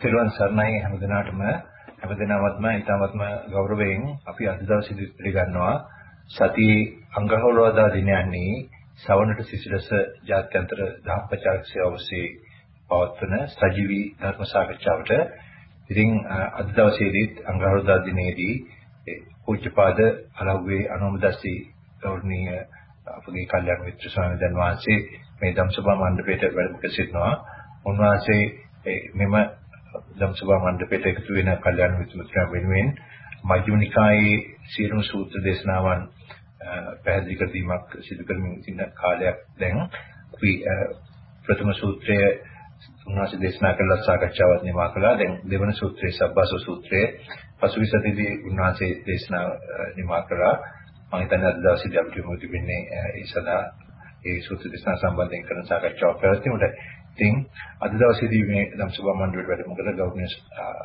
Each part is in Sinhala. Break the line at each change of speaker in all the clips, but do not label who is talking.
තෙරුවන් සරණයි හැමදිනාටම හැමදිනමත්ම ඊටමත්ම ගෞරවයෙන් අපි අද දවසේ පිළිගන්නවා සතියේ අංගහවලවදා දිනයන්නේ සවනට සිසිලස ජාත්‍යන්තර දහප්පචාරක සේවාවසේ පවත්වන සජීවී ධර්ම සාකච්ඡාවට ඉතින් අද දවසේදීත් අංගහවලදා දිනේදී පූජ්‍යපාද අලව්වේ අනුමදස්සී ගෞරවනීය අපගේ කල්යාණ මිත්‍ර ස්වාමීන් වහන්සේ මේ ධම්සභා මණ්ඩපයට වැඩම කර සිටිනවා. උන්වහන්සේ මෙම ධම්සභා මණ්ඩපයට එකතු වෙන කල්යාණ මිත්‍රයන් වෙනුවෙන් මජ්ක්‍ධිම නිකායේ සියලුම සූත්‍ර දේශනාවන් පැහැදිලි කර දීමක් සිදු කරමින් ඉන්න කාලයක් දැන් අපි ප්‍රථම සූත්‍රය උන්වහන්සේ දේශනා කළ සාකච්ඡාවත් නිමා කළා. දැන් දෙවන සූත්‍රයේ සබ්බාස සූත්‍රයේ පසුවිසතිදී උන්වහන්සේ දේශනා නිමා කළා. මම හිතන්නේ අද දවසේදී අපිට මොකද වෙන්නේ ඒ සදා ඒ සූත්‍ර දේශනා සම්බන්ධයෙන් කරන සාකච්ඡාවක් පැවැත්වීමට. ඉතින් අද දවසේදී මේ ධම්සභා මණ්ඩලයට වැඩම කළ ගෞරවනීය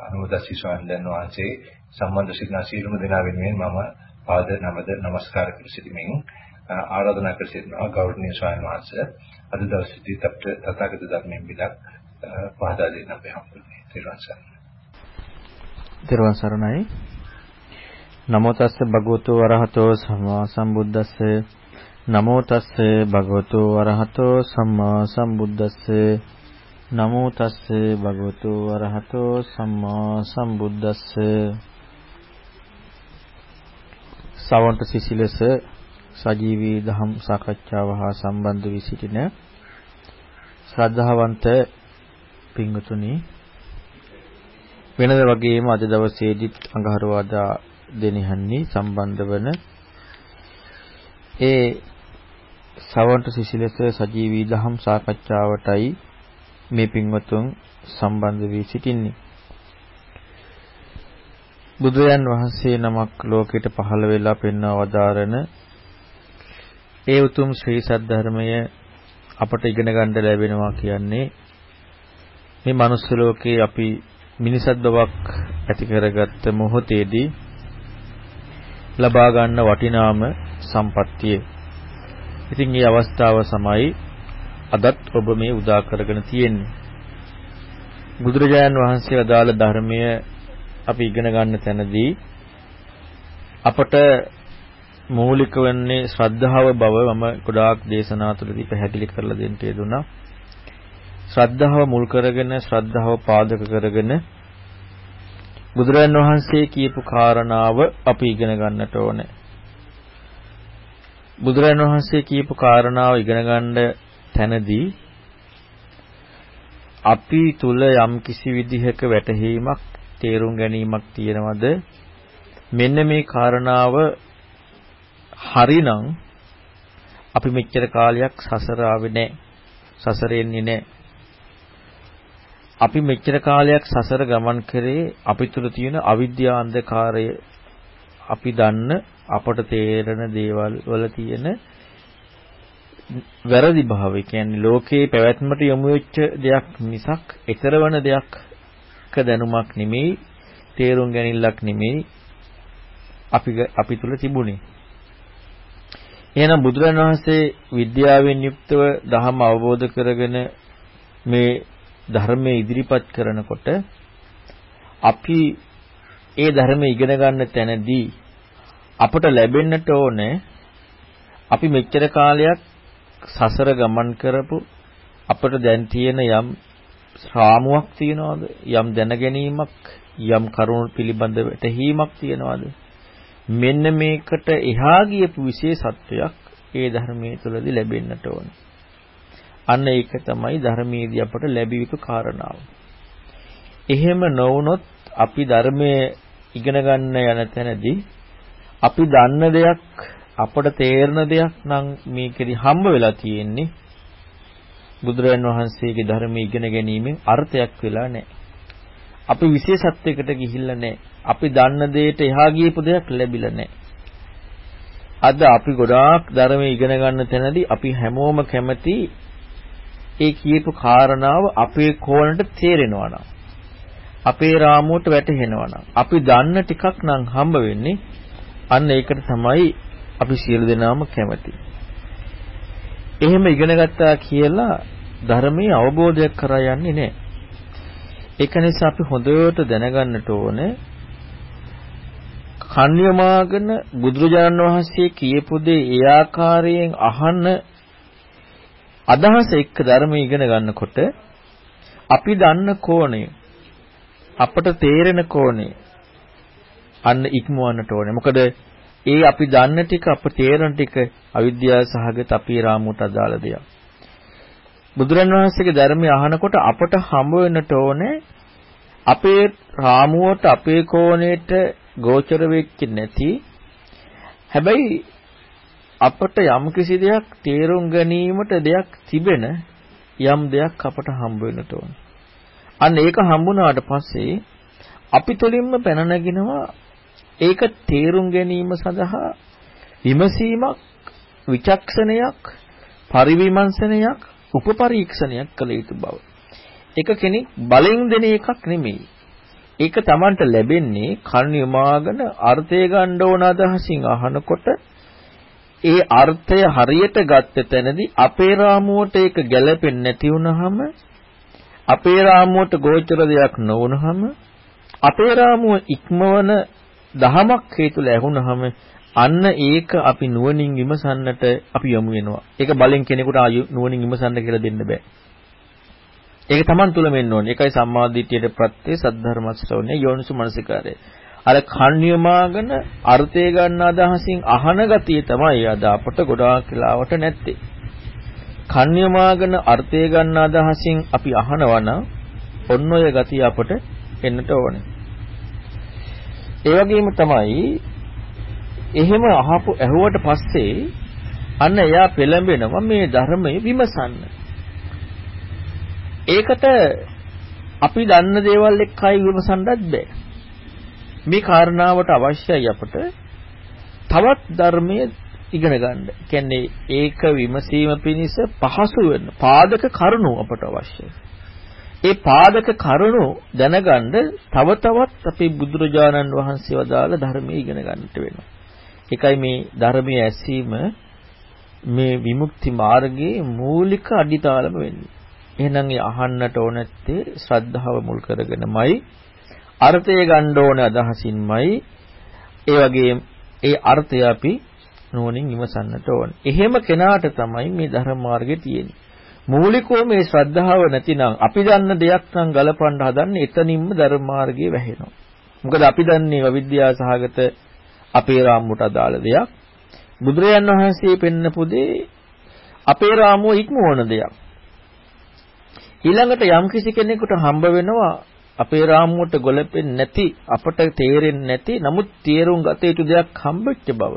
අනුමදස්සී ස්වාමීන් වහන්සේ සම්බන්ධ සිටින සියලුම දෙනා වෙනුවෙන් මම පාද නමද নমස්කාර කර සිටිමින් ආරාධනා කර සිටිනවා ගෞරවනීය ස්වාමීන් වහන්සේ අද දවසේදී අපට තථාගත ධර්මයෙන් බිලක් පහදා දෙන්න අපේ හම්බුනේ. ත්‍රිවන් සරණයි.
ත්‍රිවන් සරණයි. නමෝ තස්ස භගවතු වරහතෝ සම්මා සම්බුද්දස්ස නමෝ තස්ස භගවතු වරහතෝ සම්මා සම්බුද්දස්ස. නමෝ තස්ස භගවතු වරහතෝ සම්මා සම්බුද්දස්ස. සවන්ත සිසිලස සජීවී දහම් සාකච්ඡාව හා සම්බන්ධ වී සිටින ශ්‍රද්ධාවන්ත පින්වතුනි වෙනද වගේම අද දවසේදීත් අඟහරුවාදා දෙනෙහන්නේ සම්බන්ධ වන ඒ සවන්ට සිසිලස සජීවී දහම් සාකච්ඡාවටයි මේ පින්වතුන් සම්බන්ධ වී සිටින්නේ. බුදුරයන් වහන්සේ නමක් ලෝකෙට පහළ වෙලා පෙන්වා වදාරන ඒ උතුම් ශ්‍රී සද්ධර්මය අපට ඉගෙන ගන්න ලැබෙනවා කියන්නේ මේ මනුස්ස ලෝකේ අපි මිනිසත් බවක් ඇති කරගත්ත මොහොතේදී ලබා ගන්න වටිනාම සම්පත්තිය. ඉතින් මේ අවස්ථාව සමයි අදත් ඔබ මේ උදා කරගෙන තියෙන්නේ. බුදුරජාණන් වහන්සේ අදාළ ධර්මය අපි ඉගෙන ගන්න තැනදී අපට මූලික වෙන්නේ ශ්‍රද්ධාව බව මම ගොඩාක් දේශනා තුළදී පැහැදිලි කරලා දෙන්න යෙදුණා. ශ්‍රද්ධාව මුල් කරගෙන ශ්‍රද්ධාව පාදක කරගෙන බුදුරජාණන් වහන්සේ කියපු කාරණාව අපි ඉගෙන ගන්නට ඕනේ. බුදුරජාණන් වහන්සේ කියපු කාරණාව ඉගෙන ගන්න තැනදී අපි තුල යම් කිසි විදිහක වැටහීමක් තේරුම් ගැනීමක් තියෙනවද? මෙන්න මේ කාරණාව හරිනම් අපි මෙච්චර කාලයක් සසර ආවේ නැහැ සසරේ ඉන්නේ නැහැ අපි මෙච්චර කාලයක් සසර ගමන් කරේ අපි තුල තියෙන අවිද්‍යා අන්ධකාරය අපි දන්න අපට තේරෙන දේවල් වල තියෙන වැරදි භාවය කියන්නේ ලෝකේ පැවැත්මට යොමු වෙච්ච දෙයක් මිසක් ඊතරවන දෙයක්ක දැනුමක් නෙමෙයි තේරුම් ගැනීමක් නෙමෙයි අපි අපි තුල තිබුණේ. එහෙනම් බුදුරන් වහන්සේ විද්‍යාවෙන් යුක්තව ධර්ම අවබෝධ කරගෙන මේ ධර්මයේ ඉදිරිපත් කරනකොට අපි ඒ ධර්මයේ ඉගෙන ගන්න තැනදී අපට ලැබෙන්නට ඕනේ අපි මෙච්චර කාලයක් සසර ගමන් කරපු අපට දැන් තියෙන යම් රාමුවක් තියනවාද? යම් දැනගැනීමක් යම් කරුණු පිළිබඳ වැටහීමක් තියනවාද? මෙන්න මේකට එහා ගියපු විශේෂත්වයක් ඒ ධර්මයේ තුලදී ලැබෙන්නට ඕනේ. අන්න ඒක තමයි ධර්මයේදී අපට ලැබිය යුතු කාරණාව. එහෙම නොවුනොත් අපි ධර්මයේ ඉගෙන ගන්න යන තැනදී අපි දන්න දෙයක් අපට තේරෙන දෙයක් නම් මේකෙදි හම්බ වෙලා තියෙන්නේ බුදුරජාන් වහන්සේගේ ධර්මයේ ඉගෙන ගැනීමෙන් අර්ථයක් වෙලා නැහැ. අපි විශේෂත්වයකට ගිහිල්ලා නැහැ. අපි දන්න දෙයට එහා ගියපු දෙයක් ලැබිලා නැහැ. අද අපි ගොඩාක් ධර්මයේ ඉගෙන ගන්න තැනදී අපි හැමෝම කැමති ඒ කියපු කාරණාව අපේ කෝණයට තේරෙනවා නම් අපේ රාමුවට වැටහෙනවා නම් අපි දන්න ටිකක් නම් හම්බ වෙන්නේ අන්න ඒකට තමයි අපි සියලු දෙනාම කැමති. එහෙම ඉගෙන ගත්තා කියලා ධර්මයේ අවබෝධයක් කරා යන්නේ නැහැ. ඒක නිසා අපි හොඳට දැනගන්නට ඕනේ කන්‍යමාගෙන බුදුරජාණන් වහන්සේ කියපු දේ ඒ ආකාරයෙන් අහන අදහස එක්ක ධර්මය ඉගෙන ගන්නකොට අපි දන්න කෝණය අපට තේරෙන කෝණය අන්න ඉක්මවන්නට ඕනේ. මොකද ඒ අපි දන්න ටික අප තේරෙන ටික අවිද්‍යාව සහගත අපේ රාමුවට අදාළ දෙයක්. බුදුරන් වහන්සේගේ ධර්මය අහනකොට අපට හම්බ වෙන්නට ඕනේ අපේ රාමුවට අපේ කෝණයට ගෝචර වෙච්ච නැති හැබැයි අපට යම් කිසි දෙයක් තේරුම් ගැනීමට දෙයක් තිබෙන යම් දෙයක් අපට හම්බ වෙන්නට ඕන. අන්න ඒක හම්බුණාට පස්සේ අපි තුලින්ම පැන නගිනවා ඒක තේරුම් ගැනීම සඳහා විමසීමක් විචක්ෂණයක් පරිවිමර්ශනයක් උපපරීක්ෂණයක් කළ යුතු බව. ඒක කෙනෙක් බලෙන් දෙන එකක් නෙමෙයි. ඒක Tamanට ලැබෙන්නේ කර්ණ යමාගෙන අර්ථය ගන්න ඕන අදහසින් අහනකොට ඒ අර්ථය හරියට ගත්ත තැනදී අපේ රාමුවට ඒක ගැලපෙන්නේ නැති වුනහම අපේ රාමුවට ගෝචර දෙයක් නොවුනහම අපේ රාමුව ඉක්මවන දහමක් හේතුල ඇහුනහම අන්න ඒක අපි නුවණින් විමසන්නට අපි යමු වෙනවා. ඒක බලෙන් කෙනෙකුට නුවණින් විමසන්න කියලා දෙන්න බෑ. ඒක Taman තුල මෙන්න ඕනේ. ඒකයි සම්මාදිටියට ප්‍රත්‍ය සද්ධර්ම ශ්‍රවණය යෝනිසු මනසිකාරය. අර කන්‍යමාගෙන අර්ථය ගන්න අදහසින් අහන ගතිය තමයි අද අපට ගොඩාක් වෙලාවට නැත්තේ. කන්‍යමාගෙන අර්ථය ගන්න අදහසින් අපි අහනවා නම් ඔන්න ඔය ගතිය අපට එන්නට ඕනේ. ඒ වගේම තමයි එහෙම අහපු ඇහුවට පස්සේ අන්න එයා පෙළඹෙනවා මේ ධර්මයේ විමසන්න. ඒකට අපි දන්න දේවල් එක්කයි විමසන්නත් බෑ. මේ කාරණාවට අවශ්‍යයි අපට තවත් ධර්මයේ ඉගෙන ගන්න. කියන්නේ ඒක විමසීම පිණිස පහසු වෙන පාදක කරුණු අපට අවශ්‍යයි. ඒ පාදක කරුණු දැනගන්න තව තවත් අපේ බුදුරජාණන් වහන්සේ වදාළ ධර්මයේ ඉගෙන ගන්නට වෙනවා. ඒකයි මේ ධර්මයේ ඇසීම මේ විමුක්ති මාර්ගයේ මූලික අඩිතාලම වෙන්නේ. එහෙනම් ඒ අහන්නට ඕන නැත්තේ ශ්‍රද්ධාව මුල් කරගෙනමයි අර්ථය ගන්න ඕන අදහසින්මයි ඒ වගේම ඒ අර්ථය අපි නුවණින් විමසන්නට ඕන. එහෙම කෙනාට තමයි මේ ධර්ම මාර්ගය තියෙන්නේ. මූලිකව මේ ශ්‍රද්ධාව නැතිනම් අපි දන්න දෙයක් නම් ගලපන්න හදන්නේ එතනින්ම ධර්ම මාර්ගයේ වැහෙනවා. මොකද අපි දන්නේ අවිද්‍යාව සහගත අපේ රාමුවට අදාළ දෙයක්. බුදුරජාන් වහන්සේ පෙන්නපු දේ අපේ රාමුව ඉක්මවන දෙයක්. ඊළඟට යම්කිසි කෙනෙකුට හම්බ වෙනවා අපේ රාමුවට ගොළපෙන්නේ නැති අපට තේරෙන්නේ නැති නමුත් තේරුම් ගත යුතු දෙයක් හම්බෙච්ච බව.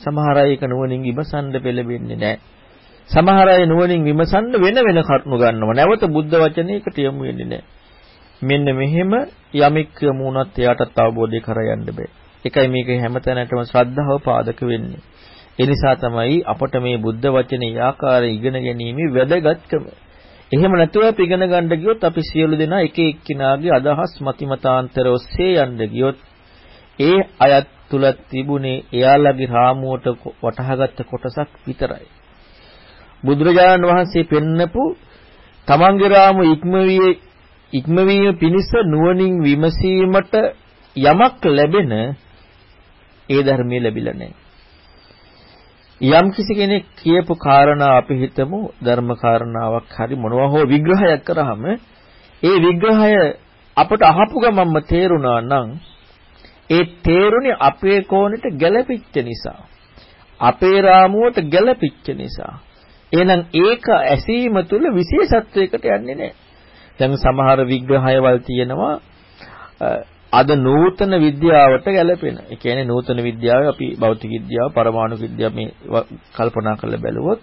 සමහර අය ඒක නුවණින් විමසන්න පෙළඹෙන්නේ නැහැ. සමහර අය නුවණින් විමසන්න වෙන වෙන කරුණු ගන්නවා. නැවත බුද්ධ වචනයකට යමු වෙන්නේ නැහැ. මෙන්න මෙහෙම යමෙක් යමුණත් එයාටත් අවබෝධය කර යන්න බෑ. ඒකයි මේක හැමතැනටම ශ්‍රද්ධාව පාදක වෙන්නේ. ඒ නිසා තමයි අපට මේ බුද්ධ වචනේ ආකාරය ඉගෙන ගැනීම වැදගත්කම. එහෙම නැතුව අපි ඉගෙන ගන්න ගියොත් අපි සියලු දෙනා එක එක්කිනාගේ අදහස් මතිමතාන්තර ඔස්සේ යන්න ගියොත් ඒ අයත් තුල තිබුණේ එයාලගේ රාමුවට වටහාගත්ත කොටසක් විතරයි. බුදුරජාණන් වහන්සේ පෙන්නපු තමන්ගේ රාමු ඉක්මවියේ ඉක්මවීම පිණිස නුවණින් විමසීමට යමක් ලැබෙන ඒ ධර්මයේ ලැබිලා නැහැ. යම් කිසි කෙනෙක් කියපු කාරණා අපි හිතමු ධර්ම කාරණාවක් හරි මොනවා හෝ විග්‍රහයක් කරාම ඒ විග්‍රහය අපට අහපු ගමන්ම තේරුණා නම් ඒ තේරුනේ අපේ කෝණයට ගැළපෙච්ච නිසා අපේ රාමුවට ගැළපෙච්ච නිසා එහෙනම් ඒක ඇසීම තුළ විශේෂත්වයකට යන්නේ නැහැ දැන් සමහර විග්‍රහයවල් තියෙනවා අද නූතන විද්‍යාවට ගැලපෙන. ඒ කියන්නේ නූතන විද්‍යාවේ අපි භෞතික විද්‍යාව, පරමාණු විද්‍යාව මේ කල්පනා කරලා බැලුවොත්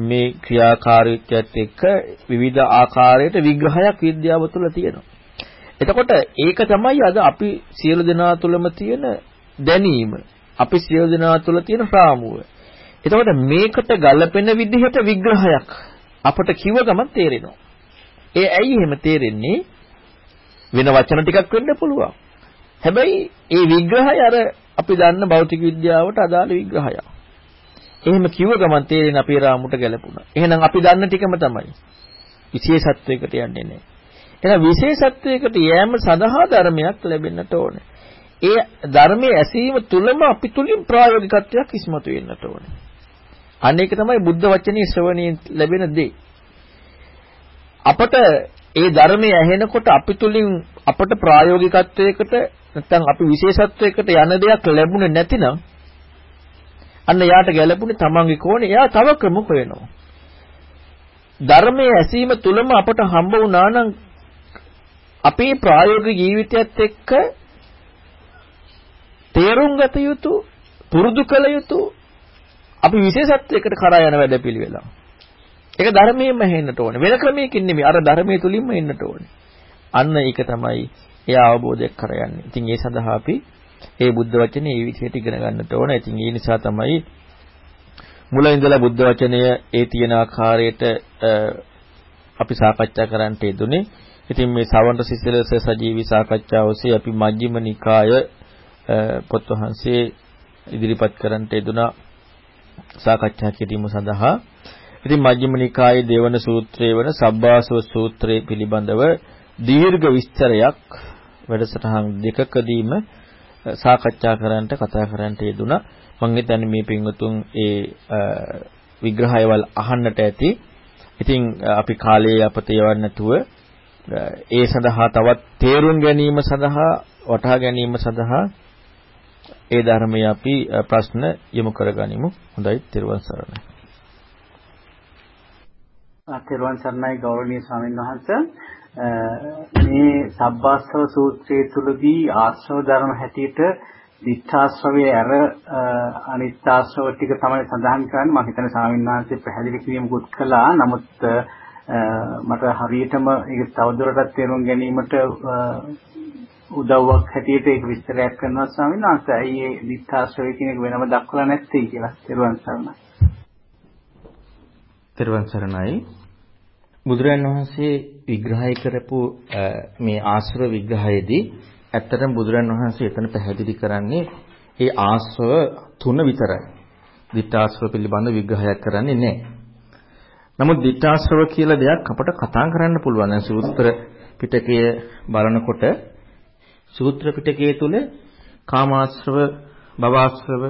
මේ ක්‍රියාකාරීත්වයත් එක්ක විවිධ ආකාරයට විග්‍රහයක් විද්‍යාව තුළ තියෙනවා. එතකොට ඒක තමයි අද අපි සියලු දෙනා තුළම තියෙන දැනීම. අපි සියලු දෙනා තුළ තියෙන රාමුව. එතකොට මේකට ගලපෙන විදිහට විග්‍රහයක් අපට කිව්ව ගමන් තේරෙනවා. ඒ ඇයි එහෙම තේරෙන්නේ? වෙන වචන ටිකක් වෙන්න පුළුවන්. හැබැයි ඒ විග්‍රහය අර අපි දන්න භෞතික විද්‍යාවට අදාළ විග්‍රහයක්. එහෙම කිව්ව ගමන් තේරෙන අපේ රාමුට ගැලපුණා. එහෙනම් අපි දන්න ටිකම තමයි. විශේෂත්වයකට යන්නේ නැහැ. එහෙනම් විශේෂත්වයකට යෑම සඳහා ධර්මයක් ලැබෙන්නට ඕනේ. ඒ ධර්මයේ ඇසීම තුලම අපි තුලින් ප්‍රායෝගිකත්වයක් ඉස්මතු වෙන්නට ඕනේ. අනේක තමයි බුද්ධ වචනේ ශ්‍රවණයෙන් ලැබෙන දේ. අපට ඒ ධර්මයේ ඇහෙනකොට අපි තුලින් අපට ප්‍රායෝගිකත්වයකට නැත්නම් අපි විශේෂත්වයකට යන දෙයක් ලැබුණේ නැතිනම් අන්න යාට ගැළපුණේ තමන්ගේ කෝණේ එයා තව ක්‍රම හොයනවා. ධර්මයේ ඇසීම තුලම අපට හම්බ වුණා නම් අපේ ප්‍රායෝගික ජීවිතයත් එක්ක තේරුම් ගත යුතු පුරුදු කළ යුතු අපි විශේෂත්වයකට කරා යන වැඩපිළිවෙල. ඒක ධර්මයෙන්ම හෙන්නට ඕනේ. වෙන ක්‍රමයකින් නෙමෙයි. අර ධර්මයේ තුලින්ම එන්නට ඕනේ. අන්න ඒක තමයි ඒ අවබෝධයක් කරගන්නේ. ඉතින් ඒ සඳහා අපි ඒ බුද්ධ වචනේ ඒ විදිහට ඉගෙන ගන්නට ඕන. ඉතින් ඒ නිසා තමයි මුල ඉඳලා බුද්ධ වචනය ඒ තියෙන ආකාරයට අපි සාකච්ඡා කරන්නට යෙදුනේ. ඉතින් මේ සවන්ත සිසිලස සජීවී සාකච්ඡාව ඔස්සේ අපි මජ්ක්‍ධිම නිකාය පොත් වහන්සේ ඉදිරිපත් කරන්නට යෙදුනා සාකච්ඡා කිරීම සඳහා ඉතින් මජ්ක්‍ධිම නිකායේ දේවන සූත්‍රයේ වන සබ්බාසව සූත්‍රයේ පිළිබඳව දීර්ඝ විස්තරයක් වැඩසටහන් දෙකකදීම සාකච්ඡා කරන්නට කතා කරන්නට යෙදුණා. මම හිතන්නේ මේ පින්වතුන් ඒ විග්‍රහයවල් අහන්නට ඇති. ඉතින් අපි කාලයේ අපතේ යවන්න නැතුව ඒ සඳහා තවත් තේරුම් ගැනීම සඳහා වටහා ගැනීම සඳහා ඒ ධර්මයේ අපි ප්‍රශ්න යොමු කරගනිමු. හොඳයි, ත්‍රිවන් සරණයි.
තෙරුවන් සරණයි ගෞරවනීය ස්වාමීන් වහන්සේ මේ සබ්බාස්ව සූත්‍රයේ තුලදී ආශ්‍රව ධර්ම හැටියට දිඨාශ්‍රවයේ අර අනිත්‍යාශ්‍රව ටික තමයි සඳහන් කරන්නේ මම හිතන්නේ ස්වාමීන් වහන්සේ පැහැදිලි කිරීමකුත් කළා නමුත් මට හරියටම ඒක තවදුරටත් තේරුම් ගැනීමට උදව්වක් හැටියට ඒක විස්තරයක් කරනවා ස්වාමීන් වහන්සේ. ඇයි මේ දිඨාශ්‍රවය කියන එක වෙනම දක්වලා නැත්තේ කියලා. තෙරුවන් සරණයි.
තෙරුවන් සරණයි. බුදුරන් වහන්සේ විග්‍රහය කරපු මේ ආශ්‍රව විග්‍රහයේදී ඇත්තටම බුදුරන් වහන්සේ එතන පැහැදිලි කරන්නේ ඒ ආශ්‍රව තුන විතරයි. දිත්තාශ්‍රව පිළිබඳ විග්‍රහයක් කරන්නේ නැහැ. නමුත් දිත්තාශ්‍රව කියලා දෙයක් අපට කතා කරන්න පුළුවන්. දැන් සූත්‍ර පිටකය බලනකොට සූත්‍ර පිටකයේ තුල කාමාශ්‍රව, භවආශ්‍රව,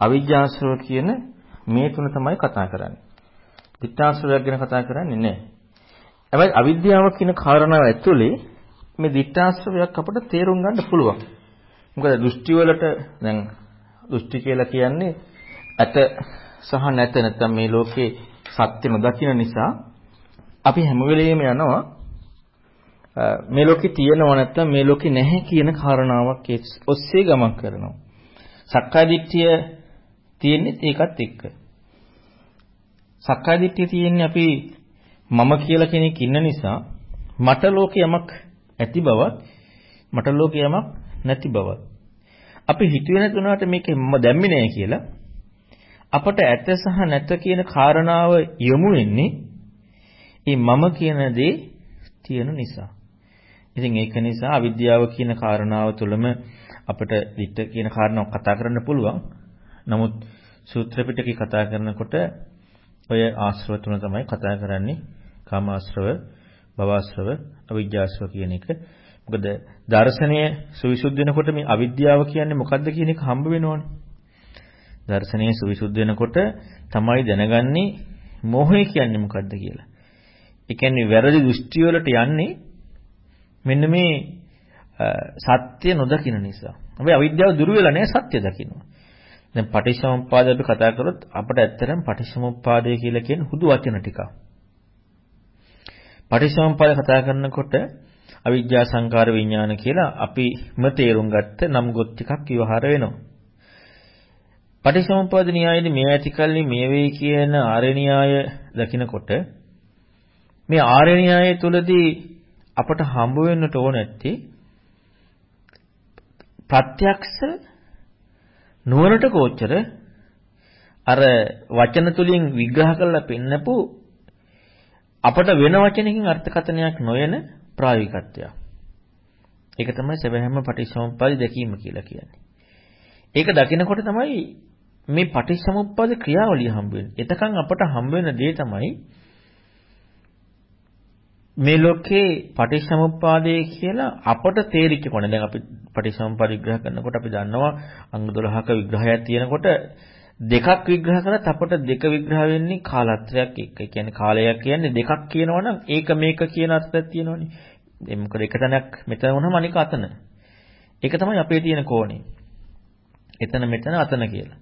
අවිජ්ජාශ්‍රව කියන මේ තුන තමයි කතා කරන්නේ. දිත්තාශ්‍රවයක් ගැන කතා කරන්නේ නැහැ. හැබැයි අවිද්‍යාව කියන කාරණාව ඇතුලේ මේ දිත්තාශ්‍රවයක් අපට තේරුම් ගන්න පුළුවන්. මොකද දෘෂ්ටි වලට දැන් දෘෂ්ටි කියලා කියන්නේ ඇත සහ නැත නැත්නම් මේ ලෝකේ සත්‍ය නොදකින නිසා අපි හැම වෙලෙම යනවා මේ ලෝකේ තියෙනව නැත්නම් මේ ලෝකේ නැහැ කියන කාරණාවක් ඔස්සේ ගමන් කරනවා. සක්කාය දිට්ඨිය තියෙන්නේ ඒකත් එක්ක. සක්කාය දිට්ඨිය තියෙන්නේ අපි මම කියලා කෙනෙක් ඉන්න නිසා මට ලෝකේ යමක් ඇති බවත් මට ලෝකේ යමක් නැති බවත් අපි හිතුවේ නැතුණාට මේකේ මම දැම්මේ නැහැ කියලා අපට ඇත සහ නැත කියන කාරණාව යොමු වෙන්නේ මේ මම කියන දේ තියෙන නිසා. ඉතින් ඒක නිසා අවිද්‍යාව කියන කාරණාව තුළම අපිට දිට්ඨ කියන කාරණාව කතා කරන්න පුළුවන්. නමුත් සූත්‍ර පිටකේ කතා කරනකොට ඔය ආශ්‍රව තුන තමයි කතා කරන්නේ. කාමාශ්‍රව, භවආශ්‍රව, අවිජ්ජාශ්‍රව කියන එක. මොකද දර්ශනය සවිසුද්ධ වෙනකොට මේ අවිද්‍යාව කියන්නේ මොකද්ද කියන එක හම්බ වෙනවනේ. දර්ශනය සවිසුද්ධ වෙනකොට තමයි දැනගන්නේ මෝහය කියන්නේ මොකද්ද කියලා. ඒ කියන්නේ වැරදි දෘෂ්ටි වලට යන්නේ මෙන්න මේ සත්‍ය නොදකින නිසා. හැබැයි අවිද්‍යාව දුරු වෙලා නැහැ සත්‍ය දකින්නවා. දැන් පටිච්චසමුප්පාද අපි කතා කරොත් අපිට ඇත්තටම පටිච්චසමුප්පාදය කියලා කියන හුදු වචන ටිකක්. පටිච්චසමුප්පාද කතා කරනකොට අවිජ්ජා සංකාර විඥාන කියලා අපිම තේරුම් ගත්ත නම් ගොත් ටිකක් විවහාර වෙනවා. පටිච්චසමුප්පාද න්‍යායයේදී මේ ඇතිකල්ලි මේ වෙයි කියන ආර්ය න්‍යාය දකිනකොට මේ ආර්ය න්‍යාය තුලදී අපට හම්බ වෙන්නට ඕන නැත්තේ ප්‍රත්‍යක්ෂ නුවරට කෝච්චර අර වචන තුලින් විග්‍රහ කරලා පෙන්නපු අපට වෙන වචනකින් අර්ථකථනයක් නොයන ප්‍රායෝගිකත්වය. ඒක තමයි සැබෑම පටිච්චසමුප්පාද දැකීම කියලා කියන්නේ. ඒක දකිනකොට තමයි මේ පටිච්චසමුප්පාද ක්‍රියාවලිය හම්බ වෙන්නේ. එතකන් අපට හම්බ වෙන දේ තමයි මේ ලෝකේ පටිච්චසමුප්පාදය කියලා අපට තේරිච්ච කොනේ දැන් අපි පටිච්චසමුප්පාද විග්‍රහ කරනකොට අපි දන්නවා අංග 12ක විග්‍රහයක් තියෙනකොට දෙකක් විග්‍රහ කරත් අපට දෙක විග්‍රහ වෙන්නේ කාලත්‍රයක් එක්ක. ඒ කියන්නේ කාලයක් කියන්නේ දෙකක් කියනවනම් ඒක මේක කියන අර්ථයක් තියෙනවනේ. ඒ මොකද එක තැනක් මෙතන වුණාම අනික අතන. ඒක තමයි අපේ තියෙන කෝණේ. එතන මෙතන අතන කියලා.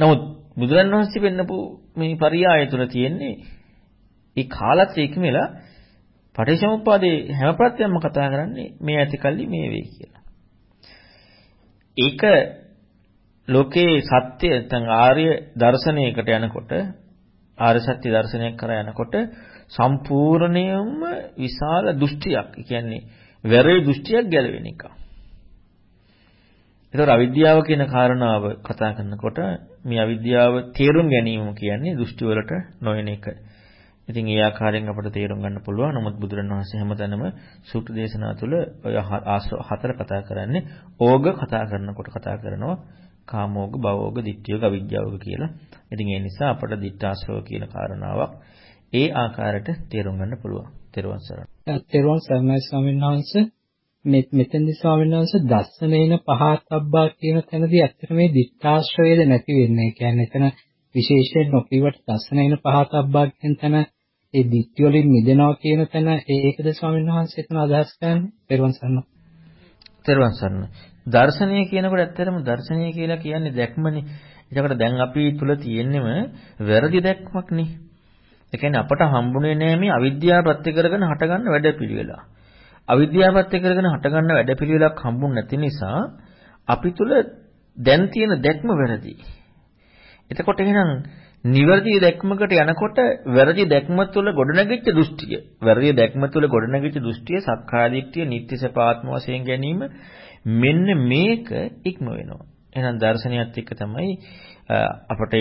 නමුත් බුදුරන් වහන්සේ පෙන්නපු මේ පරියාය තුල තියෙන්නේ ඒ කාලත්‍රය ඉක්මෙලා පටිච්චසමුප්පාදේ හැම ප්‍රත්‍යයක්ම කතා කරන්නේ මේ ඇතිකල්ලි මේ වෙයි කියලා. ඒක ලෝකේ සත්‍ය නැත්නම් ආර්ය දර්ශනයකට යනකොට ආර්ය සත්‍ය දර්ශනයක් කරා යනකොට සම්පූර්ණයෙන්ම විශාල දෘෂ්ටියක්. ඒ කියන්නේ වැරේ දෘෂ්ටියක් ගැලවෙන එක. ඒතකොට අවිද්‍යාව කියන කාරණාව කතා කරනකොට මේ අවිද්‍යාව තේරුම් ගැනීම කියන්නේ දෘෂ්ටි වලට නොයන එක. ඉතින් ඒ ආකාරයෙන් අපිට තේරුම් ගන්න පුළුවන්. නමුත් බුදුරණවහන්සේ හැමතැනම සූත්‍ර දේශනා තුළ ඔය ආශ්‍රව හතර කතා කරන්නේ ඕග කතා කරනකොට කතා කරනවා කාමෝග, භවෝග, ditthියෝග, අවිද්‍යාවෝග කියලා. ඉතින් ඒ නිසා අපට ditthාශ්‍රව කියන කාරණාවක් ඒ ආකාරයට තේරුම් ගන්න පුළුවන්. තෙරුවන් සරණයි.
තෙරුවන් සරණයි ස්වාමීන් වහන්සේ. මේ මෙතෙන්දි ස්වාමීන් වහන්සේ දස්සනේන පහතබ්බා කියන තැනදී ඇත්තට මේ ditthාශ්‍රයද නැති වෙන්නේ. ඒ කියන්නේ එතන විශේෂයෙන් නොකියවට දස්සනේන පහතබ්බා කියන තැන ඒ ditthi වලින් මිදෙනවා කියන තැන ඒකද ස්වාමීන් වහන්සේ එතන අදහස් කරන්නේ? තෙරුවන් සරණයි.
තෙරුවන් සරණයි. දර්ශනය කියනකොට ඇත්තටම දර්ශනය කියලා කියන්නේ දැක්මනේ. එතකොට දැන් අපි තුල තියෙන්නෙම වැරදි දැක්මක් නේ. ඒ කියන්නේ අපට හම්බුනේ නෑ මේ අවිද්‍යාව ප්‍රත්‍ය කරගෙන හටගන්න වැඩපිළිවෙල. අවිද්‍යාව ප්‍රත්‍ය කරගෙන හටගන්න වැඩපිළිවෙලක් හම්බුනේ නැති නිසා අපි තුල දැන් තියෙන දැක්ම වැරදි. එතකොට එහෙනම් නිවැරදි දැක්මකට යනකොට වැරදි දැක්ම තුළ ගොඩනැගිච්ච දෘෂ්ටිය වැරදි දැක්ම තුළ ගොඩනැගිච්ච දෘෂ්ටිය සක්කායදිට්ඨිය නිත්‍ය සපාත්ම වශයෙන් ගැනීම මෙන්න මේක ඉක්ම වෙනවා. එහෙනම් දර්ශනයත් එක්ක තමයි අපට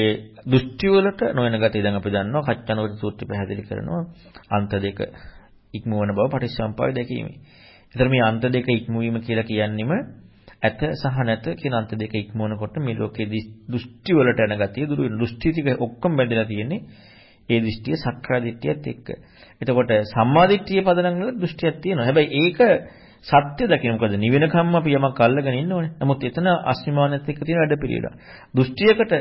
දෘෂ්ටි වලට නොවන ගතිය දැන් අපි දන්නවා. කච්චනෝද සූත්‍රය පැහැදිලි කරනවා. අන්ත දෙක. ඉක්මවන බව පටිච්චසම්පාදය දැකීමේ. ඒතර මේ අන්ත දෙක ඉක්මවීම කියලා කියන්නේම ඇත සහ නැත කියන අන්ත දෙක ඉක්මවනකොට මේ ලෝකයේ දෘෂ්ටි වලට යන ගතිය දුරු වෙන දෘෂ්ටි ටික ඔක්කොම බැඳලා තියෙන්නේ ඒ දෘෂ්ටිය සක්කාය දිට්ඨියත් එක්ක. එතකොට සම්මා දිට්ඨිය පදනම් වල දෘෂ්ටියක් තියෙනවා. හැබැයි ඒක සත්‍ය දකින්න මොකද නිවෙනකම්ම අපි යමක් අල්ලගෙන ඉන්න ඕනේ. නමුත් එතන අස්මිමානත් එක්ක තියෙන වැඩ පිළිවෙල. දෘෂ්ටියකට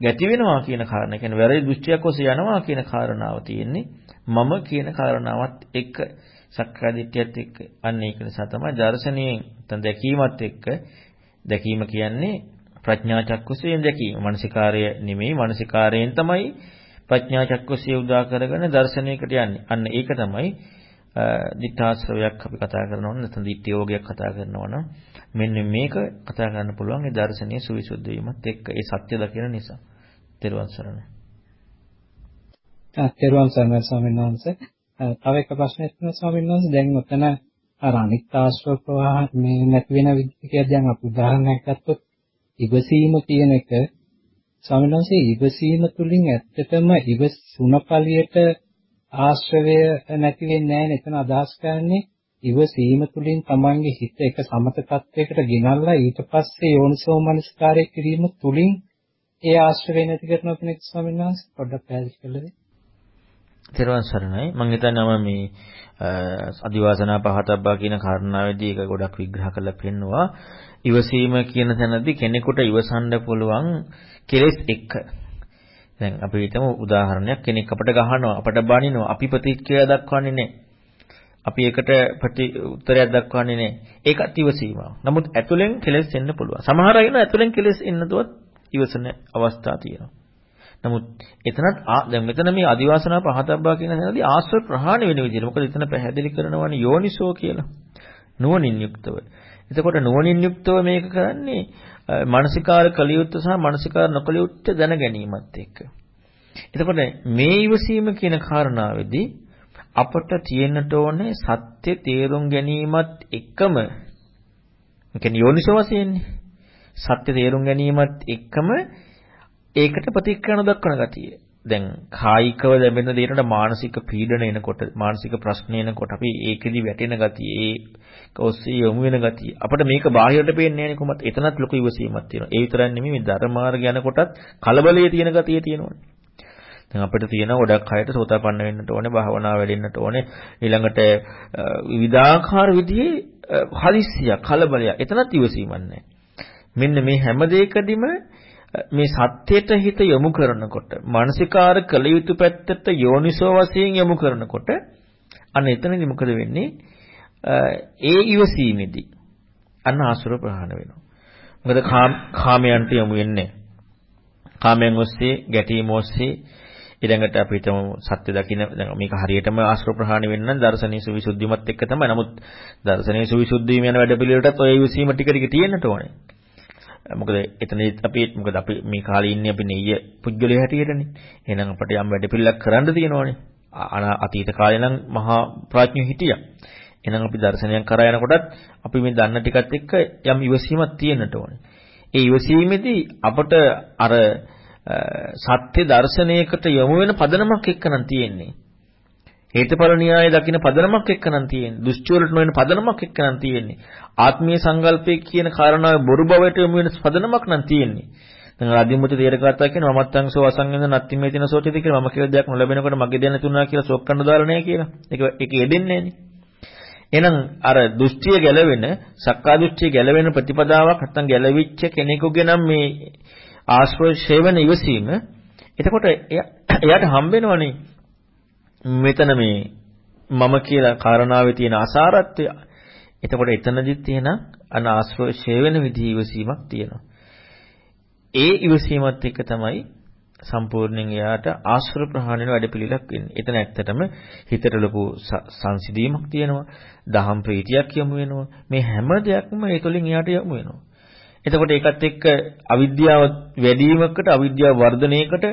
ගැටි වෙනවා කියන කාරණා කියන්නේ වැරදි දෘෂ්ටියක් ඔස්සේ යනවා කියන කාරණාව තියෙන්නේ මම කියන කාරණාවත් එක්ක සක්කාය දිට්ඨියත් එක්ක අන්න ඒක නිසා තමයි දර්ශනීයෙන් නැත්නම් දැකීමත් එක්ක දැකීම කියන්නේ ප්‍රඥා චක්කුසයෙන් දැකීම. මානසිකාර්ය නෙමෙයි මානසිකාරයෙන් තමයි ප්‍රඥා චක්කුසය උදා කරගෙන දර්ශනයකට යන්නේ. අන්න ඒක තමයි දිඨාශ්‍රවයක් අපි කතා කරනවා නම් නැත්නම් දිට්ඨි යෝගයක් කතා කරනවා නම් මෙන්න මේක කතා කරන්න පුළුවන් ඒ දර්ශනීය සුවිසුද්ධ වීමත් එක්ක ඒ සත්‍ය දකින නිසා. තෙරුවන් සරණයි.
තෙරුවන් සරණයි ස්වාමීන් වහන්සේ. තව එක ප්‍රශ්නයක් තියෙනවා ස්වාමීන් වහන්සේ. දැන් ඔතන අර අනිත් ආශ්‍රව ප්‍රවාහ මේ නැති වෙන විදිහ දැන් අපි උදාහරණයක් ගත්තොත් ඉවසීම කියන එක ස්වාමීන් වහන්සේ ඉවසීම තුලින් ඇත්තටම ඉවසුණපලියට ආශ්‍රවය නැති වෙන්නේ නැහැ නේද? එතන අදහස් කරන්නේ ඉවසීම තුළින් තමන්ගේ හිත එක සමත තත්වයකට ගෙනල්ලා ඊට පස්සේ යෝනිසෝ මනස්කාරය කිරීම තුළින් ඒ ආශ්‍රවය නැති කරනවා කියන එක ස්වාමීන් වහන්සේ පොඩ්ඩක් පැහැදිලි කරලා දෙන්න.
තෙරුවන් සරණයි. මම හිතන්නේ මේ අදිවාසනා පහතබ්බා කියන කාරණාවේදී ඒක ගොඩක් විග්‍රහ කරලා පෙන්නවා. ඉවසීම කියන තැනදී කෙනෙකුට ඉවසන්න පුළුවන් කෙලෙස් එක. දැන් අපි හිතමු උදාහරණයක් කෙනෙක් අපට ගහනවා අපට බනිනවා අපි ප්‍රතික්‍රියා දක්වන්නේ නැහැ. අපි ඒකට ප්‍රති උත්තරයක් දක්වන්නේ නැහැ. ඒකත් ඉවසීම. නමුත් ඇතුලෙන් කෙලෙස් එන්න පුළුවන්. සමහර අය ඉන්නවා ඇතුලෙන් කෙලෙස් එන්නතුවත් ඉවසන අවස්ථා තියෙනවා. නමුත් එතනත් දැන් මෙතන මේ අදිවාසනා පහතබ්බා කියන තැනදී ආශ්‍රව ප්‍රහාණය වෙන විදිහට. මොකද එතන පැහැදිලි කරනවානේ යෝනිසෝ කියලා. නුවණින් යුක්තව. එතකොට නුවණින් යුක්තව මේක කරන්නේ මානසිකාර කලියුත්ත සහ මානසිකාර නොකලියුත්ත දැන ගැනීමත් එක්ක. එතකොට මේ ඉවසීම කියන කාරණාවේදී අපට තියෙන්නට ඕනේ සත්‍ය තේරුම් ගැනීමත් එක්කම. කියන්නේ යෝනිසෝ වශයෙන්නේ සත්‍ය තේරුම් ගැනීමත් එක්කම ඒකට ප්‍රතික්‍රියා නොදක්වන ගතිය. දැන් කායිකව ලැබෙන දේට මානසික පීඩන එනකොට මානසික ප්‍රශ්න එනකොට අපි ඒකෙදි වැටෙන ගතිය ඒ ඔස්සේ යොමු වෙන ගතිය. අපිට මේක බාහිරට පේන්නේ නැහැ කොහොමද එතනත් ලොකු ඉවසීමක් තියෙනවා. ඒ විතරක් නෙමෙයි මේ ධර්ම මාර්ග යනකොටත් කලබලයේ තියෙන ගතිය තියෙනවනේ. දැන් අපිට තියෙන ගොඩක් අයට සෝතාපන්න වෙන්නට ඕනේ, භාවනාව වැඩෙන්නට ඕනේ. ඊළඟට විවිධාකාර විදිහේ හදිස්සියක්, කලබලයක්. එතනත් ඉවසීමක් නැහැ. මෙන්න මේ හැම දෙයකදීම මේ සත්‍යයට හිත යොමු කරනකොට මානසිකාර කළ යුතු පැත්තට යෝනිසෝ වශයෙන් යොමු කරනකොට අන්න එතනදී මොකද වෙන්නේ ඒ ඉවසීමේදී අන්න ආසුර ප්‍රහාණ වෙනවා මොකද කාමයන්ට යොමු වෙන්නේ කාමයන් ඔස්සේ ගැටීම ඔස්සේ ඊළඟට අපි හිතමු සත්‍ය දකින්න දැන් මේක හරියටම ආශ්‍රව ප්‍රහාණය වෙන්න නම් දර්ශනීය සුවිසුද්ධිමත් එක්ක තමයි. නමුත් දර්ශනීය සුවිසුද්ධිය යන වැඩ පිළිවෙලටත් ඔය විසීම ටික ටික තියෙන්නට ඕනේ. මොකද එතනදි අපි මොකද අපි මේ කාලේ ඉන්නේ අපි නෙయ్య පුද්ගලයා හැටියටනේ. එහෙනම් අපිට යම් වැඩ පිළිලක් කරන්න තියෙනවනේ. අතීත කාලේ නම් මහා ප්‍රඥා හිටියා. එහෙනම් අපි දර්ශනයක් කරා යනකොටත් අපි මේ දන්න ටිකත් එක්ක යම් ඉවසීමක් තියෙන්නට ඕනේ. ඒ ඉවසීමේදී අපට අර සත්‍ය දර්ශනයකට යොමු වෙන පදනමක් එක්කනම් තියෙන්නේ. හේතුඵල න්‍යාය දකින්න පදනමක් එක්කනම් තියෙන්නේ. දුෂ්චෝරට නොවන පදනමක් එක්කනම් තියෙන්නේ. ආත්මීය සංකල්පයේ කියන කාරණාව බොරු බවට යොමු වෙන පදනමක් නම් තියෙන්නේ. දැන් ආදිමුත තේරකාතා කියන මමත්තංසෝ අසංගෙන්ද නත්තිමේ තින සෝචිත කියලා මම කියලා දෙයක් නොලැබෙනකොට මගේ දෙන්න තුනා කියලා ෂොක් කරන්න දාලා නැහැ කියලා. ඒක ඒක යෙදෙන්නේ නැහනේ. එහෙනම් අර දෘෂ්ටිය ගැලවෙන, සක්කා දෘෂ්ටිය ගැලවෙන ප්‍රතිපදාවක් නැත්තම් ගැලවිච්ච කෙනෙකුගේ නම් මේ ආශ්‍රය ශේවන ඉවසීම එතකොට එයාට හම්බෙනවනේ මෙතන මේ මම කියලා කාරණාවේ තියෙන අසාරත්වය එතකොට එතනදිත් තියෙන අනාශ්‍රව ෂේ වෙන විදිහ ඉවසීමක් තියෙනවා. ඒ ඉවසීමත් එක්ක තමයි සම්පූර්ණයෙන් එයාට ආශ්‍රව ප්‍රහාණය වැඩපිළිවෙලක් වෙන්නේ. එතන ඇත්තටම හිතට ලොකු සංසිඳීමක් තියෙනවා. දහම් ප්‍රීතියක් යමු වෙනවා. මේ හැම දෙයක්ම ඒ තුළින් එයාට යමු වෙනවා. එතකොට ඒකත් එක්ක අවිද්‍යාව වැඩිවීමකට අවිද්‍යාව වර්ධනයකට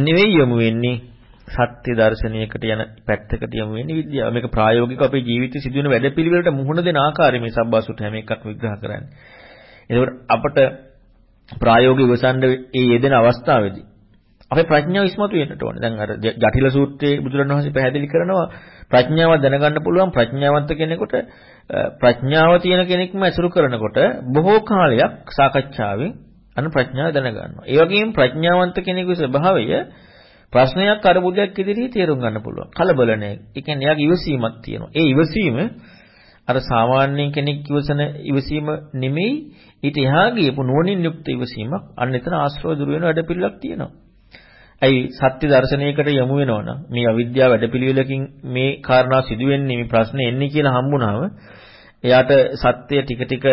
නෙවෙයි යමු වෙන්නේ සත්‍ය දර්ශනයකට යන පැත්තකට යමු වෙන්නේ විද්‍යාව. මේක ප්‍රායෝගිකව අපේ ජීවිතේ සිදුවෙන වැඩපිළිවෙලට මුහුණ දෙන ආකාරය මේ සබ්බාසුට හැම එකක් විග්‍රහ කරන්නේ. එතකොට අපට ප්‍රායෝගිකව වසන්ඩ ඒ යෙදෙන අවස්ථාවේදී අපේ ප්‍රඥාව ඉස්මතු වෙන්නට ඕනේ. දැන් අර ජටිල සූත්‍රයේ බුදුරණවහන්සේ පැහැදිලි කරනවා ප්‍රඥාව දැනගන්න පුළුවන් ප්‍රඥාවන්ත කෙනෙකුට ප්‍රඥාව තියෙන කෙනෙක්ම ඇසුරු කරනකොට බොහෝ කාලයක් සාකච්ඡාවෙන් අන්න ප්‍රඥාව දැනගන්නවා. ඒ වගේම ප්‍රඥාවන්ත කෙනෙකුගේ ස්වභාවය ප්‍රශ්නයක් අරුබුදයක් ඉදිරියේ තේරුම් ගන්න පුළුවන්. කලබල නැහැ. ඒ කියන්නේ එයාගේ ඉවසීමක් තියෙනවා. ඒ ඉවසීම අර සාමාන්‍ය කෙනෙක් ඉවසන ඉවසීම නෙමෙයි ඊට එහා ගියපු නුවණින් යුක්ත ඉවසීමක්. අන්න එතන ආශ්‍රව දුර වෙන වැඩපිළිවෙලක් තියෙනවා. ඇයි සත්‍ය දර්ශනයකට යමු වෙනවනම් මේ අවිද්‍යාව වැඩපිළිවෙලකින් මේ කාරණා සිදු වෙන්නේ මේ ප්‍රශ්නේ එන්නේ කියලා හම්බුනාම එයාට සත්‍ය ටික ටික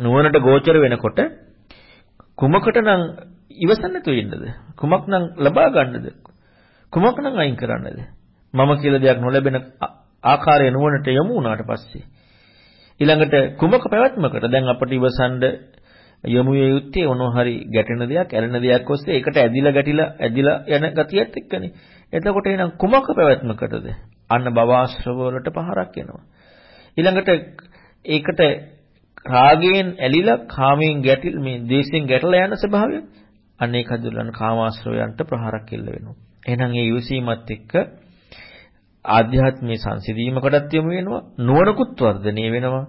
නුවණට ගෝචර වෙනකොට කුමකටනම් ඉවසන්න නැතුව ඉන්නද? කුමක්නම් ලබා ගන්නද? කුමක්නම් අයින් කරන්නද? මම කියලා දෙයක් නොලැබෙන ආකාරය නුවණට යමු වුණාට පස්සේ ඊළඟට කුමක පැවැත්මකට දැන් අපට ඉවසන්න යමු යුත්තේ මොනවා හරි ගැටෙන දෙයක්, ඇලෙන දෙයක් ඔස්සේ ඒකට ඇදිලා ගැටිලා ඇදිලා යන ගතියත් එක්කනේ. එතකොට එහෙනම් කුමක පැවැත්මකටද? අන්න භවආශ්‍රව වලට පහරක් එනවා. ඊළඟට ඒකට රාගයෙන් ඇලිලා කාමයෙන් ගැටිල් මේ දේශයෙන් ගැටලා යන ස්වභාවය අනේක දුලන කාමාශ්‍රවයන්ට ප්‍රහාරක් එල්ල වෙනවා. එහෙනම් ඒ යොසීමත් එක්ක ආධ්‍යාත්මී සංසිඳීමකටත් යොමු වෙනවා නුවණකුත් වර්ධනය වෙනවා.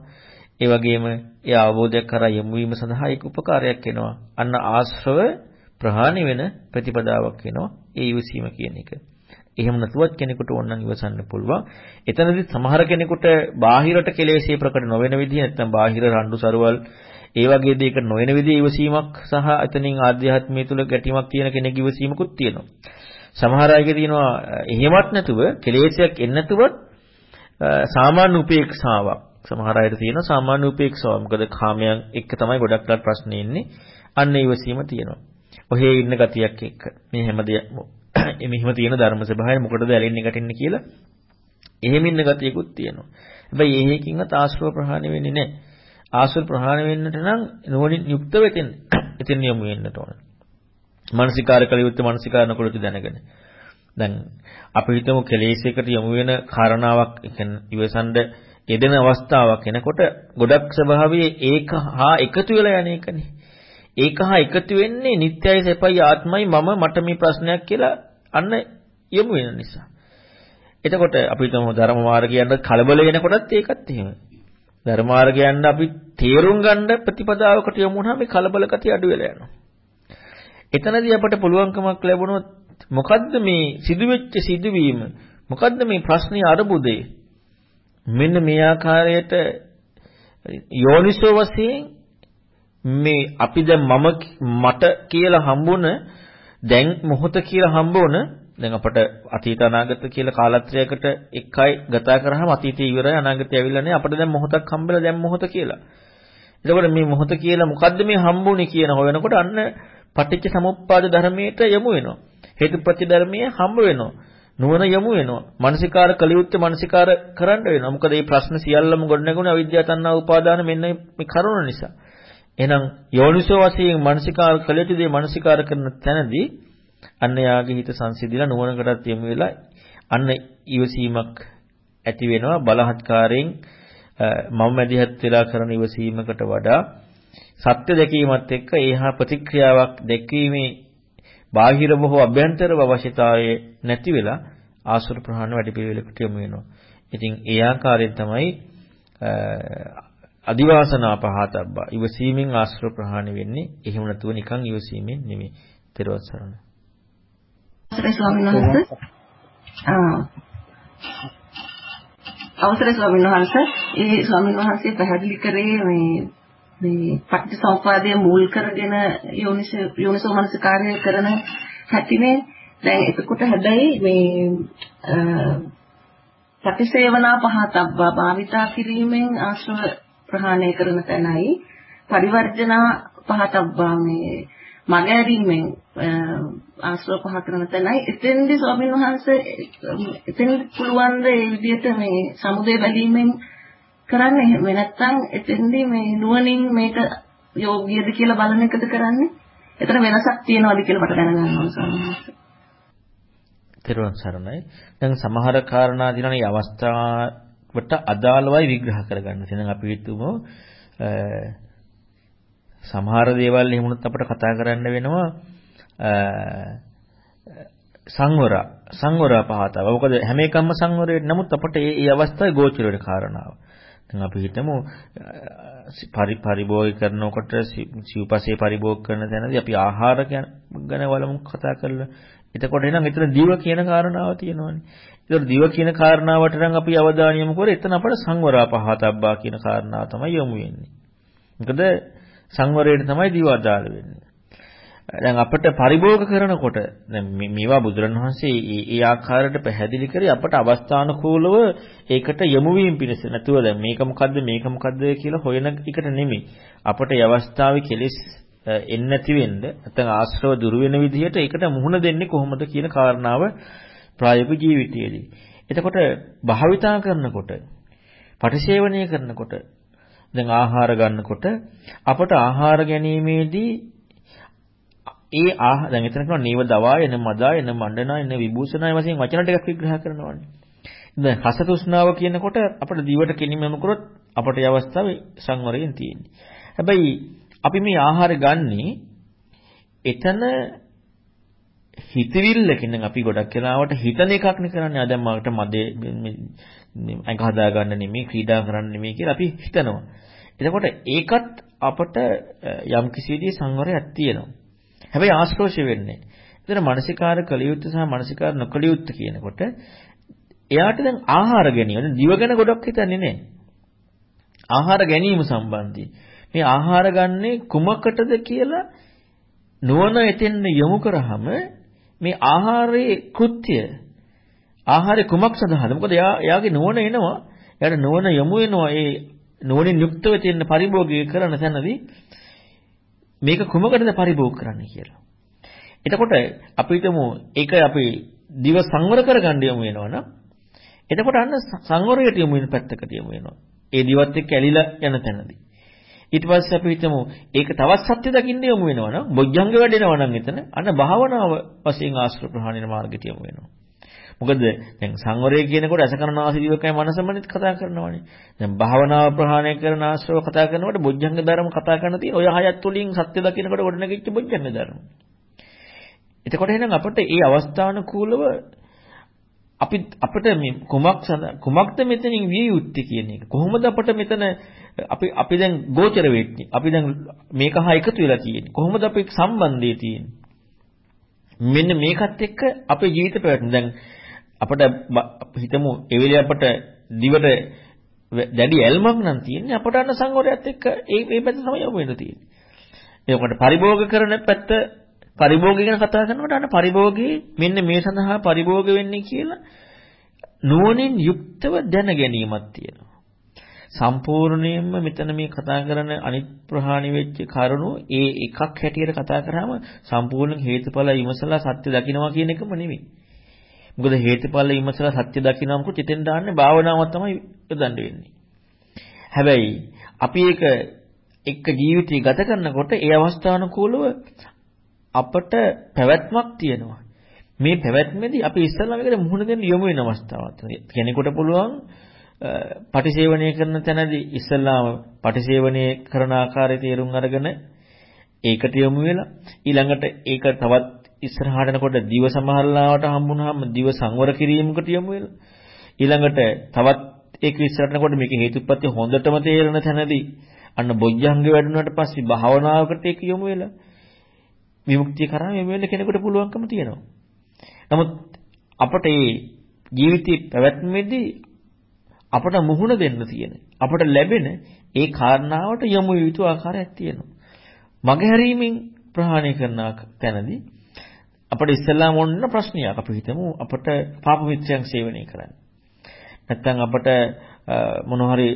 ඒ වගේම ඒ අවබෝධයක් කරා යොමු වීම සඳහා ඒක උපකාරයක් වෙනවා. අන්න ආශ්‍රව ප්‍රහාණය වෙන ප්‍රතිපදාවක් වෙනවා. ඒ යොසීම කියන එක. එහෙම නැතුවත් කෙනෙකුට ඕනනම් ඉවසන්න පුළුවන්. එතනදි සමහර කෙනෙකුට බාහිරට කෙලෙසේ ප්‍රකට නොවන විදිහ නැත්නම් බාහිර රණ්ඩු සරුවල් ඒ වගේ දෙයක නොවන විදිහේ ඉවසීමක් සහ එතනින් ආධ්‍යාත්මය තුල ගැටීමක් තියෙන කෙනෙක් ඉවසීමකුත් තියෙනවා. සමහර අයගේ තියෙනවා එහෙමත් නැතුව කෙලෙසයක් එන්නේ නැතුවත් සාමාන්‍ය උපේක්ෂාවක්. සමහර අයට තියෙනවා සාමාන්‍ය උපේක්ෂාවක්. මොකද කාමයන් එක්ක තමයි ගොඩක්ලාට ප්‍රශ්නේ ඉන්නේ. අන්න ඉවසීම තියෙනවා. ඔහේ ඉන්න ගතියක් එක්ක මේ හැම දෙයක්ම මෙහෙම තියෙන ධර්ම ස්වභාවය මොකටද ඇලෙන්නේ ගැටෙන්නේ කියලා එහෙම ඉන්න ගතියකුත් තියෙනවා. හැබැයි එහෙකින්වත් ආශ්‍රව ප්‍රහාණය වෙන්නේ නැහැ. ආශ්‍රව ප්‍රහාණය වෙන්නට නම් නුවණින් යුක්ත වෙතින් එතින් යමු වෙන්නට ඕන. මානසිකාර කළ යුත්තේ මානසිකාර නොකළ යුත්තේ දැනගෙන. දැන් අපි හිතමු කෙලෙසයකට යමු වෙන කාරණාවක් කියන්නේ ඉවසන්ඩ යෙදෙන අවස්ථාවක් එනකොට ගොඩක් ස්වභාවයේ ඒක හා එකතු වෙලා යන එකනේ. ඒක හා එකතු වෙන්නේ නිත්‍යයි සැපයි ආත්මයි මම මට මේ ප්‍රශ්නයක් කියලා අන්න යමු වෙන නිසා. එතකොට අපි හිතමු ධර්ම මාර්ගයන්ට කලබල වෙනකොටත් ඒකත් එහෙමයි. ධර්මාර්ගයන් අපි තේරුම් ගන්න ප්‍රතිපදාවකට යමු වුණාම මේ කලබල ගතිය අඩු වෙලා යනවා. එතනදී අපට පුළුවන්කමක් ලැබුණොත් මොකද්ද මේ සිදුවෙච්ච සිදුවීම? මොකද්ද මේ ප්‍රශ්නේ අරබුදේ? මෙන්න මේ ආකාරයට යෝනිසෝ වශයෙන් මේ අපි දැන් මම මට කියලා හම්බුන දැන් මොහොත කියලා හම්බුන දැන් අපට අතීත අනාගත කියලා කාලත්‍රයකට එකයි ගත කරාම අතීතය ඉවරයි අනාගතය ඇවිල්ලා නැහැ අපිට දැන් මොහොතක් හම්බෙලා දැන් මොහොත කියලා. එතකොට මේ මොහොත කියලා මොකද්ද මේ හම්බුනේ කියන හොයනකොට අන්න පටිච්ච සමුප්පාද ධර්මයට යමු වෙනවා. හේතුප්‍රත්‍ය ධර්මයේ හම්බ වෙනවා. නුවණ යමු වෙනවා. මානසිකාර කලියුත්තේ මානසිකාර කරන්න වෙනවා. මොකද මේ ප්‍රශ්න සියල්ලම ගොඩනැගුණේ අවිද්‍යාව තණ්හා උපාදාන මෙන්න මේ කරුණ නිසා. එහෙනම් යෝනිසෝ වශයෙන් මානසිකාර කලියුතු දේ මානසිකාර කරන තැනදී අන්න යාගේ හිත සංසිඳිලා නුවණකටත් යමු වෙලා අන්න ඉවසීමක් ඇති වෙනවා බලහත්කාරයෙන් මම මැදිහත් වෙලා කරන ඉවසීමකට වඩා සත්‍ය දැකීමත් එක්ක ඒහා ප්‍රතික්‍රියාවක් දැක්වීමේ බාහිර බොහෝ අභ්‍යන්තර අවශ්‍යතාවය නැති වෙලා ආසුර ප්‍රහාණ වැඩිපිළිවෙලකට යොමු වෙනවා. ඉතින් ඒ ආකාරයෙන් තමයි අදිවාසනා පහතබ්බා ඉවසීමෙන් ආශ්‍රව ප්‍රහාණය වෙන්නේ. එහෙම නැතුව නිකන් ඉවසීමෙන් නෙමෙයි. ත්‍රිවත් සරණ.
අවසරයි ස්වාමීන් වහන්සේ. අවසරයි ස්වාමීන් වහන්සේ. ඒ ස්වාමීන් වහන්සේ පැහැදිලි කරේ මේ මේ පටිච්චසමුප්පාදය මුල් කරගෙන යෝනිස යෝනිසෝ මනසිකාර්ය කරන හැටිනේ. දැන් එතකොට හැබැයි මේ ප්‍රතිසේවනා පහතබ්බා භාවිතා කිරීමෙන් ආශ්‍රව ප්‍රහාණය කරන තැනයි පරිවර්ජනා පහතබ්බා මේ මගහැරීමෙන් ආශ්‍රව පහ කරන තැනයි. එතෙන්දී ස්වාමීන් වහන්සේ එතෙන් පුළුවන් ද ඒ විදිහට මේ සමුදේ බැලීමෙන් කරන්නේ එහෙම නැත්නම් එතෙන්දී මේ නුවණින් මේක යෝග්‍යද කියලා බලන එකද කරන්නේ? එතන වෙනසක් තියෙනවද කියලා මට දැනගන්න ඕන සමහරවිට.
තෙරුවන් සරණයි. දැන් සමහර කාරණා දිනන මේ අවස්ථාවට අදාළවයි විග්‍රහ කරගන්න. එහෙනම් අපි හිතමු සමහර දේවල් එහෙමුණත් අපිට කතා කරන්න වෙනවා සංවර සංවර පහතව. මොකද හැම එකක්ම සංවරයේ නමුත් අපිට මේ මේ අවස්ථාවේ ගෝචර වෙන කාරණාව. දැන් අපි හිතමු පරිභෝග කරනකොට සිව්පසේ පරිභෝග කරන තැනදී අපි ආහාර ගැන වලමු කතා කරලා. එතකොට එහෙනම් එතන දිව කියන කාරණාව තියෙනවානේ. ඒතකොට දිව කියන කාරණාවට නම් අපි අවධානය යොමු කරේ එතන අපට සංවරා පහතබ්බා කියන කාරණාව තමයි යොමු වෙන්නේ. මොකද සංවරයට තමයි දිව අදාළ වෙන්නේ. දැන් අපිට පරිභෝග කරනකොට දැන් මේවා බුදුරණවහන්සේ ඒ ආකාරයට පැහැදිලි කරේ අපට අවස්ථානුකූලව ඒකට යොමු වීම පිණිස. නැතුව දැන් මේක මොකද්ද මේක මොකද්ද කියලා හොයන එකට නෙමෙයි. අපට ඒ අවස්ථාවේ කෙලෙස් එන්නේ නැති වෙන්න නැත්නම් ආශ්‍රව දුරු වෙන විදිහට ඒකට මුහුණ දෙන්නේ කොහොමද කියන කාරණාව ප්‍රායෝගික ජීවිතයේදී. එතකොට භාවිතා කරනකොට පරිසේවනය කරනකොට දැන් ආහාර ගන්නකොට අපට ආහාර ගැනීමේදී ඒ ආහ දැන් එතන කියනවා නේව දවාය එන මදාය එන මණ්ඩනාය එන විභූෂණාය වශයෙන් වචන ටිකක් විග්‍රහ කරනවානේ. දැන් රස තෘෂ්ණාව කියනකොට අපිට දිවට කෙනින්ම කරොත් අපට ඒ අවස්ථාවේ සංවරයෙන් තියෙන්නේ. හැබැයි අපි මේ ආහාර ගන්නේ එතන හිතවිල්ලකින් දැන් අපි ගොඩක් වෙලාවට හිතන එකක් නේ කරන්නේ. ආ දැන් මකට මදේ අංග හදා ගන්න නෙමෙයි ක්‍රීඩා කරන්න නෙමෙයි කියලා අපි හිතනවා. එතකොට ඒකත් අපට යම් කිසි විදිහේ සංවරයක් තියෙනවා. හැබැයි ආශ්‍රෝෂය වෙන්නේ. එතන මානසිකාර කලියුත් සහ මානසිකාර නොකලියුත් කියනකොට එයාට දැන් ආහාර ගැනීම දිව ගැන ගොඩක් හිතන්නේ නැහැ. ආහාර ගැනීම සම්බන්ධයෙන් මේ ආහාර ගන්නේ කුමකටද කියලා නුවණ එතෙන් යොමු කරාම මේ ආහාරයේ කෘත්‍ය ආහාරය කුමක් සඳහාද? මොකද එයා එයාගේ නුවණ එනවා. එයාට නුවණ යොමු වෙනවා ඒ නුවණින් යුක්තව තියෙන පරිභෝගය කරන තැනදී මේක කුමකටද පරිභෝග කරන්නේ කියලා. එතකොට අපි හිතමු ඒක අපි දිව සංවර කරගන්න යමු වෙනවනම් එතකොට අන්න සංවරයට යමු වෙන පැත්තකට යමු වෙනවා. ඒ දිවත් එක්ක ඇලිලා යන තැනදී. ඊට පස්සේ අපි හිතමු ඒක තවත් සත්‍ය දකින්න යමු වෙනවනම් බොජ්ජංග වැඩෙනවා නම් එතන අන්න භාවනාව වශයෙන් ආශ්‍ර ප්‍රහාණය මාර්ගයට යමු වෙනවා. මොකද දැන් සංවරය කියනකොට අසකරන ආසිදීවකයි මනසමනිත් කතා කරනවානේ. දැන් භාවනාව ප්‍රහාණය කරන ආශ්‍රව කතා කරනකොට බොජ්ජංග ධර්ම කතා කරන තියෙන ඔය හයත් තුලින් සත්‍ය දකින්නකොට ගොඩනැගිච්ච බොජ්ජංග ධර්ම. එතකොට එහෙනම් අපිට මේ අවස්ථානුකූලව අපි අපිට මේ කුමක් කුමක්ද මෙතනින් විය යුත්තේ කියන එක. කොහොමද අපිට මෙතන අපි අපි දැන් ගෝචර වෙන්නේ? අපි දැන් මේක හා එකතු වෙලා තියෙන්නේ. කොහොමද අපි සම්බන්ධයේ තියෙන්නේ? මෙන්න මේකත් එක්ක අපේ ජීවිත පැවැත්ම. දැන් අපිට හිතමු ඒ වෙලේ අපට දිවට දැඩි ඇල්මක් නම් තියෙන්නේ අපට අන්න සංවරයත් එක්ක ඒ මේ පැත්ත තමයි යොමු වෙන්න තියෙන්නේ. ඒකට පරිභෝග කරන පැත්ත පරිභෝගය ගැන කතා කරනකොට අන්න පරිභෝගී මෙන්න මේ සඳහා පරිභෝග වෙන්නේ කියලා නුවණින් යුක්තව දැන ගැනීමක් තියෙනවා. සම්පූර්ණයෙන්ම මෙතන මේ කතා කරන අනිත් ප්‍රහාණි වෙච්ච කරුණු ඒ එකක් හැටියට කතා කරාම සම්පූර්ණ හේතුඵල විමසලා සත්‍ය දකින්නවා කියන එකම නෙවෙයි. මොකද හේතුඵල විමසලා සත්‍ය දකින්නම කොට එතෙන් දාන්නේ භාවනාවක් තමයි යොදන්න වෙන්නේ. හැබැයි අපි ඒක එක්ක ජීවිතය ගත කරනකොට ඒ අවස්ථානුකූලව අපට පැවැත්මක් තියෙනවා. මේ පැවැත්මේදී අපි ඉස්සල්ලාම එකට මුහුණ දෙන්න යොමු වෙන අවස්ථාවක්. කෙනෙකුට පුළුවන් පටිසේවනය කරන තැනදී ඉස්සල්ලාම පටිසේවනය කරන ආකාරය තේරුම් අරගෙන ඒකට යොමු වෙලා ඊළඟට ඒක තවත් ඉස්සරහට යනකොට දිව සමහරලාවට හම්බුනහම දිව සංවර කිරීමකට යොමු වෙලා ඊළඟට තවත් ඒක ඉස්සරහට යනකොට මේක හේතුප්‍රත්‍ය හොඳටම තේරෙන තැනදී අන්න බොජ්ජංග වැඩුණාට පස්සේ භාවනාවකට ඒක යොමු වෙලා විමුක්තිය කරා යොමු වෙන්න කෙනෙකුට පුළුවන්කම තියෙනවා. නමුත් අපට මේ ජීවිතේ පැවැත්මේදී අපට මුහුණ දෙන්න තියෙන අපට ලැබෙන ඒ කාරණාවට යොමු යුතු ආකාරයක් තියෙනවා. මගහැරීමෙන් ප්‍රහාණය කරන තැනදී අපිට ඉස්සෙල්ලාම ඕන ප්‍රශ්නයක් අපි හිතමු අපට පාප මිත්‍යං සේවනය කරන්න. නැත්නම් අපට මොන හරි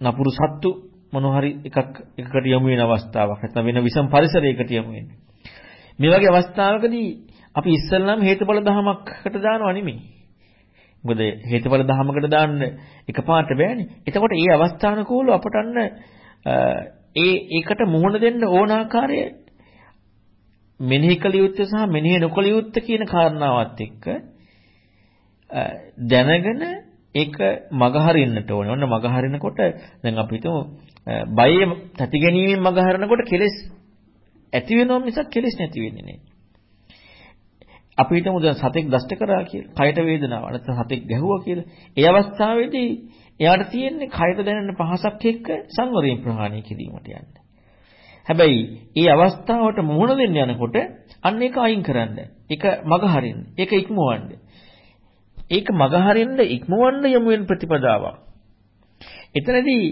නපුරු සත්තු මොන හරි එකක් එකකට යොමු වෙන අවස්ථාවක් නැත්නම් වෙන විසම් පරිසරයකට යොමු වෙන්නේ. මේ වගේ අවස්ථාවකදී අපි ඉස්සෙල්ලාම හේතුඵල ධමයකට දානවා නෙමෙයි. මොකද හේතුඵල ධමයකට දාන්න එකපාරට බෑනේ. එතකොට මේ අවස්ථානුකූලව අපට අන්න ඒ ඒකට මුහුණ දෙන්න ඕන ආකාරය මෙනෙහි කළ යුත්තේ සහ මෙනෙහි නොකළ යුත්තේ කියන කාරණාවත් එක්ක දැනගෙන ඒක මගහරින්නට ඕනේ. ඔන්න මගහරිනකොට දැන් අපි හිතමු බය තති ගැනීමෙන් මගහරනකොට කෙලෙස් ඇති වෙනව මිසක් කෙලෙස් නැති වෙන්නේ නැහැ. අපි හිතමු දැන් සතෙක් දෂ්ට කරා කියලා. කයට වේදනාව. නැත්නම් සතෙක් ගැහුවා කියලා. ඒ අවස්ථාවේදී එයාට තියෙන්නේ කයට දැනෙන පහසක් එක්ක සංවරයෙන් ප්‍රහාණය කිරීමට යන්න. හැබැයි ඒ අවස්ථාවට මුහුණ දෙන්න යනකොට අන්න ඒක අයින් කරන්න. ඒක මගහරින්න. ඒක ඉක්මවන්න. ඒක මගහරින්න ඉක්මවන්න යමු වෙන ප්‍රතිපදාවක්. එතනදී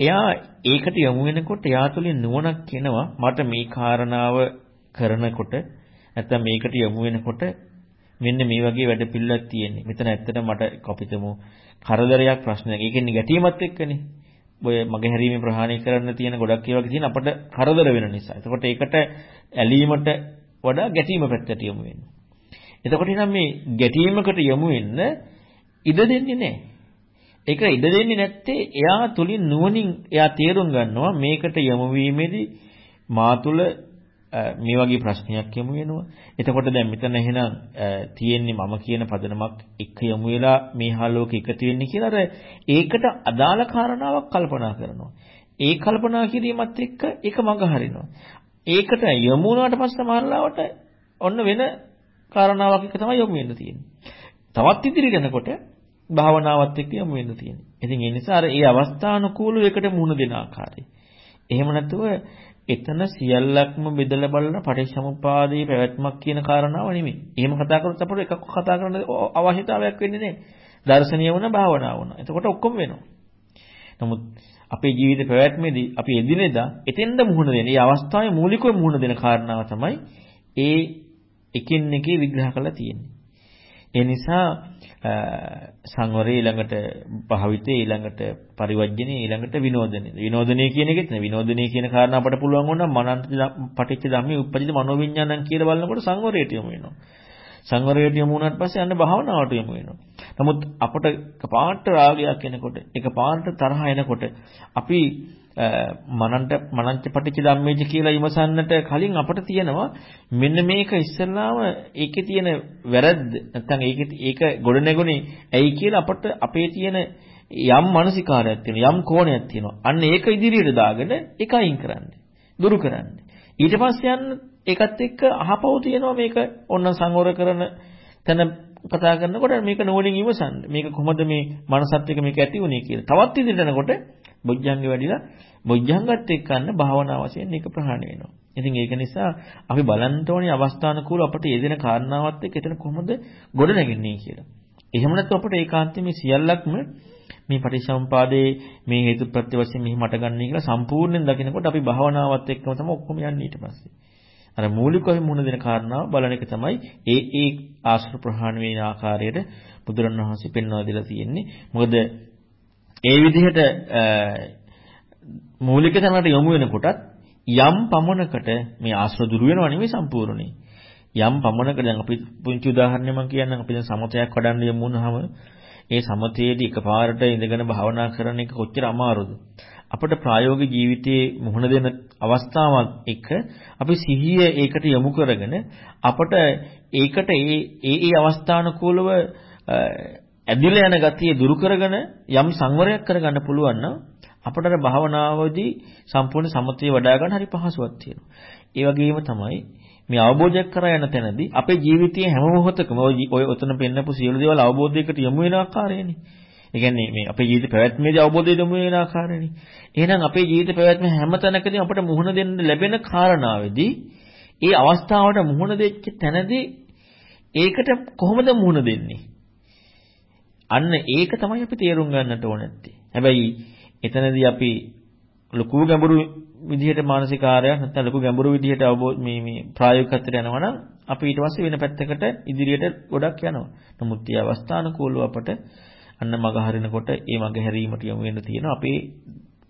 එයා ඒකට යමු වෙනකොට එයා තුළින් නුවණක් එනවා මට මේ කාරණාව කරනකොට නැත්නම් මේකට යමු වෙනකොට මෙන්න මේ වගේ වැඩ පිළිලක් තියෙන්නේ. මෙතන ඇත්තට මට කොපිටම කරදරයක් ප්‍රශ්නයක්. ඒකෙන්නේ ගැටීමත් එක්කනේ. ඔය මගේ හැරීමේ ප්‍රහාණය කරන්න තියෙන ගොඩක් ඒවා තියෙන අපට කරදර වෙන නිසා. එතකොට ඒකට ඇලීමට වඩා ගැටීම පැත්තට යමු වෙනවා. එතකොට නම් මේ ගැටීමකට යමු වෙන්න ඉඩ දෙන්නේ නැහැ. ඒක ඉඩ දෙන්නේ නැත්තේ එයා තුලින් නුවණින් එයා තේරුම් ගන්නවා මේකට යමු වීමේදී මා තුල මේ වගේ ප්‍රශ්නයක් යමු වෙනවා. එතකොට දැන් මෙතන එහෙනම් තියෙන්නේ මම කියන පදනමක් එක යමු වෙලා මේ හාලෝක එකතු වෙන්නේ කියලා අර ඒකට අදාළ කාරණාවක් කල්පනා කරනවා. ඒ කල්පනා කිරීමත් එක්ක ඒක මඟ හරිනවා. ඒකට යමු වුණාට පස්සේ මහල්ලාවට ඔන්න වෙන කාරණාවක් එක තමයි යමු වෙන්න තියෙන්නේ. තවත් ඉදිරියට යනකොට භාවනාවත් එක්ක යමු වෙන්න තියෙන්නේ. ඉතින් ඒ නිසා අර ඒ අවස්ථානුකූලව එකට මුහුණ දෙන ආකාරය. එහෙම නැතුව එතන සියල්ලක්ම බෙදලා බලන පටිච්චසමුපාදයේ පැවැත්මක් කියන කාරණාව නෙමෙයි. එහෙම කතා කරොත් අපිට එකක් කතා කරන්න අවශ්‍යතාවයක් වෙන්නේ නැහැ. දර්ශනීය වුණ භාවනාව වුණ. එතකොට ඔක්කොම වෙනවා. නමුත් අපේ ජීවිත පැවැත්මේදී අපි එදිනෙදා එතෙන්ද මුහුණ දෙන. මේ අවස්ථාවේ මූලිකව මුහුණ දෙන කාරණාව තමයි ඒ එකින් එකේ විග්‍රහ කරලා තියෙන්නේ. ඒ නිසා සංවරය ඊළඟට භාවිතේ ඊළඟට පරිවර්ජනේ ඊළඟට විනෝදනේ. විනෝදනේ කියන එකෙත් නේ විනෝදනේ කියන කාරණා අපට පුළුවන් වුණා මනන්ත පටිච්ච ධම්මේ උපපදිත මනෝවිඤ්ඤාණං කියලා බලනකොට සංවරයට යොමු වෙනවා. සංවරයට යොමු වුණාට පස්සේ අන්න භාවනාවට යොමු වෙනවා. නමුත් අපට එකපාරට රාගයක් එනකොට එකපාරට තරහ එනකොට අපි මනන්ට මනංච පටිච්ච ධම්මේජ කියලා ඉමසන්නට කලින් අපට තියෙනවා මෙන්න මේක ඉස්සල්ලාම ඒකේ තියෙන වැරද්ද නැත්නම් ඒකේ ඒක ගොඩ නැගුණේ ඇයි කියලා අපට අපේ තියෙන යම් මානසිකාරයක් තියෙනවා යම් කෝණයක් තියෙනවා. අන්න ඒක ඉදිරියට දාගෙන ඒක අයින් කරන්න දුරු කරන්න. ඊට පස්සේ යන්න ඒකත් එක්ක අහපව තියෙනවා මේක ඔන්න සංවර කරන තැන කතා කරනකොට මේක නෝනින් ඉවසන්න මේක කොහොමද මේ මනසත් එක්ක මේක ඇති වුනේ කියලා. තවත් ඉදිරියට යනකොට බොජ්ජංගේ වැඩිලා බොජ්ජංගත් එක්කන්න භාවනා වශයෙන් ඒක ප්‍රහාණය වෙනවා. ඉතින් ඒක නිසා අපි බලන්න ඕනේ අවස්ථානුකූල අපට යෙදෙන කාරණාවත් එක්ක එතන කොහොමද ගොඩ නැගෙන්නේ කියලා. එහෙම නැත්නම් අපට ඒකාන්තයෙන් මේ සියල්ලක්ම මේ පටිච්චසමුපාදයේ මේ හේතු ප්‍රත්‍ය වශයෙන් මෙහි මට ගන්නයි කියලා සම්පූර්ණයෙන් දකිනකොට අපි භාවනාවත් එක්කම තමයි ඔක්කොම යන්නේ ඊට පස්සේ. අර මූලිකව මුණ දෙන කාරණාව බලන එක තමයි ඒ ඒ ආශ්‍ර ප්‍රහාණ වෙන ආකාරයට බුදුරණවහන්සේ පෙන්වා දෙලා තියෙන්නේ. මොකද ඒ විදිහට මූලික තැනට යොමු වෙනකොටත් යම් පමණකට මේ ආශ්‍ර දුරු වෙනව නෙමෙයි සම්පූර්ණේ. යම් පමණකට දැන් අපි පුංචි උදාහරණයක් මම කියන්නම් අපි දැන් සමතයක් වඩන්න යමු වුණාම ඒ සමතයේදී එකපාරට ඉඳගෙන භාවනා කරන එක කොච්චර අමාරුද? අපිට ප්‍රායෝගික ජීවිතයේ මුහුණ දෙන අවස්ථාවක් එක අපි සිහිය ඒකට යොමු කරගෙන අපට ඒකට ඒ ඒ ඒ අවස්ථානුකූලව ඇදිලා යන ගතිය දුරු කරගෙන යම් සංවරයක් කරගන්න පුළුවන් නම් අපට අර භාවනාවේදී සම්පූර්ණ සමතේ වඩා ගන්න හරි පහසුවක් තියෙනවා. ඒ වගේම තමයි මේ අවබෝධයක් කරා යන තැනදී අපේ ජීවිතයේ හැම මොහොතකම ඔය ඔතන පෙන්නපු සියලු දේවල් අවබෝධයකට යොමු වෙන ආකාරයනේ. ඒ කියන්නේ මේ අපේ ජීවිත පැවැත්මේදී අවබෝධය යොමු වෙන ආකාරයනේ. එහෙනම් අපේ ජීවිත පැවැත්ම හැම තැනකදී අපට මුහුණ දෙන්න ලැබෙන කාරණාවේදී ඒ අවස්ථාවට මුහුණ දෙච්ච තැනදී ඒකට කොහොමද මුහුණ දෙන්නේ? අන්න ඒක තමයි අපි තේරුම් ගන්නට ඕන නැත්තේ. හැබැයි එතනදී අපි ලොකු ගැඹුරු විදිහට මානසික ආරයක් නැත්නම් ලොකු ගැඹුරු විදිහට අවබෝධ මේ මේ ප්‍රායෝගිකත්වයට යනවා නම් අපි ඊට පස්සේ වෙන පැත්තකට ඉදිරියට ගොඩක් යනවා. නමුත් මේ අවස්ථානුකූලව අපට අන්න මග හරිනකොට ඒ මග හැරීමට යොමු වෙන්න තියෙනවා අපේ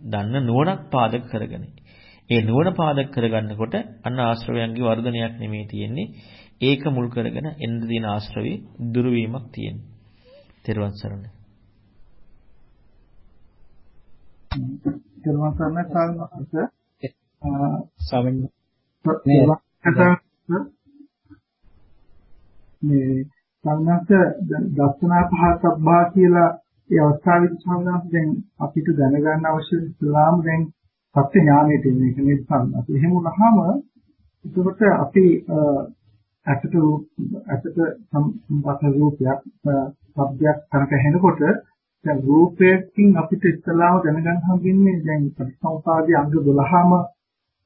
දන්න නුවණක් පාදක කරගෙන. ඒ නුවණ පාදක කරගන්නකොට අන්න ආශ්‍රවයන්ගේ වර්ධනයක් නෙමෙයි තියෙන්නේ. ඒක මුල් කරගෙන එන්න තියෙන ආශ්‍රවේ දුරු වීමක් තියෙන්නේ. තෙරුවන් සරණයි.
තෙරුවන් සරණයි.
ස්වාමීන්
මේ සාමිනාස දස්සනා පහතබ්බා කියලා ඒ අවස්ථාවේදී සාමිනාස දැන් අපිට දැනගන්න අවශ්‍ය ඉස්ලාම දැන් සත්‍ය ඥානයට එන්නේ ඒක නිසා එහෙම වුණාම එතකොට අපි ඇසට ඇසට සම්පත රූපයක් શબ્දයක් කරක හෙනකොට දැන් රූපයෙන් අපිට ඉස්සලාම දැනගන්න හම්බෙන්නේ දැන් ප්‍රතිසංපාදයේ අංග 12ම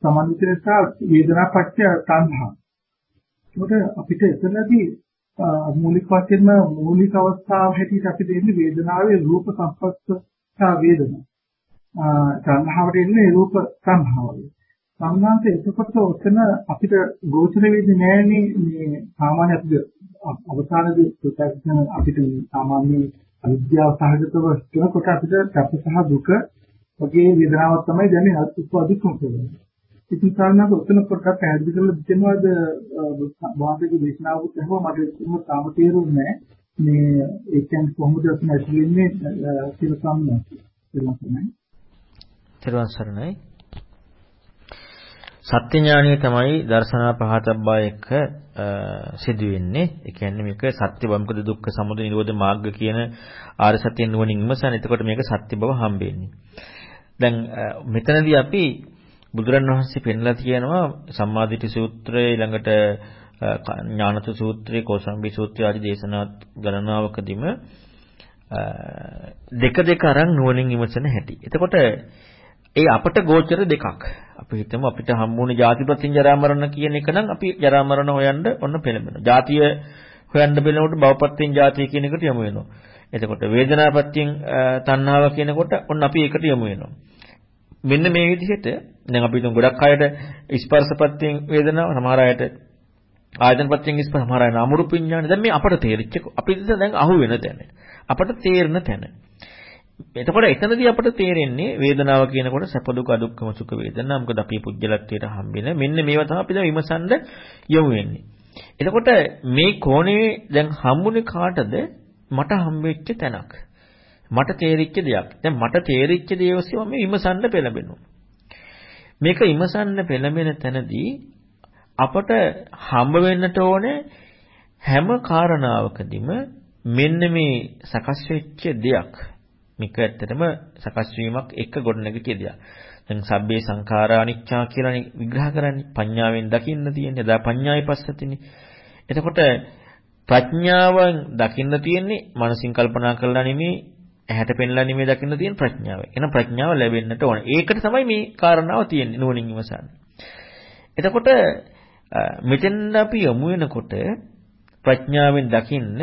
සමන්විත නිසා වේදනා පත්‍ය තණ්හා. ඒකට අපිට එතනදී මූලික වශයෙන්ම මූලික අවස්ථාව හැටියට අපි දෙන්නේ වේදනාවේ රූප සංපස්සා වේදනා. තණ්හාවට එන්නේ රූප තණ්හාවයි. සම්මාන්ත එතකොට ඔතන අපිට ගෝචර වෙන්නේ නැහැනේ මේ සාමාන්‍ය අපිට අවසානයේ ප්‍රත්‍යක්ෂ අපිට සාමාන්‍ය අවිද්‍යාව සහගතව හිතනකොට අපිට සැප සහ දුක වගේ වේදනාවක් තමයි දැනෙන්නේ උපදිකම කියන්නේ. ඉතින් කාරණාක උත්තර පොඩ්ඩක් පැහැදිලි කරලා දෙනවද වාදයේ දේශනාවකුත් එහෙම මට ඒක තාම තේරුන්නේ මේ ඒ කියන්නේ කොහොමද අපි ඇති වෙන්නේ කියලා සම්මත.
තෙරුවන් සරණයි. සත්‍ය ඥානිය තමයි දර්ශනා පහතබ්බා එක්ක සිදු වෙන්නේ. ඒ කියන්නේ මේක සත්‍ය බවමකද දුක්ඛ සමුදය නිරෝධ මාර්ග කියන ආර්ය සත්‍ය නුවණින් ඉමසන. එතකොට මේක සත්‍ය බව හම්බෙන්නේ. දැන් මෙතනදී අපි බුදුරණවහන්සේ පෙන්ලා තියෙනවා සම්මාදිට්ඨි සූත්‍රය ඊළඟට ඥානත සූත්‍රය, කෝසම්බි සූත්‍රය ආදී දේශනා ගණනාවකදීම දෙක දෙක අරන් නුවණින් ඉමසන හැටි. එතකොට ඒ අපට ගෝචර දෙකක්. අපි හිතමු අපිට හම්බුනේ ජාති ප්‍රත්‍යං ජරා මරණ කියන එක නම් අපි ජරා මරණ හොයන්න ඔන්න පෙළඹෙනවා. ජාතිය හොයන්න බැලනකොට භවපත්‍යං ජාතිය කියන එකට යමු වෙනවා. එතකොට වේදනාපත්‍යං තණ්හාව කියනකොට ඔන්න අපි ඒකට යමු වෙනවා. මෙන්න මේ විදිහට දැන් අපි හිතමු ගොඩක් අයට ස්පර්ශපත්‍යං වේදනාව සමහර අයට ආයතනපත්‍යං ස්පර්ශ සමහර අය නාම රූප විඥාන දැන් මේ අපට තේරිච්ච අපිට දැන් අහු වෙන තැන. අපට තේරෙන තැන. එතකොට එතනදී අපට තේරෙන්නේ වේදනාව කියනකොට සැප දුක අදුක්කම සුඛ වේදනා. මොකද අපි පුජ්‍යලත්වයට හම්බෙන මෙන්න මේවා තමයි අපි දැන් විමසන්න යමු වෙන්නේ. එතකොට මේ කෝණේ දැන් හම්බුනේ කාටද? මට හම්බෙච්ච තැනක්. මට තේරිච්ච දෙයක්. දැන් මට තේරිච්ච දේ ඔස්සේ මම විමසන්න පෙළඹෙනවා. මේක විමසන්න පෙළඹෙන තැනදී අපට හම්බ වෙන්නට ඕනේ හැම කාරණාවකදීම මෙන්න මේ සකස් වෙච්ච දෙයක් මේක ඇත්තටම සකස් වීමක් එක ගොඩනැගිච්ච දෙයක්. දැන් සබ්බේ සංඛාරා අනිච්චා කියලානේ විග්‍රහ කරන්නේ. පඤ්ඤාවෙන් දකින්න තියෙන්නේ. දා පඤ්ඤායි පස්සතිනේ. එතකොට ප්‍රඥාවෙන් දකින්න තියෙන්නේ මනසින් කල්පනා කරලා නෙමෙයි ඇහැට පෙන්ලා නෙමෙයි දකින්න තියෙන ප්‍රඥාව. එහෙනම් ප්‍රඥාව ලැබෙන්නට ඕන. ඒකට තමයි මේ කාරණාව තියෙන්නේ නුවණින් විමසන්නේ. එතකොට මෙතෙන් අපි යමු වෙනකොට ප්‍රඥාවෙන් දකින්න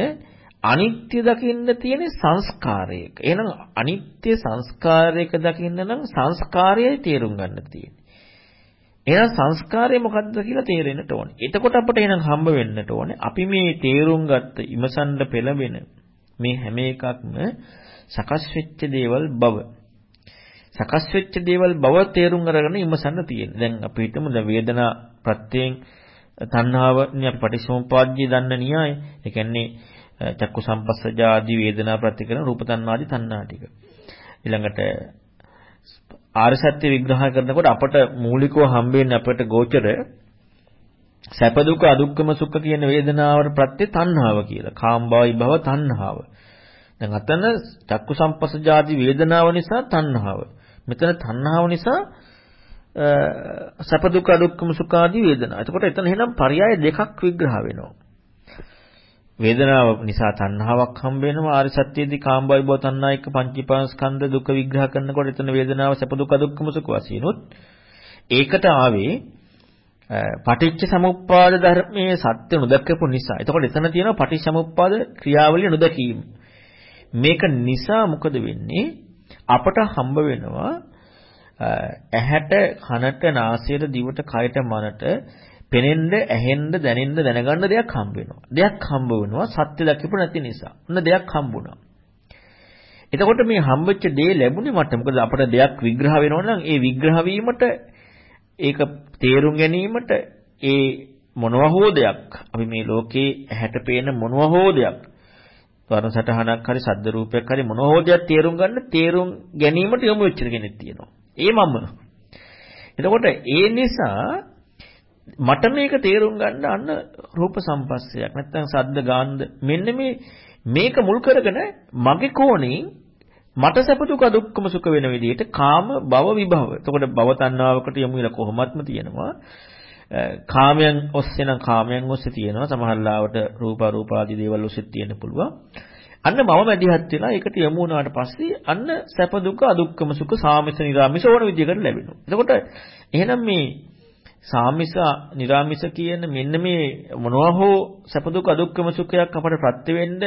අනිත්‍ය දකින්න තියෙන සංස්කාරයක. එහෙනම් අනිත්‍ය සංස්කාරයක දකින්න නම් සංස්කාරයයි තේරුම් ගන්න තියෙන්නේ. එහෙනම් සංස්කාරය මොකක්ද කියලා තේරෙන්නට ඕනේ. එතකොට අපිට එහෙනම් හම්බ වෙන්නට ඕනේ අපි මේ තේරුම් ගත්ත ඉමසන්න පෙළඹෙන මේ හැම එකක්ම සකස් වෙච්ච දේවල් බව. සකස් වෙච්ච දේවල් බව තේරුම් අරගෙන ඉමසන්න තියෙන්නේ. දැන් අපි හිතමු දැන් වේදනා ප්‍රත්‍යයෙන් තණ්හාවනේ අපි පටිච්චසමුප්පාදයේ දන්න න්‍යාය. ඒ කියන්නේ චක්කු සම්පස්සජා ආදී වේදනා ප්‍රතිකරණ රූප තණ්හාදී තණ්හා ටික. ඊළඟට ආර්ය සත්‍ය විග්‍රහ කරනකොට අපට මූලිකව හම්බෙන්නේ අපට ගෝචර සැප දුක අදුක්කම සුඛ කියන වේදනාවට ප්‍රත්‍ය තණ්හාව කියලා. කාම්භාවයි භව තණ්හාව. දැන් අතන චක්කු සම්පස්සජාති වේදනාව නිසා තණ්හාව. මෙතන තණ්හාව නිසා සැප දුක අදුක්කම සුඛ ආදී වේදනා. එතකොට එතන එහෙනම් පරයය දෙකක් විග්‍රහ වෙනවා. වේදනාව නිසා තණ්හාවක් හම්බ වෙනවා ආරි සත්‍යයේදී කාම්බයි බව තණ්හා එක්ක පංචීපාස්කන්ධ දුක විග්‍රහ කරනකොට එතන වේදනාව සැප දුක අදුක්කම සුඛ වශයෙන්ුත් ඒකට ආවේ පටිච්ච සමුප්පාද ධර්මයේ සත්‍ය නොදකපු නිසා. එතකොට එතන තියෙනවා පටිච්ච සමුප්පාද ක්‍රියාවලිය නොදකීම. මේක නිසා මොකද වෙන්නේ? අපට හම්බ වෙනවා ඇහැට කනට නාසයට දිවට කයට මනට පෙනෙන්න ඇහෙන්න දැනෙන්න දැනගන්න දෙයක් හම්බ වෙනවා. දෙයක් හම්බ වෙනවා සත්‍ය දකිපු නැති නිසා. ඔන්න දෙයක් හම්බුණා. එතකොට මේ හම්බෙච්ච දේ ලැබුණේ මට මොකද අපිට දෙයක් විග්‍රහ වෙනවා නම් ඒ විග්‍රහ වීමට ඒක තේරුම් ගැනීමට ඒ මොනවා හෝ දෙයක් අපි මේ ලෝකේ ඇහැට පේන මොනවා හෝ දෙයක් වර්ණ සටහනක් හරි සද්ද රූපයක් හරි මොනවා හෝ දෙයක් තේරුම් ගන්න තේරුම් ගැනීමට යොමු වෙච්ච කෙනෙක් තියෙනවා. ඒ මම. එතකොට ඒ නිසා මට මේක තේරුම් ගන්න අන්න රූප සම්පස්සයක් නැත්නම් සද්ද ගාන්ධ මෙන්න මේ මේක මුල් කරගෙන මගේ කෝණේ මට සැප දුක දුක්ඛම සුඛ වෙන විදිහට කාම භව විභව. එතකොට භව තණ්හාවකට යමු වෙලා කොහොමත්ම තියෙනවා. කාමයන් ඔස්සේ නම් කාමයන් ඔස්සේ තියෙනවා. සමහරලාවට රූප රූප ආදී දේවල් ඔස්සේ තියෙන්න පුළුවන්. අන්න මම මැදිහත් වෙලා ඒකට යමු වුණාට පස්සේ අන්න සැප දුක අදුක්කම සුඛ සාමිස නිරාමිස ඕන විදිහකට ලැබෙනවා. එතකොට එහෙනම් මේ සාමිස නිරාමිස කියන මෙන්න මේ මොනවා හෝ සැප දුක අදුක්කම සුඛයක් අපට ප්‍රත්‍ය වෙන්න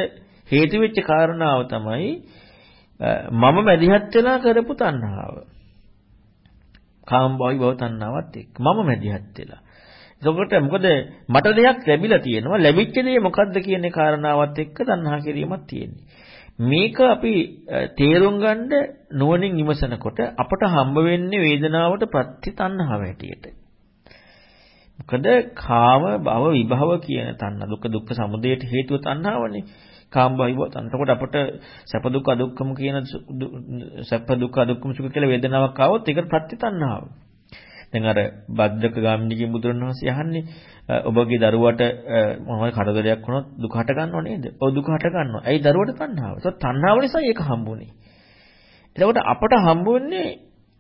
හේතු වෙච්ච කාරණාව තමයි මම මැදිහත් වෙලා කරපු තණ්හාව. කාම භවි භව තණ්හාවත් එක්ක මම මැදිහත් වෙලා. එතකොට මොකද මට දෙයක් ලැබිලා තියෙනවා ලැබිච්ච දේ මොකද්ද කියන කාරණාවත් එක්ක තණ්හා කිරීමක් තියෙන්නේ. මේක අපි තේරුම් ගන්න නුවණින් විමසනකොට අපට හම්බ වෙන්නේ වේදනාවට ප්‍රති තණ්හාව හැටියට. මොකද කාම භව විභව කියන තණ්හා දුක දුක්ඛ සමුදයට හේතුව තණ්හාවනේ. කාම භව තණ්හා. එතකොට අපට සැප දුක් අදුක්කම කියන සැප දුක් අදුක්කම සුඛ කියලා වේදනාවක් ආවොත් ඒකට ප්‍රති තණ්හාව. දැන් අර බද්දක ගාමිණීගේ බුදුරණවහන්සේ අහන්නේ ඔබගේ දරුවට මොනවද කරදරයක් වුණොත් දුක හට ගන්නව නේද? ඔව් දුක හට ගන්නවා. ඇයි දරුවට තණ්හාව? ඒක තණ්හාව නිසා ඒක හම්බුනේ. එතකොට අපට හම්බුන්නේ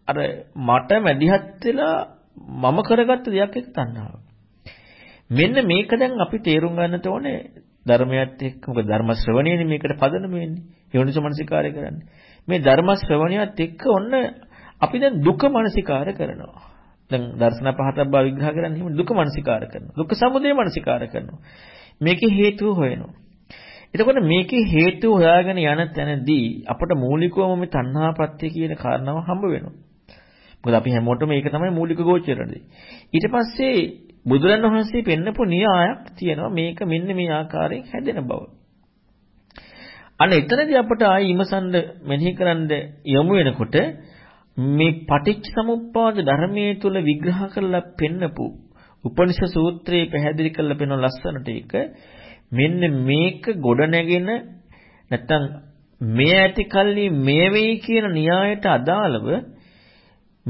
අර මට මැදිහත් වෙලා මම කරගත්ත දෙයක් එක්ක තණ්හාව. මෙන්න මේක දැන් අපි තේරුම් ගන්නට ඕනේ ධර්මයත් එක්ක මොකද ධර්ම ශ්‍රවණයනේ මේකට පදනම වෙන්නේ. යෝනිසෝ මනසිකාරය කරන්නේ. මේ ධර්ම ශ්‍රවණයත් එක්ක ඔන්න අපි දැන් දුක මනසිකාර කරනවා. දැන් දර්ශන පහතක් බව විග්‍රහ කරන්නේ එහෙම දුක මනසිකාර කරනවා. දුක්ඛ සමුදය මනසිකාර කරනවා. මේකේ හේතුව හොයනවා. එතකොට මේකේ හේතුව හොයාගෙන යන තැනදී අපට මූලිකවම මේ තණ්හා ප්‍රත්‍ය කියන කාරණාව හම්බ වෙනවා. මොකද අපි හැමෝටම මේක තමයි මූලික ගෝචරණය. ඊට පස්සේ බුදුරන් වහන්සේ පෙන්නපු න්‍යායක් තියෙනවා මේක මෙන්න මේ ආකාරයෙන් හැදෙන බව. අන්න එතනදී අපට ආයි ඉමසන්න මෙනෙහි කරන්න යොමු වෙනකොට මේ පටිච්ච සමුප්පාද ධර්මයේ තුල විග්‍රහ කරලා පෙන්නපු උපනිෂ සූත්‍රයේ පැහැදිලි කරලා පෙන්වන ලස්සනට ඒක මෙන්න මේක ගොඩ නැගෙන නැත්තම් මේ ඇති කල්ලි මේ වෙයි කියන න්‍යායට අදාළව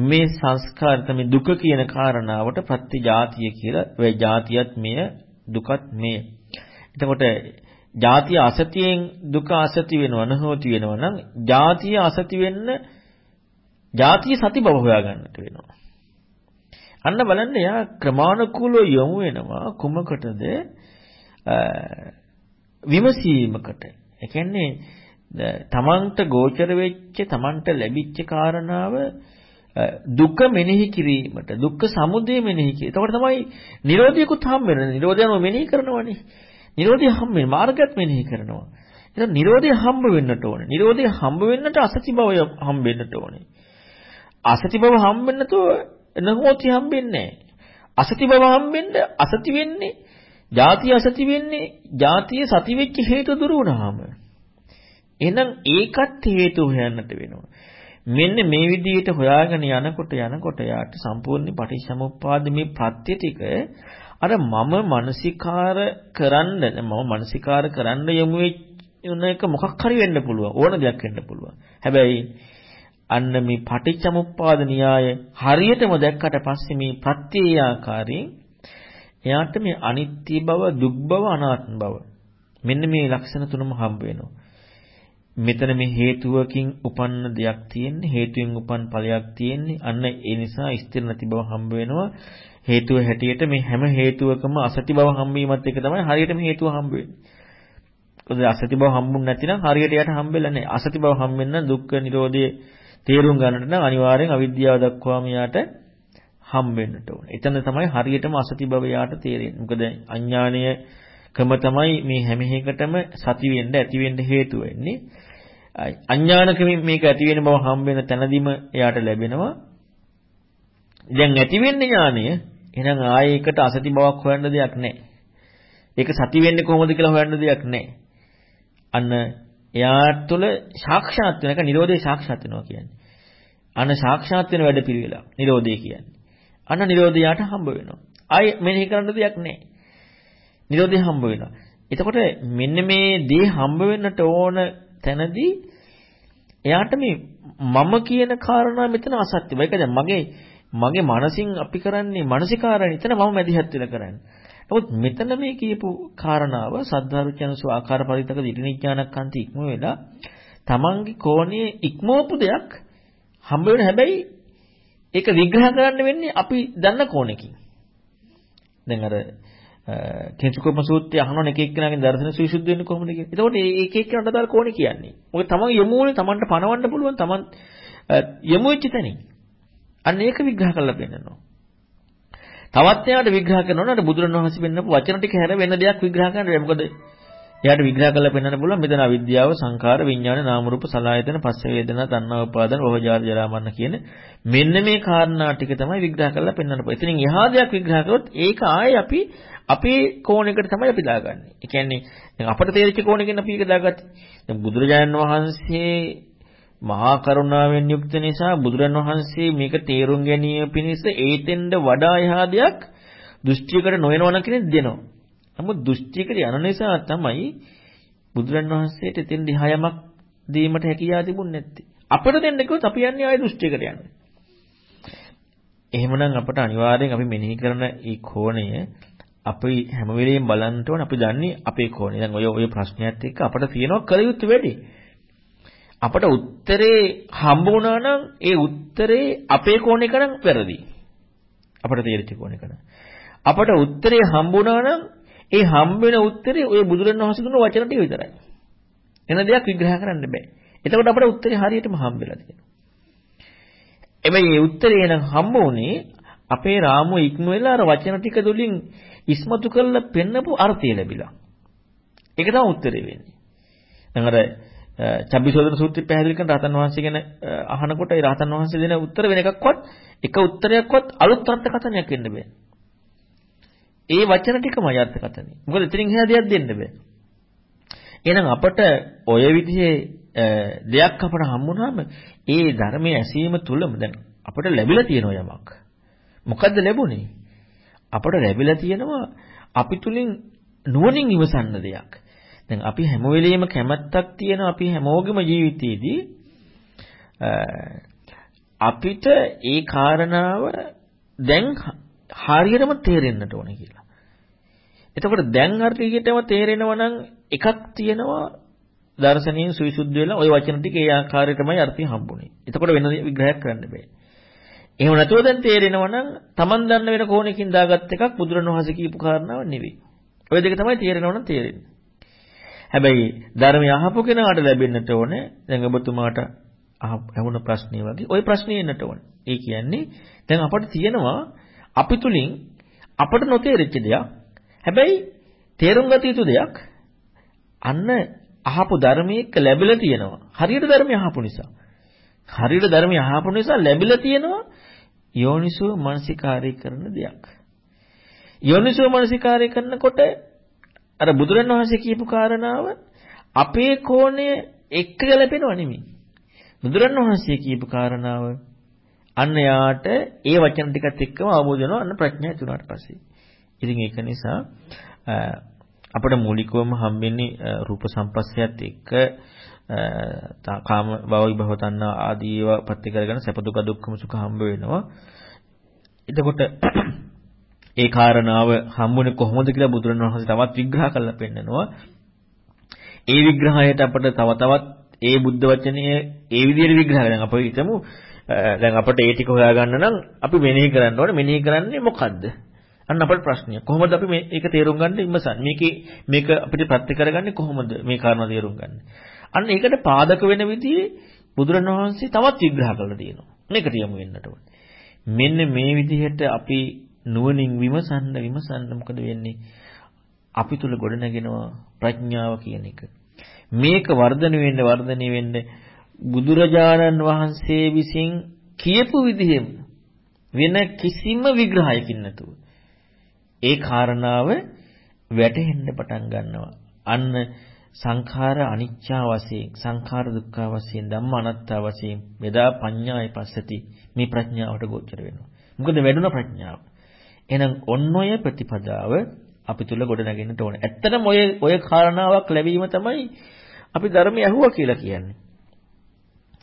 මේ සංස්කාර තමයි දුක කියන කාරණාවට ප්‍රතිජාතිය කියලා වේ ජාතියත් මෙය දුකත් මෙය. එතකොට ජාතිය අසතියෙන් දුක අසති වෙනව නැහොති වෙනව නම් ජාතිය අසති වෙන්න ජාතිය සති බව හොයාගන්නට වෙනවා. අන්න බලන්න යා ක්‍රමානුකූලව යොමු වෙනවා කුමකටද විමසීමකට. ඒ කියන්නේ තමන්ට ගෝචර වෙච්ච තමන්ට ලැබිච්ච කාරණාව දුක මෙනෙහි කිරීමට දුක්ඛ සමුදය මෙනෙහි කිරීම. එතකොට තමයි නිරෝධියකුත් හම්බ වෙන්නේ. නිරෝධයම මෙනෙහි කරනවනේ. නිරෝධය හම්බ වෙන මාර්ගයත් මෙනෙහි කරනවා. එහෙනම් නිරෝධය හම්බ වෙන්නට ඕනේ. නිරෝධය හම්බ වෙන්නට අසති භවය හම්බ වෙන්නට ඕනේ. අසති භව හම්බ වෙන්නතෝ නහොති හම්බෙන්නේ නැහැ. අසති භව හම්බෙන්න අසති වෙන්නේ ಜಾතිය අසති වෙන්නේ ಜಾතිය සති වෙච්ච හේතු දුරු වුණාම. එහෙනම් ඒකත් හේතු හොයන්නට වෙනවා. මෙන්න මේ විදිහට හොයාගෙන යනකොට යනකොට යාට සම්පූර්ණ පටිච්චසමුප්පාද මේ ප්‍රත්‍ය ටික අර මම මානසිකාර කරන්න මම මානසිකාර කරන්න යමු වෙන එක මොකක් හරි වෙන්න පුළුවන් ඕන දෙයක් වෙන්න පුළුවන්. හැබැයි අන්න මේ පටිච්චසමුප්පාද න්‍යාය හරියටම දැක්කට පස්සේ මේ ප්‍රත්‍යය ආකාරයෙන් එයාට මේ අනිත්‍ය බව, දුක් බව, අනාත්ම බව මෙන්න මේ ලක්ෂණ තුනම හම්බ වෙනවා. මෙතන මේ හේතුවකින් උපන්න දෙයක් තියෙන්නේ හේතුවෙන් උපන් ඵලයක් තියෙන්නේ අන්න ඒ නිසා ස්ථිර නැති බව හම්බ වෙනවා හේතුව හැටියට මේ හැම හේතුවකම අසති බව හම්බීමත් එක තමයි හරියටම හේතුව හම්බ වෙන්නේ මොකද අසති බව හම්බුනේ නැතිනම් හරියට යට හම්බෙලා නැහැ අසති බව හම්බෙන්න දුක්ඛ නිරෝධයේ තේරුම් ගන්නට නම් අනිවාර්යෙන් අවිද්‍යාව දක්වාම යාට හම්බෙන්නට ඕනේ. එතන තමයි හරියටම අසති බව යාට තේරෙන්නේ. මොකද අඥානය කම තමයි මේ හැම එකටම සති වෙන්න ඇති වෙන්න හේතු වෙන්නේ. අඥානකමින් මේක ඇති වෙන බව හම්බ වෙන තැනදීම එයාට ලැබෙනවා. දැන් ඇති වෙන්නේ ඥානය. එහෙනම් ආයේ එකට අසති බවක් හොයන්න දෙයක් නැහැ. ඒක සති වෙන්නේ කොහොමද කියලා හොයන්න දෙයක් නැහැ. අන්න එයා තුළ සාක්ෂාත් වෙන එක නිරෝධය සාක්ෂාත් වෙනවා කියන්නේ. අන්න සාක්ෂාත් වෙන වැඩ පිළිවෙල. නිරෝධය කියන්නේ. අන්න නිරෝධය යාට හම්බ වෙනවා. ආයේ මෙනෙහි කරන්න දෙයක් නැහැ. නිරෝධය හම්බ වෙනවා. එතකොට මෙන්න මේ දේ හම්බ වෙන්නට ඕන තැනදී එයාට මේ මම කියන කාරණා මෙතන අසත්‍යයි. ඒක දැන් මගේ මගේ මනසින් අපි කරන්නේ මානසිකාරණ එතන මම මැදිහත් වෙලා කරන්නේ. නමුත් මෙතන මේ කියපු කාරණාව සද්ධාරුචනසු ආකාර පරිතක දිටිනිඥානකන්ති ඉක්ම වෙලා තමන්ගේ කෝණයේ ඉක්මවපු දෙයක් හම්බ වෙන හැබැයි ඒක විග්‍රහ කරන්න වෙන්නේ අපි දන්න කෝණකින්. දැන් අර කෙන්සුකෝම සූත්‍රය අහනවනේ එක එක්කෙනාගෙන් දර්ශන සවිසුද්ධ වෙන්නේ කොහොමද කියලා. එතකොට ඒක එක්කෙනාට අදාළ කෝණේ කියන්නේ. මොකද තමන් යමු වල තමන්ට පණවන්න පුළුවන් තමන් යමු වෙච්ච තැනින්. අන්න ඒක විග්‍රහ කරලා පෙන්නනවා. තවත් එයාට විග්‍රහ කරනවා නේද බුදුරණවහන්සේ පෙන්නපු වචන ටික හැර වෙන දෙයක් විග්‍රහ කරන්න බැහැ. මොකද එයාට විග්‍රහ කරලා පෙන්වන්න පුළුවන් මෙතන අවිද්‍යාව, සංඛාර, විඥාන, නාම රූප, සලආයතන, පස්ස වේදනා, තණ්හා උපාදාන, රෝහජාර ජරා මරණ කියන මෙන්න මේ කාරණා ටික තමයි විග්‍රහ කරලා පෙන්වන්න පුළුවන්. එතනින් එහා දෙයක් විග්‍රහ කරොත් ඒක ආයේ අපි අපේ කෝණයකට තමයි අපි දාගන්නේ. ඒ කියන්නේ දැන් අපට තේරිච්ච කෝණයකින් අපි ඒක දාගත්තේ. දැන් බුදුරජාණන් වහන්සේ මහා කරුණාවෙන් යුක්ත නිසා බුදුරජාණන් වහන්සේ මේක තේරුම් ගැනීම පිණිස ඒතෙන්ද වඩා එහා දෙයක් දෘෂ්ටියකට නොයනවන කෙනෙක් දෙනවා. නමුත් දෘෂ්ටියකට යන නිසා තමයි බුදුරජාණන් වහන්සේට එතෙන් දිහා යමක් දීමට හැකියාව තිබුණේ නැත්තේ. අපිට දෙන්න කිව්වොත් අපි යන්නේ ආයේ දෘෂ්ටියකට යන්නේ. එහෙමනම් අපට අනිවාර්යෙන් අපි මෙනෙහි කරන මේ කෝණය අපි හැම වෙලෙම බලන්න ඕන අපි දන්නේ අපේ කෝණේ. දැන් ඔය ඔය ප්‍රශ්නයත් එක්ක අපිට තියෙනවා කල යුත්තේ වැඩි. අපට උත්තරේ හම්බ වුණා නම් ඒ උත්තරේ අපේ කෝණේ කරන් වැරදි. අපට තේරිච්ච කෝණේ කරන්. අපට උත්තරේ හම්බ වුණා නම් ඒ හම්බ වෙන උත්තරේ ඔය බුදුරණවහන්සේ දුන්න වචන ටික විතරයි. එන දෙයක් විග්‍රහ කරන්න බෑ. එතකොට අපට උත්තරේ හරියටම හම්බෙලා තියෙනවා. එමෙයි මේ උත්තරේ නම් හම්බ වුණේ අපේ රාමුව ඉක්ම වෙලා අර වචන ටික දුලින් ඉස්මතු කරලා පෙන්නපු අර්ථය ලැබිලා. ඒක තමයි උත්තරේ වෙන්නේ. දැන් අර චබ්බිසෝදන සූත්‍රය පැහැදිලි කරන රහතන් වහන්සේ ගැන අහනකොට ඒ රහතන් වහන්සේ දෙන උත්තර වෙන එකක්වත් එක උත්තරයක්වත් අලුත් අර්ථකථනයක් වෙන්න බෑ. ඒ වචන ටිකමයි අර්ථකථනය. මොකද එතනින් එහා දෙයක් දෙන්න බෑ. එහෙනම් අපට ඔය විදිහේ දෙයක් අපට හම්බුනහම ඒ ධර්මයේ ඇසීම තුලම දැන් අපට ලැබිලා තියෙන යමක්. මොකද්ද ලැබුණේ? අපට ලැබිලා තියෙනවා අපි තුලින් නුවණින් ඉවසන්න දෙයක්. දැන් අපි හැම වෙලෙම කැමැත්තක් තියෙන අපි හැමෝගෙම ජීවිතයේදී අපිට ඒ කාරණාව දැන් හරියටම තේරෙන්නට ඕනේ කියලා. එතකොට දැන් හරියටම තේරෙනවා නම් එකක් තියෙනවා දර්ශනීය සවිසුද්ධ වෙලා ওই වචන ටික ඒ ආකාරයටමයි අර්ථය හම්බුනේ. එතකොට වෙන විග්‍රහයක් කරන්න බෑ. එහෙම නැතුව දැන් තේරෙනවා නම් Taman දන්න වෙන කෝණයකින් දාගත් එකක් බුදුරණවහන්සේ කියපු කාරණාව නෙවෙයි. ওই දෙක තමයි තේරෙනවා නම් තේරෙන්නේ. හැබැයි ධර්මය අහපු කෙනාට ලැබෙන්නට ඕනේ දැන් ඔබතුමාට අහුණ ප්‍රශ්නේ වගේ ওই ප්‍රශ්නේ එන්නට ඕන. ඒ කියන්නේ දැන් අපිට තියෙනවා අපි තුලින් අපට නොතේරිච්ච දෙයක්. හැබැයි තේරුම් ගත යුතු දෙයක් අන්න අහපු ධර්මයක ලැබිලා තියෙනවා. හරියට ධර්මය අහපු නිසා. හරියට ධර්මය අහපු නිසා ලැබිලා තියෙනවා යෝනිසෝ මනසිකාරය කරන දෙයක්. යෝනිසෝ මනසිකාරය කරනකොට අර බුදුරණවහන්සේ කියපු කාරණාව අපේ කෝණය එක්ක ගැලපෙනව නෙමෙයි. බුදුරණවහන්සේ කියපු කාරණාව අන්න යාට ඒ වචන ටිකත් එක්කම අවබෝධ වෙනවා අන්න ප්‍රඥා ඇති වුණාට පස්සේ. ඉතින් ඒක නිසා අපිට මූලිකවම හම්බෙන්නේ රූප සම්පස්සයත් එක්ක කාම භව විභව තණ්හා ආදී ඒවා පත්‍ය කරගෙන සැප දුක දුක්ඛම සුඛ හම්බ වෙනවා. එතකොට ඒ කාරණාව හම්බුනේ කොහොමද කියලා බුදුරණවහන්සේ තවත් විග්‍රහ කරලා පෙන්නනවා. ඒ විග්‍රහයට අපිට තව තවත් ඒ බුද්ධ වචනය ඒ විදිහට විග්‍රහ කරනවා. අපි හිතමු දැන් අපිට ඒ ටික හොයාගන්න නම් අපි මෙනෙහි කරන්න ඕනේ. මෙනෙහි කරන්නේ මොකද්ද? අන්න අපේ ප්‍රශ්නය. කොහොමද අපි මේක තේරුම් ගන්න ඉමසන්නේ? මේකේ මේක අපිට ප්‍රත්‍ය කරගන්නේ කොහොමද මේ කාරණා තේරුම් ගන්න? අන්න ඒකට පාදක වෙන විදිහේ බුදුරණවහන්සේ තවත් විග්‍රහ කරලා තියෙනවා. මේකට යමු වෙන්නට ඕනේ. මෙන්න මේ විදිහට අපි නුවණින් විමසන්න විමසන්න මොකද වෙන්නේ? අපි තුල ගොඩනගෙනවා ප්‍රඥාව කියන එක. මේක වර්ධනය වෙන්න වර්ධනය වෙන්න බුදුරජාණන් වහන්සේ විසින් කියපු විදිහෙම වෙන කිසිම විග්‍රහයකින් නැතුව ඒ කාරණාව වැටහෙන්න පටන් ගන්නවා. අන්න සංඛාර අනිච්චා වශයෙන් සංඛාර දුක්ඛ වශයෙන් ධම්ම අනාත්තා වශයෙන් මෙදා පඤ්ඤාය පස්සති මේ ප්‍රඥාවට ගෝචර වෙනවා. මොකද වැඩුණ ප්‍රඥාව. එහෙනම් ඔන්න ඔය ප්‍රතිපදාව අපි තුල ගොඩ නැගෙන්නට ඕනේ. ඇත්තටම ඔය ඔය කාරණාවක් ලැබීම තමයි අපි ධර්මය ඇහුවා කියලා කියන්නේ.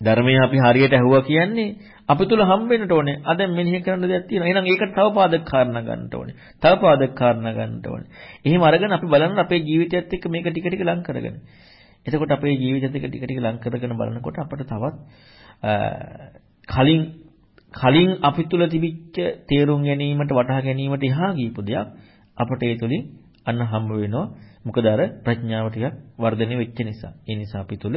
ධර්මය අපි හරියට ඇහුවා කියන්නේ අපි තුල හම්බෙන්නට ඕනේ. අද මෙනෙහි කරන්න දෙයක් තියෙනවා. එහෙනම් ඒකට තව පාදක කාරණා ගන්නට ඕනේ. තව පාදක කාරණා ගන්නට ඕනේ. එහෙම අරගෙන අපි බලන්න අපේ ජීවිතයත් එක්ක මේක ටික ටික ලං කරගෙන. එතකොට අපේ ජීවිතයත් එක්ක ටික ටික ලං කරගෙන බලනකොට අපිට තවත් කලින් කලින් අපි තුල තිබිච්ච තේරුම් ගැනීමට වටහා ගැනීමට එහා ගියපු දෙයක් අපට ඒ තුලින් අන්න හම්බ වෙනවා. මොකද අර ප්‍රඥාව ටිකක් වර්ධනය වෙච්ච නිසා. ඒ නිසා අපි තුල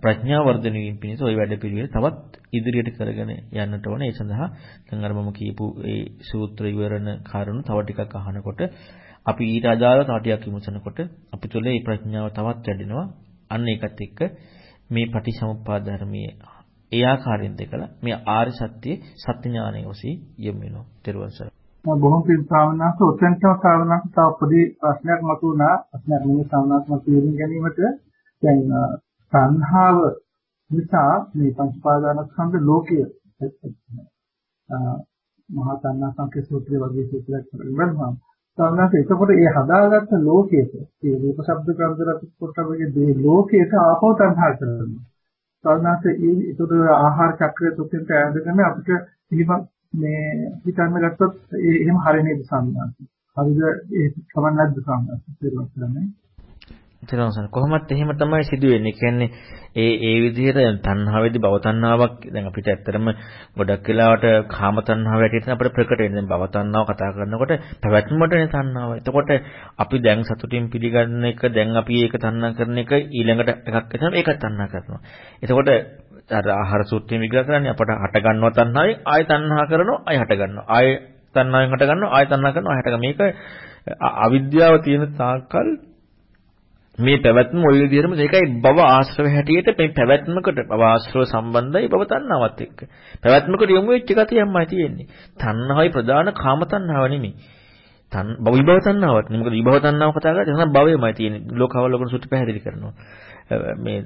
ප්‍රඥා වර්ධනය වීම පිණිස ওই වැඩ පිළිවෙල තවත් ඉදිරියට කරගෙන යන්නට ඕනේ. ඒ සඳහා දැන් අර මම කියපු ඒ සූත්‍ර විවරණ කාරණු තව ටිකක් අහනකොට අපි ඊට අදාළ තව ටිකක් විමසනකොට අපි තුළ මේ ප්‍රඥාව තවත් වැඩෙනවා. අන්න ඒකත් එක්ක මේ පටිසමුප්පාද ධර්මයේ ඒ ආකාරයෙන් දෙකලා මේ ආර්ය සත්‍යයේ සත්‍ය ඥානය ඔසී යොමු වෙනවා. ත්‍රිවංශ
බොහොම පින් සාමනාස ඔතෙන්ටම සාමනාස තව පොඩි ප්‍රශ්නයක් මතුවුණා. ප්‍රශ්නයක් නෙමෙයි සාමනාස මත තේරුම් ගැනීමට දැන් සංහාව නිසා මේ පංචපාදානස්කන්ධ ලෝකය මහා තණ්හාසංඛ්‍ය සූත්‍රය වගේ සූත්‍රයක් කරගන්නවා. සාමාන්‍යයෙන් එතකොට ඒ හදාගත්ත ලෝකයට ඒ රූප ශබ්ද කරදරත් කොට වගේ දේ ලෝකයට ආපෝ තණ්හා කරනවා. සාමාන්‍යයෙන් ඒ ඒතර ආහාර චක්‍රය තුලින් ඈඳගෙන අපිට ඉහිම මේ හිතන්න ගත්තොත් ඒ එහෙම හරිනේ සාමාන්‍යයෙන්. හරිද ඒ කමක් නැද්ද සාමාන්‍යයෙන්?
තේරෙනවද කොහොමත් එහෙම තමයි සිදුවෙන්නේ. කියන්නේ ඒ ඒ විදිහට තණ්හාවේදී භව තණ්හාවක් දැන් අපිට ඇත්තටම ගොඩක් වෙලාවට කාම තණ්හාව හැටියට අපිට ප්‍රකට වෙන්නේ. දැන් භව තණ්හාව කතා කරනකොට පැවැත්මටනේ තණ්හාව. එතකොට අපි දැන් සතුටින් පිළිගන්න එක දැන් අපි ඒක තණ්හා කරන එක ඊළඟට එකක් එතන ඒකත් තණ්හා කරනවා. එතකොට අර ආහාර සූත්‍රයෙන් විග්‍රහ කරන්නේ අපට හට ගන්නව තණ්හාවෙන් ආය තණ්හා කරනවා ආය හට ගන්නවා. ආය තණ්හාවෙන් හට ගන්නවා ආය තණ්හා කරනවා ආය හට ගන්නවා. මේක අවිද්‍යාව තියෙන තාක්කල් මේ පැවැත්ම ওই විදිහටම ඒකයි භව ආශ්‍රව හැටියට මේ පැවැත්මකට භව ආශ්‍රව සම්බන්ධයි භව තණ්හාවත් එක්ක. පැවැත්මකට යොමු වෙච්ච ගතියක්මයි තියෙන්නේ. තණ්හාවයි ප්‍රධාන කාම තණ්හාව නෙමෙයි. තන් විභව තණ්හාවක් නෙමෙයි. මොකද විභව තණ්හාව කතා කරලා එතන භවයමයි තියෙන්නේ. ලෝකවලකන සුටි පැහැදිලි කරනවා. මේ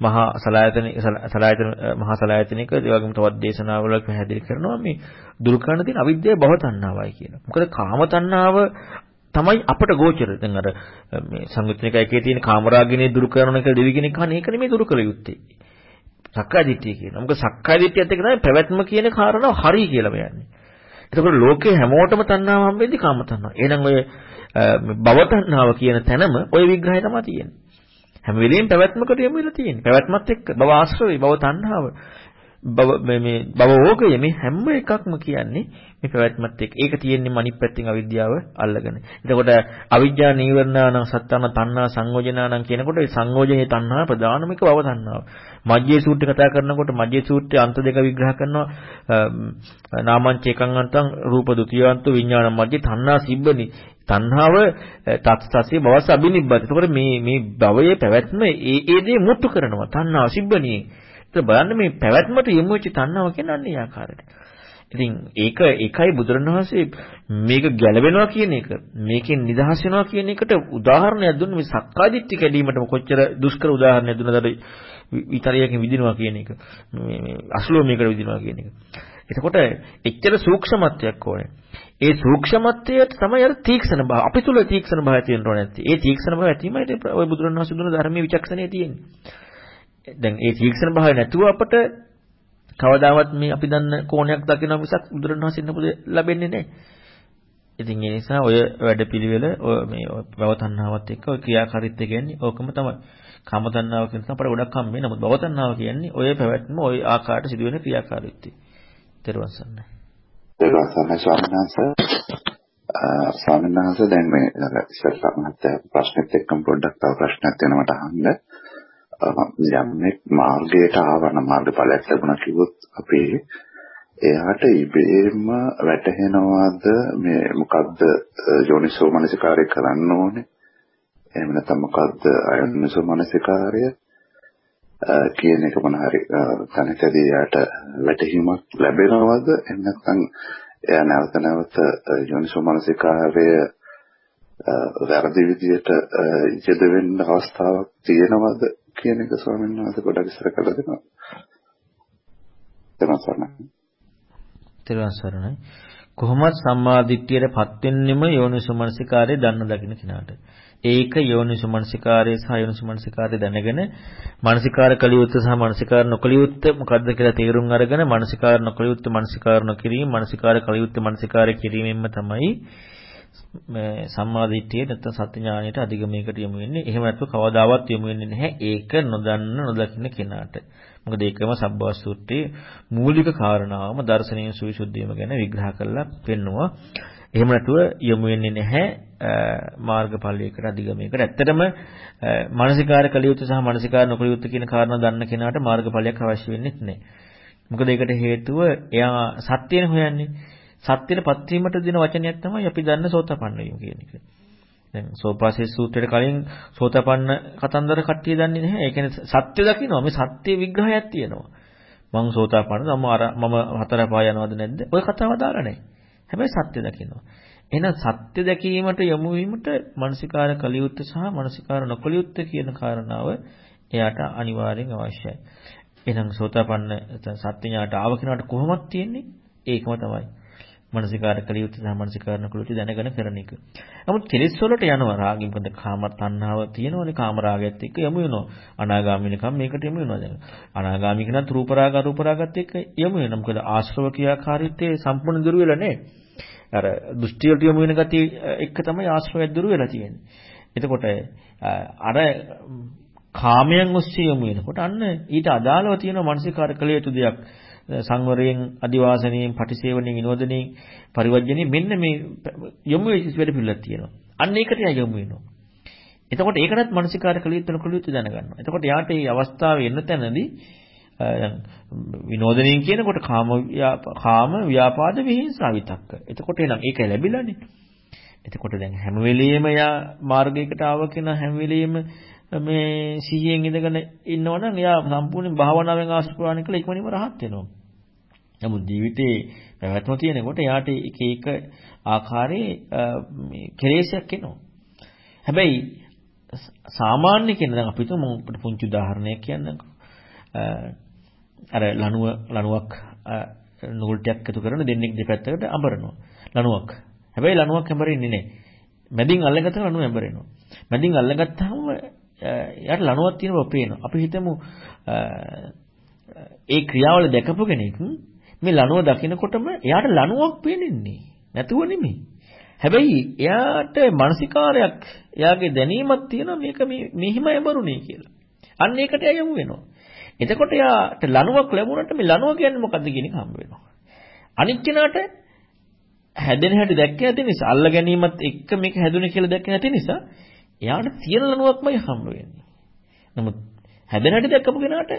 මහා සලායතන සලායතන මහා සලායතනික ඒ වගේම තවත් දේශනාවල පැහැදිලි කරනවා මේ දුරු කරන තියෙන අවිද්‍යාව භව තණ්හාවයි කියන. මොකද කාම තණ්හාව තමයි අපට ගෝචර. දැන් අර මේ සංයුත්නික එකේ තියෙන කාමරාගිනේ දුරු කරන එක දෙවි කෙනෙක් කන්නේ ඒක නෙමෙයි දුරු කළ යුත්තේ. සක්කාය දිට්ඨිය කියනවා. මොකද සක්කාය දිට්ඨියත් එක්ක තමයි පැවැත්ම කියන කාරණාව හරි කියලා කියන්නේ. එතකොට ලෝකේ හැමෝටම තණ්හාව හම්බෙද්දි කාම තණ්හාව. එහෙනම් ඔය භව තණ්හාව කියන තැනම ඔය විග්‍රහය තමයි තියෙන්නේ. හැම වෙලෙම පැවැත්මකට යමු වෙලා තියෙන්නේ. පැවැත්මත් එක්ක භව ආශ්‍රවේ භව තණ්හාව බව මේ බවෝගය මේ හැම එකක්ම කියන්නේ මේ පැවැත්මත් එක්ක. ඒක තියෙන්නේ අනිත් පැත්තෙන් අවිද්‍යාව අල්ලගෙන. එතකොට අවිද්‍යා නීවරණාන සත්තාන තණ්හා සංයෝජනාන කියනකොට ඒ සංයෝජනේ තණ්හා ප්‍රධානමික බව තණ්හාව. මජ්ජේ සූත්‍රය කතා කරනකොට මජ්ජේ සූත්‍රයේ අන්ත දෙක විග්‍රහ කරනවා නාමංච එකං අන්තං රූප ဒ ුතියවන්ත විඥාන මජ්ජේ තණ්හා සිබ්බනි. තණ්හාව තත්සසී භවස අබිනිබ්බත. එතකොට මේ මේ භවයේ පැවැත්ම ඒ ඒ දේ මුට්ටු කරනවා. තණ්හාව සිබ්බනියේ. ඒක බලන්න මේ පැවැත්මට යොමු වෙච්ච තණ්හාව කියන්නේ ඒ ආකාරයට. ඉතින් ඒක ඒකයි බුදුරණවහන්සේ මේක ගැලවෙනවා කියන එක මේකෙන් නිදහස් වෙනවා කියන එකට උදාහරණයක් දුන්නේ මේ සක්කාදිට්ඨි කැඩීමටම කොච්චර දුෂ්කර උදාහරණයක් දුන්නද විතරයකින් විදිනවා කියන එක මේ මේ අස්ලෝමයකට විදිනවා කියන එක. එතකොට එච්චර සූක්ෂමත්වයක් ඕනේ. ඒ සූක්ෂමත්වයට තමයි අර තීක්ෂණ භාව. අපි තුල තීක්ෂණ භාවය තියෙන්න ඕනේ නැත්තේ. ඒ තීක්ෂණ භාවය ඇතිවීමයි ඔය බුදුරණවහන්සේ දුන්න ධර්මයේ විචක්ෂණය තියෙන්නේ. දැන් ඒ තීක්ෂණ භාවය නැතුව අපට කවදාවත් මේ අපි දන්න කෝණයක් දකින්න මිසක් බුදුරණවහන්සේ ඉන්නපොද ලැබෙන්නේ නැහැ. ඉතින් ඒ නිසා ඔය වැඩපිළිවෙල ඔය මේ භව තණ්හාවත් එක්ක ඔය ක්‍රියාකාරීත්වය කියන්නේ ඕකම තමයි. කාම තණ්හාව කියන අපට ගොඩක් හම්බෙන්නේ. නමුත් භව තණ්හාව කියන්නේ ඔය පැවැත්ම ඔය ආකාරයට සිදුවෙන ක්‍රියාකාරීත්වය. ඊට පස්සේ
ඒක තමයි ස්වාමීන් වහන්සේ ස්වාමීන් වහන්සේ දැන් මේ අර ඉස්සරහ මහත්තයා ප්‍රශ්නෙත් එක්කම පොඩ්ඩක් තව ප්‍රශ්නයක් වෙනවට අහන්න යම්ෙක් මාර්ගයට ආවන මාර්ගඵලයක් ලැබුණා කිව්වොත් අපි එයාට ඉබේම වැටහෙනවද? මේ මොකද්ද යෝනිසෝ මනසිකාරය කරන්න ඕනේ? එහෙම නැත්නම් මොකද්ද අයෝනිසෝ මනසිකාරය? කියන එක මොන හරි තනකදී යාට වැටහීමක් ලැබෙනවද? එහෙම නැත්නම් එයා නැවත නැවත යෝනිසෝ මනසිකාරය වැරදි විදියට ඉජද වෙන්න අවස්ථාවක් තියෙනවද? කියන එක ස්වාමීන් වහන්සේ පොඩ්ඩක් ඉස්සර කරලා දෙනවා.
තෙරුවන් සරණයි. කොහොමත් සම්මාදිට්ඨියටපත් වෙන්නෙම යෝනිසෝ මනසිකාරය දන්න දකින්න කෙනාට. ඒක යෝනිසු මනසිකාරය සහ යෝනිසු මනසිකාරය දැනගෙන මනසිකාර කලියුත්ත සහ මනසිකාර නොකලියුත්ත මොකද්ද කියලා තේරුම් අරගෙන මනසිකාර නොකලියුත්ත මනසිකාර නොකිරීම මනසිකාර කලියුත්ත මනසිකාර කිරීමෙන්ම තමයි මේ සම්මාදිට්ඨිය නැත්නම් සත්‍ය ඥානයට අධිගමයකට යොමු වෙන්නේ. එහෙම නැත්නම් කවදාවත් යොමු වෙන්නේ නැහැ. ඒක නොදන්න නොදකින්න කෙනාට. මොකද ඒකම සබ්බාසූත්‍රයේ මූලික කාරණාවම දර්ශනීය සුවිසුද්ධියම ගැන විග්‍රහ කරලා පෙන්නවා. එහෙම නැතුව යොමු වෙන්නේ නැහැ මාර්ගඵලයකට අධිගමයකට. ඇත්තටම මානසිකාර කලියුත් සහ මානසිකාර නොකලියුත් කියන කාරණා දන්න කෙනාට මාර්ගඵලයක් අවශ්‍ය වෙන්නේ නැහැ. මොකද ඒකට හේතුව එයා සත්‍යන හොයන්නේ. සත්‍යයටපත් වීමට දෙන වචනයක් තමයි අපි දන්න සෝතපන්න වීම කියන එක. දැන් සෝපාසේ සූත්‍රයට කලින් සෝතපන්න කතන්දර කට්ටිය දන්නේ නැහැ. ඒ කියන්නේ සත්‍ය දකින්නවා. මේ සත්‍ය විග්‍රහයක් තියෙනවා. මං සෝතාපන්න මම අර මම හතර පහ යනවද නැද්ද? ඔය කතාව දාලා නැහැ. හැබැයි සත්‍ය දකිනවා. එහෙනම් සත්‍ය දැකීමට යොමු වීමට මානසිකාර කලියුත්ත සහ මානසිකාර නොකලියුත්ත කියන කාරණාව එයාට අනිවාර්යෙන් අවශ්‍යයි. එහෙනම් සෝතාපන්න සත්‍ය ඥාට ආව කෙනාට කොහොමද තියෙන්නේ? ඒකම තමයි. මානසිකාර කලියුත්ත සහ මානසිකාර නොකලියුත්ත දැනගෙන කරන එක. නමුත් කෙලෙස් වලට යනවා රාගින් පොද කාම තණ්හාව තියෙනවනේ කාම රාගයත් එක්ක යමු වෙනවා. අනාගාමිනිකම් මේකට යමු වෙනවා දැන්. අනාගාමික නම් රූප රාග රූප රාගත් එක්ක යමු වෙනවා. මොකද ආශ්‍රව ක්‍රියාකාරීත්වයේ සම්පූර්ණ දුර වෙලා නැහැ. අර දෘෂ්ටි වලට යොමු වෙන ගතිය එක්ක තමයි ආශ්‍රවය දුර වෙලා තියෙන්නේ. එතකොට අර කාමයන් ඔස්සේ යොමු වෙනකොට අන්න ඊට අදාළව තියෙන මානසිකාර කළ යුතු දෙයක් සංවරයෙන් අදිවාසනයෙන් පටිසේවණයෙන් විනෝදනයෙන් පරිවර්ජනයෙන් මෙන්න මේ යොමු වෙච්ච වැඩ පිළිලක් තියෙනවා. අන්න ඒකට යොමු වෙනවා. එතකොට ඒකටත් මානසිකාර කළ යුතු නොකළ යුතු දැනගන්නවා. එතකොට යාට මේ අවස්ථාවේ එන්න තැනදී විනෝදනයෙන් කියනකොට කාම කාම ව්‍යාපාද විහිංසා විතක්ක. එතකොට එනම් ඒක ලැබිලානේ. එතකොට දැන් හැම වෙලෙම යා මාර්ගයකට ආව කෙනා හැම වෙලෙම මේ සිහියෙන් ඉඳගෙන ඉන්නවනම් එයා සම්පූර්ණ භාවනාවෙන් ආශ්‍රවාණ කළ ඉක්මනින්ම රහත් වෙනවා. නමුත් ජීවිතේ පැවැත්ම තියෙනකොට එයාට එක එක ආකාරයේ මේ කෙලෙසයක් එනවා. හැබැයි සාමාන්‍ය කෙනා දැන් අපි තුමු පුංචි උදාහරණයක් කියන්නකෝ. අර ලණුව ලණුවක් නූල් ටිකක් එකතු කරන දෙන්නෙක් දෙපැත්තකට අඹරනවා. ලණුවක්. හැබැයි ලණුවක් ඇඹරෙන්නේ නැහැ. මැදින් අල්ලගත්ත ලණුව ඇඹරෙනවා. මැදින් අල්ලගත්තාම යාට ලණුවක් තියෙන බව පේනවා. අපි හිතමු ඒ ක්‍රියාවල දැකපු කෙනෙක් මේ ලණුව දකිනකොටම එයාට ලණුවක් පේන්නේ නැතුව නෙමෙයි. හැබැයි එයාට මානසිකාරයක් එයාගේ දැනීමක් තියෙනවා මේක මේ මෙහිම ඇඹරුනේ කියලා. අන්න ඒකට යමු වෙනවා. එතකොට යාට ලණුවක් ලැබුණාට මේ ලණුව කියන්නේ මොකද්ද කියන එක හම්බ වෙනවා. අනිත් කෙනාට හැදෙන හැටි දැක්ක නැති නිසා අල්ල ගැනීමත් එක්ක මේක හැදුනේ කියලා දැක්ක නැති නිසා එයාට තියෙන ලණුවක්මයි හම්බ වෙන්නේ. නමුත් හැදෙන හැටි දැක්කපු කෙනාට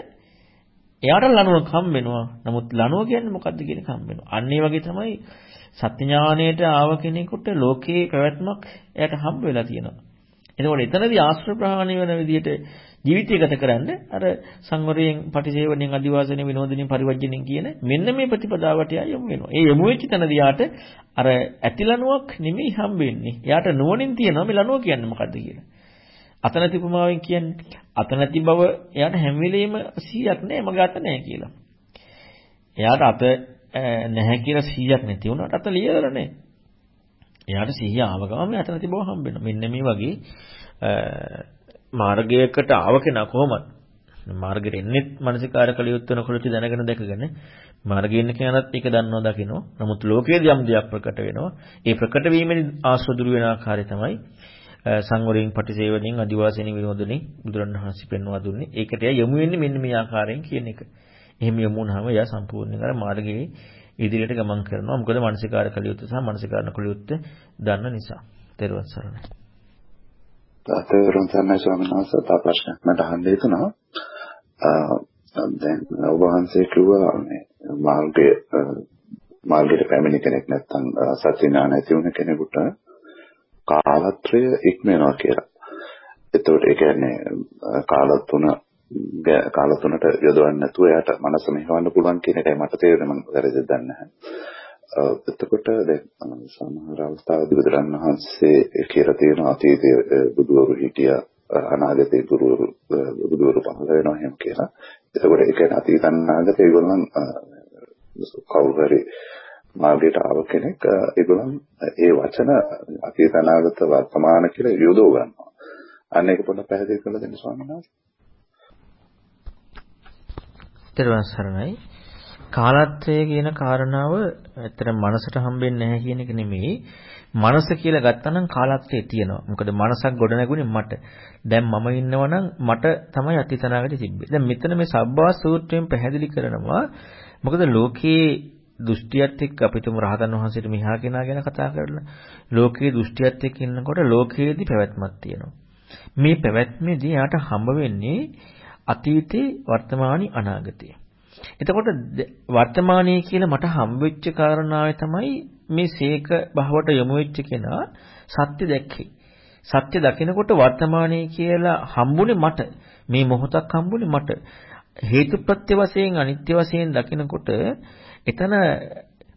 එයාට ලණුවක් හම්බ වෙනවා. නමුත් ලණුව කියන්නේ මොකද්ද කියන එක හම්බ වෙනවා. අන්න ඒ වගේ තමයි සත්‍ය ඥාණයට ආව කෙනෙකුට ලෝකේ පැවැත්මක් එයාට හම්බ වෙලා තියෙනවා. එතකොට එතනදී ආශ්‍රය ප්‍රහාණය වෙන විදිහට ජීවිතය ගත කරන්න අර සංවරයෙන් පටිසේවණයෙන් අදිවාසයෙන් විනෝදයෙන් පරිවර්ජණයෙන් කියන මෙන්න මේ ප්‍රතිපදාවට යොමු වෙනවා. ඒ යොමු වෙච්ච තැනදී යාට අර ඇතිලනුවක් නෙමෙයි හම්බෙන්නේ. යාට නුවණින් තියෙනවා මේ ලනුව කියන්නේ මොකද්ද කියලා. අතනති උපමාවෙන් කියන්නේ අතනති බව එයාට හැම වෙලෙම 100ක් නෑ මග අත නෑ කියලා. එයාට අත නැහැ කියලා 100ක් නැති වුණාට අත ලියවල නෑ. එයාට සිහිය ආව ගමන් මේ අතනති බව හම්බ වෙනවා. මෙන්න මේ වගේ මාර්ගයකට ආව කෙනා කොහොමද? මාර්ගෙට එන්නෙත් මානසිකාර කළ යුත්තේ නොකළොත් දැනගෙන දැකගෙන මාර්ගයේ ඉන්න කෙනාත් ඒක දන්නවා දකිනවා. නමුත් ලෝකයේදී යම් දෙයක් ප්‍රකට වෙනවා. ඒ ප්‍රකට වීමෙන් ආස්වදුරු වෙන ආකාරය තමයි සංවරයෙන් පටිසේවණෙන් අදිවාසයෙන් විනෝදණෙන් බුදුරණවහන්සේ පෙන්වා දුන්නේ. ඒකට යමු වෙන්නේ මෙන්න මේ ආකාරයෙන් කියන එක. එහෙම යමු වුණාම එයා සම්පූර්ණයෙන් අර මාර්ගයේ ඉදිරියට ගමන් කරනවා. මොකද මානසිකාර කළ යුත්තේ සහ මානසිකාර නොකළ යුත්තේ දන්න නිසා. ත්වන් සරණයි.
තේරුම් ගන්න ස්වාමීන් වහන්සේ තා ප්‍රශ්නයක් මට අහන්න හිතුණා. දැන් ඔබ වහන්සේ කිව්වා මේ මාර්ගය මාර්ගයට පැමිණි කෙනෙක් නැත්නම් සත්‍ය ඥාන ඇති වුණ කෙනෙකුට කාලත්‍රය ඉක්මනවා කියලා. එතකොට ඒ කියන්නේ කාල තුන කාල තුනට යොදවන්න නැතුව එයාට මනස මෙහෙවන්න පුළුවන් කියන එකයි මට තේරෙන්නේ මම වැරදිද දන්නේ නැහැ. එතකොට දැන් සමහර අවස්ථාවලදී බුදුරන් වහන්සේ කියලා තියෙන අතීතයේ බුදුවරු හිටියා අනාගතයේ ගුරුවරු බුදුවරු පහළ වෙනවා එහෙම කියලා. එතකොට ඒ කියන්නේ අතීත අනාගත ඒගොල්ලන් කවුරු හරි මාර්ගයට ආව කෙනෙක් ඒගොල්ලන් ඒ වචන අතීත අනාගත වර්තමාන කියලා යොදව ගන්නවා. අන්න ඒක පොඩ්ඩක් පැහැදිලි කරලා දෙන්න ස්වාමීන් වහන්සේ.
ඊට සරණයි. කාලත්වය කියන කාරණාව ඇත්තට මනසට හම්බෙන්නේ නැහැ කියන එක නෙමෙයි. මනස කියලා ගත්තනම් කාලත්වයේ තියෙනවා. මොකද මනසක් ගොඩ නැගුණේ මට. දැන් මම ඉන්නවනම් මට තමයි අතීතනාගට තිබ්බේ. දැන් මෙතන මේ සබ්බා සූත්‍රයෙන් පැහැදිලි කරනවා මොකද ලෝකයේ දෘෂ්ටියත් එක්ක අපිටම රහතන් වහන්සේට මිහා කෙනා ගැන කතා කරලා ලෝකයේ දෘෂ්ටියත් එක්ක ඉන්නකොට ලෝකයේදී පැවැත්මක් තියෙනවා. මේ පැවැත්මේදී යාට හම්බ වෙන්නේ අතීතේ වර්තමානී අනාගතේ. එතකොට වර්තමානයේ කියලා මට හම්බෙච්ච කාරණාවේ තමයි මේ සීක භවයට යොමු වෙච්ච කෙනා සත්‍ය දැක්කේ. සත්‍ය දකිනකොට වර්තමානයේ කියලා හම්බුනේ මට. මේ මොහොතක් හම්බුනේ මට. හේතුප්‍රත්‍ය වශයෙන් අනිත්‍ය වශයෙන් දකිනකොට එතන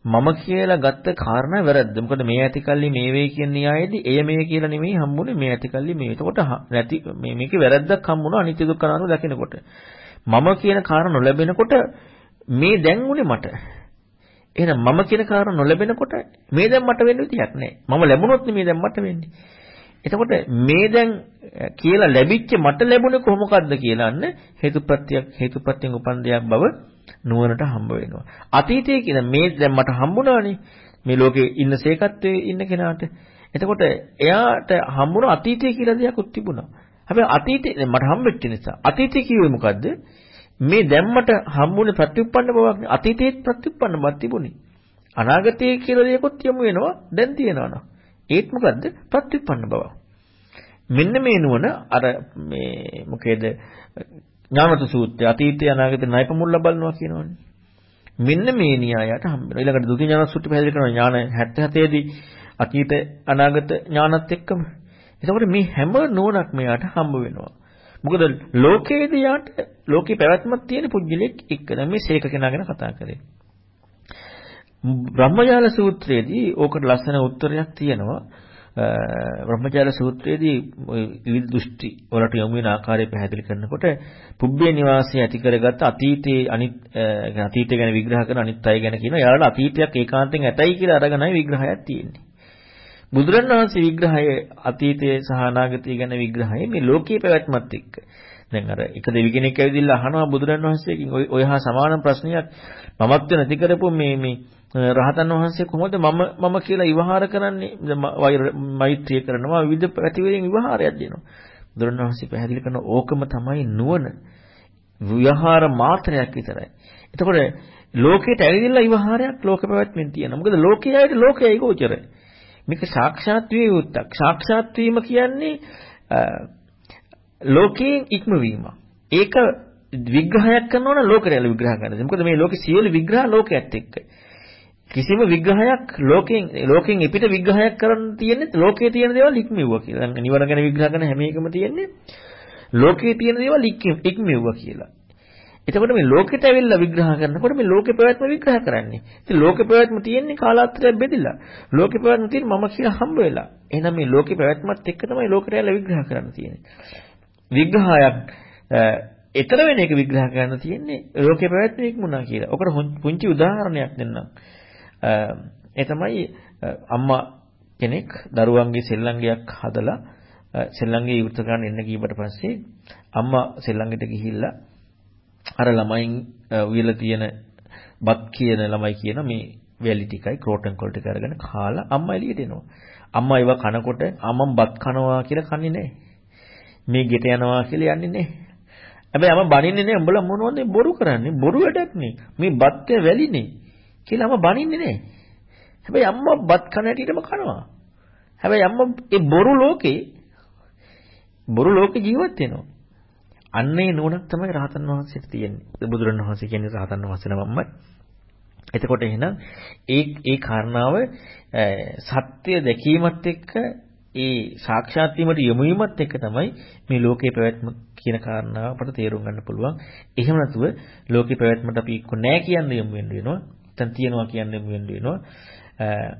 මම කියලා ගත්ත කාරණා වැරද්ද. මොකද මේ ඇතිකල්ලි මේ වේ කියන න්‍යායේදී එය මේ කියලා නෙමෙයි හම්බුනේ මේ ඇතිකල්ලි මේ. එතකොට නැති මේ මේකේ වැරද්දක් හම්බුණා අනිත්‍ය දුක්ඛ අනාත්ම දකිනකොට. මම කියන කාරණා නොලැබෙනකොට මේ දැන් උනේ මට. එහෙනම් මම කියන කාරණා නොලැබෙනකොට මේ දැන් මට වෙන්න විදියක් නැහැ. මම ලැබුණොත් මේ දැන් මට වෙන්නේ. එතකොට මේ දැන් කියලා ලැබිච්ච මට ලැබුණේ කොහොමකද්ද කියලා අන්න හේතුප්‍රත්‍යක් හේතුප්‍රත්‍යෙන් උපන් දෙයක් බව නුවණට හම්බ වෙනවා. අතීතයේ කියන මේ දැන් මට හම්බුණානේ මේ ලෝකේ ඉන්න සේකත්වයේ ඉන්න කෙනාට. එතකොට එයාට හම්බුණ අතීතය කියලා දෙයක් තිබුණා. හැබැයි අතීතේ මට හම්බෙච්ච නිසා අතීතේ කිව්වේ මොකද්ද? මේ දැම්මට හම්බුනේ ප්‍රතිඋප්පන්න බවක් නේ. අතීතයේත් ප්‍රතිඋප්පන්න බවක් තිබුණේ. අනාගතයේ කියලා දෙයක්වත් යමු වෙනවා. දැන් තියෙනවා නෝ. ඒත් මොකද්ද? ප්‍රතිඋප්පන්න බව. මෙන්න මේ නුවණ අර මේ මොකේද ඥානත සූත්‍රය අතීතය අනාගතය ණයපමුල්ල බලනවා කියනවනේ. මෙන්න මේ න්‍යායයට හම්බ වෙනවා. ඊළඟට ද්විතීය ඥාන සූත්‍රය පැහැදිලි කරනවා ඥාන 77 දී අතීත අනාගත ඥානත් එක්කම එතකොට මේ හැම නුවණක්ම යාට හම්බ වෙනවා. මොකද ලෝකයේදී යාට ලෝකේ පැවැත්මක් තියෙන පුජ්‍යලෙක් එක්ක දැන් මේ සීක කෙනා ගැන කතා කරේ. බ්‍රහ්මජාල සූත්‍රයේදී ඕකට ලස්සන උත්තරයක් තියෙනවා. බ්‍රහ්මජාල සූත්‍රයේදී විවිධ දෘෂ්ටි වලට යොමු වෙන ආකාරය පැහැදිලි කරනකොට පුබ්බේ නිවාසය ඇති කරගත්ත අතීතයේ අනිත් අතීතය ගැන විග්‍රහ කරන අනිත් අය ගැන කියන යාළුවා අතීතයක් ඒකාන්තයෙන් ඇතයි කියලා අරගෙනයි විග්‍රහයක් තියෙන්නේ. බුදුරණවහන්සේ විග්‍රහය අතීතයේ සහ අනාගතය ගැන විග්‍රහය මේ ලෝකීය පැවැත්මත් එක්ක. දැන් අර එක දෙවි කෙනෙක් ඇවිදilla අහනවා බුදුරණවහන්සේගෙන් ඔය හා සමාන ප්‍රශ්නයක් මමත්ව නැති කරපු මේ මේ රහතන් වහන්සේ කොහොමද මම මම කියලා විවහාර කරන්නේ මෛත්‍රිය කරනවා විවිධ පැතිවලින් විවහාරයක් දෙනවා. බුදුරණවහන්සේ පැහැදිලි කරන ඕකම තමයි නුවණ. විවහාර මාත්‍රයක් විතරයි. එතකොට ලෝකයට ඇවිල්ලා විවහාරයක් ලෝක පැවැත්මෙන් තියෙනවා. මොකද ලෝකයයිට ලෝකයයි ගෝචරයි. මේක සාක්ෂාත් විය යුත්තක්. සාක්ෂාත් වීම කියන්නේ ලෝකයෙන් ඉක්මවීම. ඒක විග්‍රහයක් කරනවා නම් ලෝකයට විග්‍රහ කරනවා. මොකද මේ ලෝකේ සියලු විග්‍රහ ලෝකයේත් එක්ක. කිසිම විග්‍රහයක් ලෝකෙන් ලෝකෙන් එපිට විග්‍රහයක් කරන්න තියෙන්නේ ලෝකයේ තියෙන දේවල් ඉක්මෙව්වා කියලා. දැන් නිවන ගැන විග්‍රහ කරන හැම එකම තියෙන්නේ ලෝකයේ තියෙන දේවල් ඉක්මෙව්වා කියලා. එතකොට මේ ලෝකෙට ඇවිල්ලා විග්‍රහ කරනකොට මේ ලෝකේ පැවැත්ම විග්‍රහ කරන්නේ. ඉතින් ලෝකේ පැවැත්ම තියෙන්නේ කාලාන්තරයක් බෙදලා. ලෝකේ පැවැත්ම තියෙන්නේ මම කියලා හම්බ වෙලා. එහෙනම් මේ ලෝකේ පැවැත්මත් එක්ක තමයි ලෝකෙට ඇවිල්ලා විග්‍රහ කරන්න තියෙන්නේ. විග්‍රහයක් ඊතර වෙන එක විග්‍රහ කරන්න තියෙන්නේ ලෝකේ පැවැත්ම ඉක්මුණා කියලා. ඔකට පුංචි උදාහරණයක් දෙන්නම්. ඒ තමයි අම්මා කෙනෙක් දරුවන්ගේ සෙල්ලංගයක් හදලා සෙල්ලංගේ ඉවත ගන්න එන්න කීවට පස්සේ අම්මා සෙල්ලංගෙට ගිහිල්ලා අර ළමයින් උයලා තියෙන බත් කියන ළමයි කියන මේ වැලි ටිකයි ක්‍රෝටන් කොල් ටික අරගෙන කාලා අම්මා එළියට එනවා. අම්මා ඒව කනකොට අම්මන් බත් කනවා කියලා කන්නේ නැහැ. මේ ගෙට යනවා කියලා යන්නේ නැහැ. හැබැයි අම්මා බනින්නේ නැහැ. උඹලා මොනවද බොරු කරන්නේ? බොරු වැඩක් නේ. මේ බත් වැලිනේ. කියලාම බනින්නේ නැහැ. හැබැයි අම්මා බත් කන හැටියටම කනවා. හැබැයි අම්මා ඒ බොරු ලෝකේ බොරු ලෝකේ ජීවත් වෙනවා. අන්නේ නුවණක් තමයි රහතන් වහන්සේට තියෙන්නේ. බුදුරණවහන්සේ කියන්නේ රහතන් වහන්සේ නමයි. එතකොට එහෙනම් ඒ ඒ කාරණාව සත්‍ය දැකීමත් එක්ක ඒ සාක්ෂාත් වීමට යොමු වීමත් එක්ක තමයි මේ ලෝකේ පැවැත්ම කියන කාරණාව අපට තේරුම් ගන්න පුළුවන්. එහෙම නැතුව ලෝකේ පැවැත්මට අපි එක්ක නැහැ කියන්න යොමු වෙන්න වෙනවා. නැත්තම් තියනවා කියන්නේ වෙන්න වෙනවා.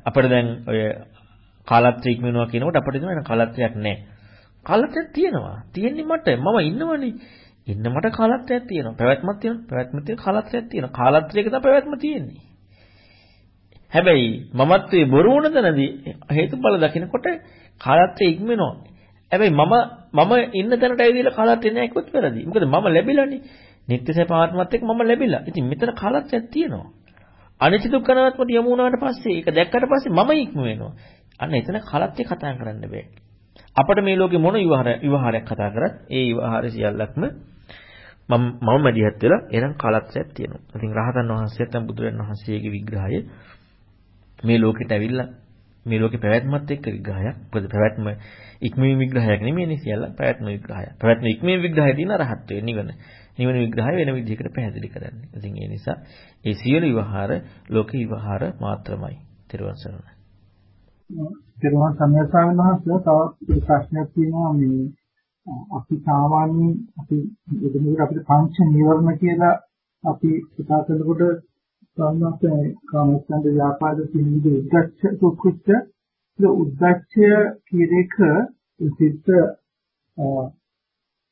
අපිට දැන් ඔය කාලත්‍රය ඉක්මනවා කියනකොට අපිට දෙනවා කාලත්‍රයක් නැහැ. කාලත්‍රයක් තියෙනවා. තියෙන්නේ මට. මම ඉන්නවනේ. ඉන්න මට කාලත්‍රයක් තියෙනවා. පැවැත්මක් තියෙනවා. පැවැත්මක් තියෙන කාලත්‍රයක් තියෙනවා. කාලත්‍රයක තමයි පැවැත්ම තියෙන්නේ. හැබැයි මමත්වයේ බොරු වුණ තැනදී හේතුඵල දකිනකොට කාලත්‍රය ඉක්මනවා. හැබැයි මම මම ඉන්න තැනට ඇවිදලා කාලත්‍රය නැහැ කිව්වොත් වැරදි. මොකද මම ලැබිලානේ. නිත්‍ය සපාත්මත් එක්ක මම ලැබිලා. ඉතින් මෙතන කාලත්‍රයක් තියෙනවා. අනිත්‍ය දුක්ඛ අනාත්මට යමු වුණාට පස්සේ ඒක දැක්කට පස්සේ මම ඉක්ම වෙනවා. අන්න එතන කලත්‍ය කතා කරන්න බෑ. අපිට මේ ලෝකේ මොන විවහාර විවහාරයක් කතා කරත් ඒ විවහාර සියල්ලක්ම මම මම මැදිහත් වෙලා එනම් කලත්‍යයක් තියෙනවා. ඉතින් රහතන් වහන්සේත් නම් බුදුරජාණන් වහන්සේගේ විග්‍රහය මේ ලෝකෙට ඇවිල්ලා මේ ලෝකේ පැවැත්මත් එක්ක විග්‍රහයක්. මොකද පැවැත්ම ඉක්මීම විග්‍රහයක් නෙමෙයිනේ සියල්ල පැවැත්ම විග්‍රහයක්. පැවැත්ම ඉක්මීම විග්‍රහය තියෙන රහත් නිවන. නිවන විග්‍රහය වෙන විදිහකට පැහැදිලි කරන්නේ. ඉතින් ඒ නිසා ඒ සියලු විවහාර ලෝක විවහාර මාත්‍රමයි. ත්‍රිවන් සරණයි.
ත්‍රිවන් සම්මාසයන් මහත්මයා තව ප්‍රශ්නයක් තියෙනවා මේ අපි සාමාන්‍යයෙන් අපි එදිනෙක අපිට පංච නිවර්ණ කියලා අපි කතා කරනකොට සම්මාසයේ කාමස්කන්ධ ව්‍යාපාද සිනිවිද උද්දච්ච කුච්ච ඒ උද්දච්චය කියන එක සිත්